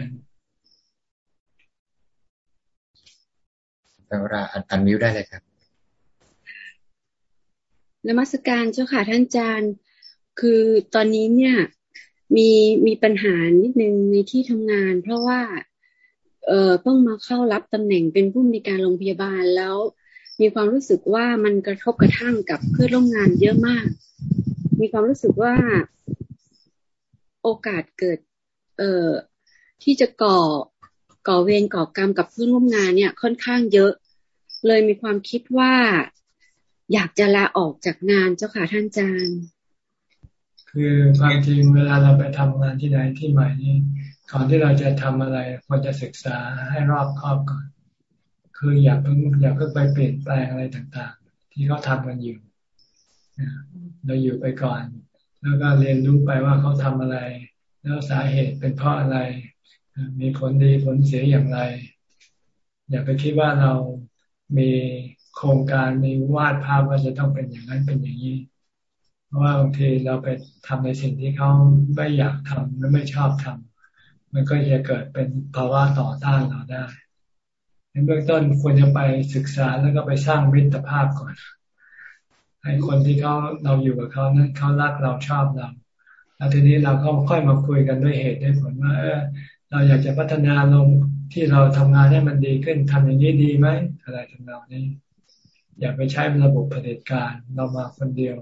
วราอันมิวได้เลยครับนมัสการเจ้าค่ะท่านอาจารย์ คือตอนนี้เนี่ยมีมีปัญหานิดนึงในที่ทำงาน เพราะว่า เออเพิ่งมาเข้ารับตำแหน่งเป็นผู้มีการโรงพยาบาลแล้ว มีความรู้สึกว่ามันกระทบกระทั่งกับเพื่อนร่วมงานเยอะมาก มีความรู้สึกว่าโอกาสเกิด เอ่อที่จะก่อก่อเวรก่อกรรมกับเพื่อนร่วมงานเนี่ย ค่อนข้างเยอะ เลยมีความคิดว่าอยากจะลาออกจากงานเจ้าค่ะท่านอาจารย์ คือความจริงเวลาเราไปทำงานที่ไหนที่ใหม่นี่ก่อนที่เราจะทำอะไรควรจะศึกษาให้รอบคอบก่อน คืออย่าเพิ่งอย่าเพิ่งไปเปลี่ยนแปลงอะไรต่างๆ ที่เขาทากันอยู่เราอยู่ไปก่อน แล้วก็เรียนรู้ไปว่าเขาทำอะไร แล้วสาเหตุเป็นเพราะอะไร มีผลดีผลเสียอย่างไร อย่าไปคิดว่าเรามีโครงการมีวาดภาพว่าจะต้องเป็นอย่างนั้นเป็นอย่างนี้ เพราะว่าบางทีเราไปทำในสิ่งที่เขาไม่อยากทำหรือไม่ชอบทำมันก็จะเกิดเป็นภาวะต่อต้านเราได้ ในเบื้องต้นควรจะไปศึกษาแล้วก็ไปสร้างมิตรภาพก่อน ให้คนที่เขาเราอยู่กับเขานั้นเขารักเราชอบเราแล้วทีนี้เราก็ค่อยมาคุยกันด้วยเหตุด้วยผลว่าเออเราอยากจะพัฒนาลงที่เราทำงานให้มันดีขึ้นทำอย่างนี้ดีไหมอะไรทำนองนี้ อย่าไปใช้ระบบเผด็จการเรามาคนเดียว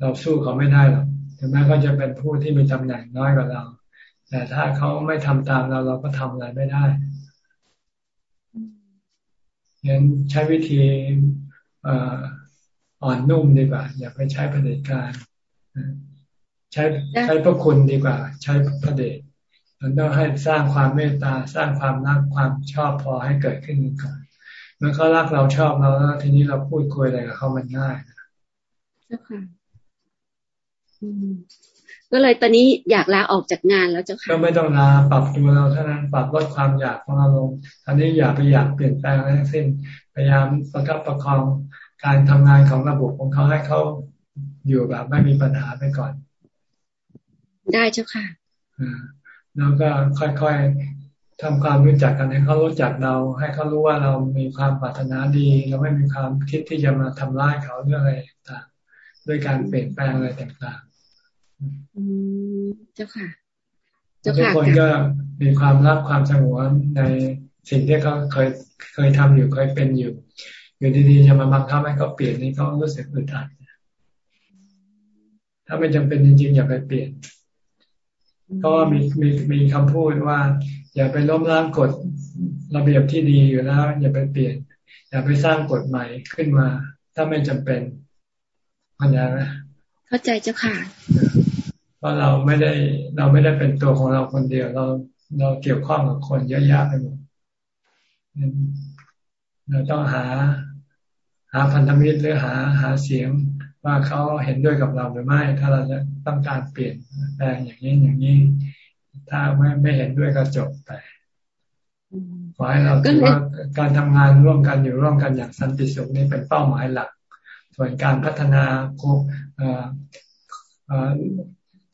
เราสู้เขาไม่ได้หรอกถึงแม้เขาจะเป็นผู้ที่มีตำแหน่งน้อยกว่าเรา แต่ถ้าเขาไม่ทำตามเราเราก็ทำอะไรไม่ได้ งั้นใช้วิธีอ่อนนุ่มดีกว่า อย่าไปใช้เผด็จการใช้ใช้พระคุณดีกว่า ใช้พระเดชมันต้องให้สร้างความเมตตาสร้างความรักความชอบพอให้เกิดขึ้นก่อนเมื่อเขารักเราชอบเราแล้วทีนี้เราพูดคุยอะไรกับเขามันง่ายเจ้าค่ะ ก็เลยตอนนี้อยากลาออกจากงานแล้วเจ้าค่ะก็ไม่ต้องลาปรับตัวเราเท่านั้นปรับลดความอยากของเราลงตอนนี้อย่าไปอยากเปลี่ยนแปลงอะไรทั้งสิ้นพยายามประคับประคองการทำงานของระบบของเขาให้เขาอยู่แบบไม่มีปัญหาไปก่อน ได้เจ้าค่ะแล้วก็ค่อยๆทำความรู้จักกันให้เขารู้จักเรา ให้เขารู้ว่าเรามีความปรารถนาดี เราไม่มีความคิดที่จะมาทำร้ายเขาเรื่องอะไรต่างด้วยการเปลี่ยนแปลงอะไรต่างๆ อืมเจ้าค่ะทุกคนก็มีความรักความสงวนในสิ่งที่เขาเคยเคยทำอยู่เคยเป็นอยู่ อยู่ดีๆจะมาบังคับให้เขาเปลี่ยนนี่เขารู้สึกอึดอัดถ้าไม่จำเป็นจริงๆอย่าไปเปลี่ยนก็มีมีมีคำพูดว่า อย่าไปล้มล้างกฎระเบียบที่ดีอยู่แล้ว อย่าไปเปลี่ยน อย่าไปสร้างกฎใหม่ขึ้นมา ถ้าไม่จำเป็นมันยังนะเข้าใจเจ้าค่ะเพ ราะเราไม่ได้เราไม่ได้เป็นตัวของเราคนเดียว เราเราเกี่ยวข้องกับคนเยอะแยะไปหมดเราต้องหา หาพันธมิตรหรือหาหาเสียงว่าเขาเห็นด้วยกับเราหรือไม่ ถ้าเราจะต้องการเปลี่ยนแปลงอย่างนี้อย่างนี้ ถ้าไม่ไม่เห็นด้วยก็จบไปขอให้เราคิดว่าการทำงานร่วมกันอยู่ร่วมกันอย่างสันติสุขนี่เป็นเป้าหมายหลัก ส่วนการพัฒนา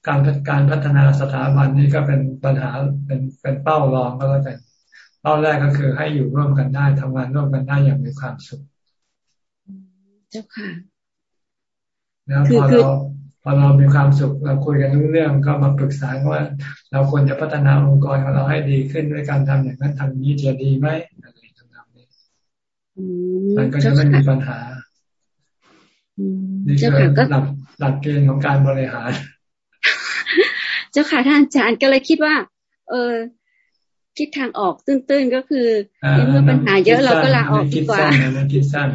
การการพัฒนาสถาบันนี่ก็เป็นปัญหาเป็นเป็นเป้ารองก็แล้วกันเป้าแรกก็คือให้อยู่ร่วมกันได้ทำงานร่วมกันได้อย่างมีความสุขเจ้าค่ะแล้วพอเราพอเรามีความสุขเราคุยกันรู้เรื่องก็มาปรึกษาว่าเราควรจะพัฒนาองค์กรของเราให้ดีขึ้นด้วยการทำอย่างนั้นทำนี้จะดีไหมอะไรต่างๆนี้มันก็จะไม่มีปัญหานี่คือหลักหลักเกณฑ์ของการบริหาร เจ้าค่ะท่านอาจารย์ก็เลยคิดว่า เออคิดทางออกตื้นๆก็คือเมื่อปัญหาเยอะเราก็ลาออกดีกว่าคิดสั้น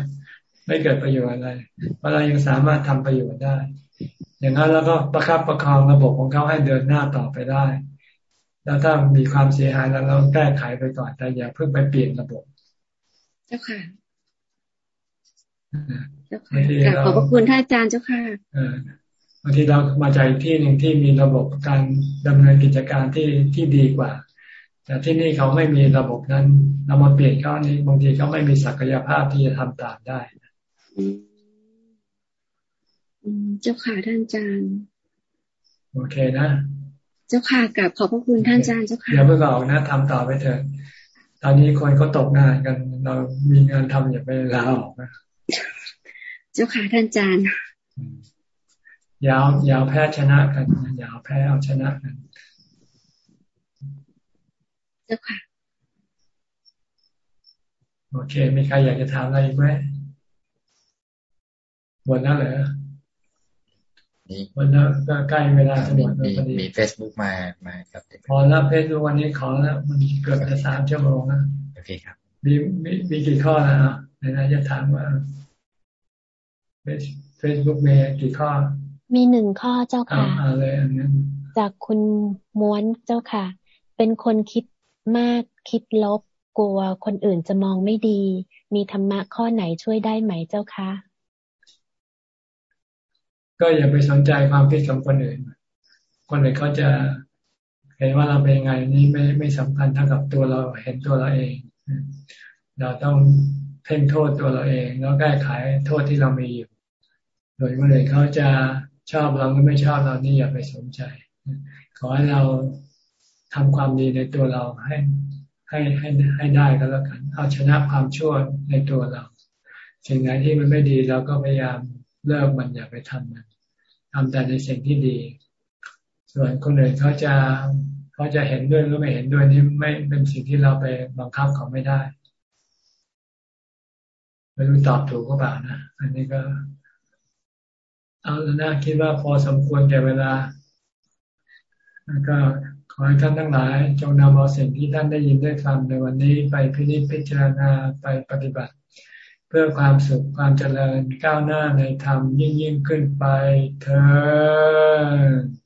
ไม่เกิดประโยชน์อะไรเพราะเรายังสามารถทำประโยชน์ได้ อย่างนั้นแล้วก็ประคับประคองระบบของเขาให้เดินหน้าต่อไปได้ แล้วถ้ามีความเสียหายแล้วเราแก้ไขไปก่อนแต่อย่าเพิ่งไปเปลี่ยนระบบ เจ้าค่ะเจ้าค่ะขอบพระคุณท่านอาจารย์เจ้าค่ะบางทีเรามาจากที่หนึ่งที่มีระบบการดำเนินกิจการที่ที่ดีกว่า แต่ที่นี่เขาไม่มีระบบนั้นเรามาเปลี่ยนเขานี้บางทีเขาไม่มีศักยภาพที่จะทำตามได้เจ้าค่ะท่านอาจารย์ โอเคนะ เจ้าค่ะกับขอบพระคุณท่านอาจารย์เจ้าค่ะอย่าเพิ่งออกนะทำต่อไปเถอะตอนนี้คนก็ตกงานกัน เรามีงานทำอย่าไปลาออกนะ เจ้าค่ะท่านอาจารย์ ยาวยาวแพ้ชนะกันยาวแพ้เอาชนะกันเจ้าค่ะ โอเค มีใครอยากจะถามอะไรอีกไหมหมดแล้วเหรอมีวันนั้นก็ใกล้เวลาจะหมดมีมีเฟซบุ๊กมามาครับพอแล้วเฟซบุ๊กวันนี้ขอแล้วมันเกือบจะสามชั่วโมงนะโอเคครับ มีมีมีกี่ข้อแล้วนะในนั้นจะถามว่าเฟซบุ๊กมีกี่ข้อ มีหนึ่งข้อเจ้าค่ะอะไรอันนี้จากคุณม้วนเจ้าค่ะ เป็นคนคิดมากคิดลบ กลัวคนอื่นจะมองไม่ดี มีธรรมะข้อไหนช่วยได้ไหมเจ้าคะ ก็อย่าไปสนใจความคิดของคนอื่น คนอื่นเขาจะเห็นว่าเราเป็นยังไงนี่ไม่ไม่สำคัญเท่ากับตัวเราเห็นตัวเราเอง เราต้องเพ่งโทษตัวเราเอง แล้วแก้ไขโทษที่เรามีอยู่ โดยคนอื่นเขาจะ ชอบเราหรือไม่ชอบเรานี่อย่าไปสนใจ ขอให้เราทำความดีในตัวเราให้ให้ให้ให้ได้ก็แล้วกัน เอาชนะความชั่วในตัวเรา สิ่งไหนที่มันไม่ดีเราก็พยายามเลิกมันอย่าไปทำมันทำแต่ในสิ่งที่ดี ส่วนคนอื่นเขาจะเขาจะเห็นด้วยหรือไม่เห็นด้วยนี่ไม่เป็นสิ่งที่เราไปบังคับเขาไม่ได้ไม่รู้ตอบถูกก็เปล่านะ อันนี้ก็ เอาแล้วนะคิดว่าพอสมควรแก่เวลา แล้วก็ขอให้ท่านทั้งหลาย จงนำเอาสิ่งที่ท่านได้ยินได้ฟังในวันนี้ไปพิจิตพิจารณาไปปฏิบัติ เพื่อความสุขความเจริญก้าวหน้าในธรรมยิ่งยิ่งขึ้นไปเธอ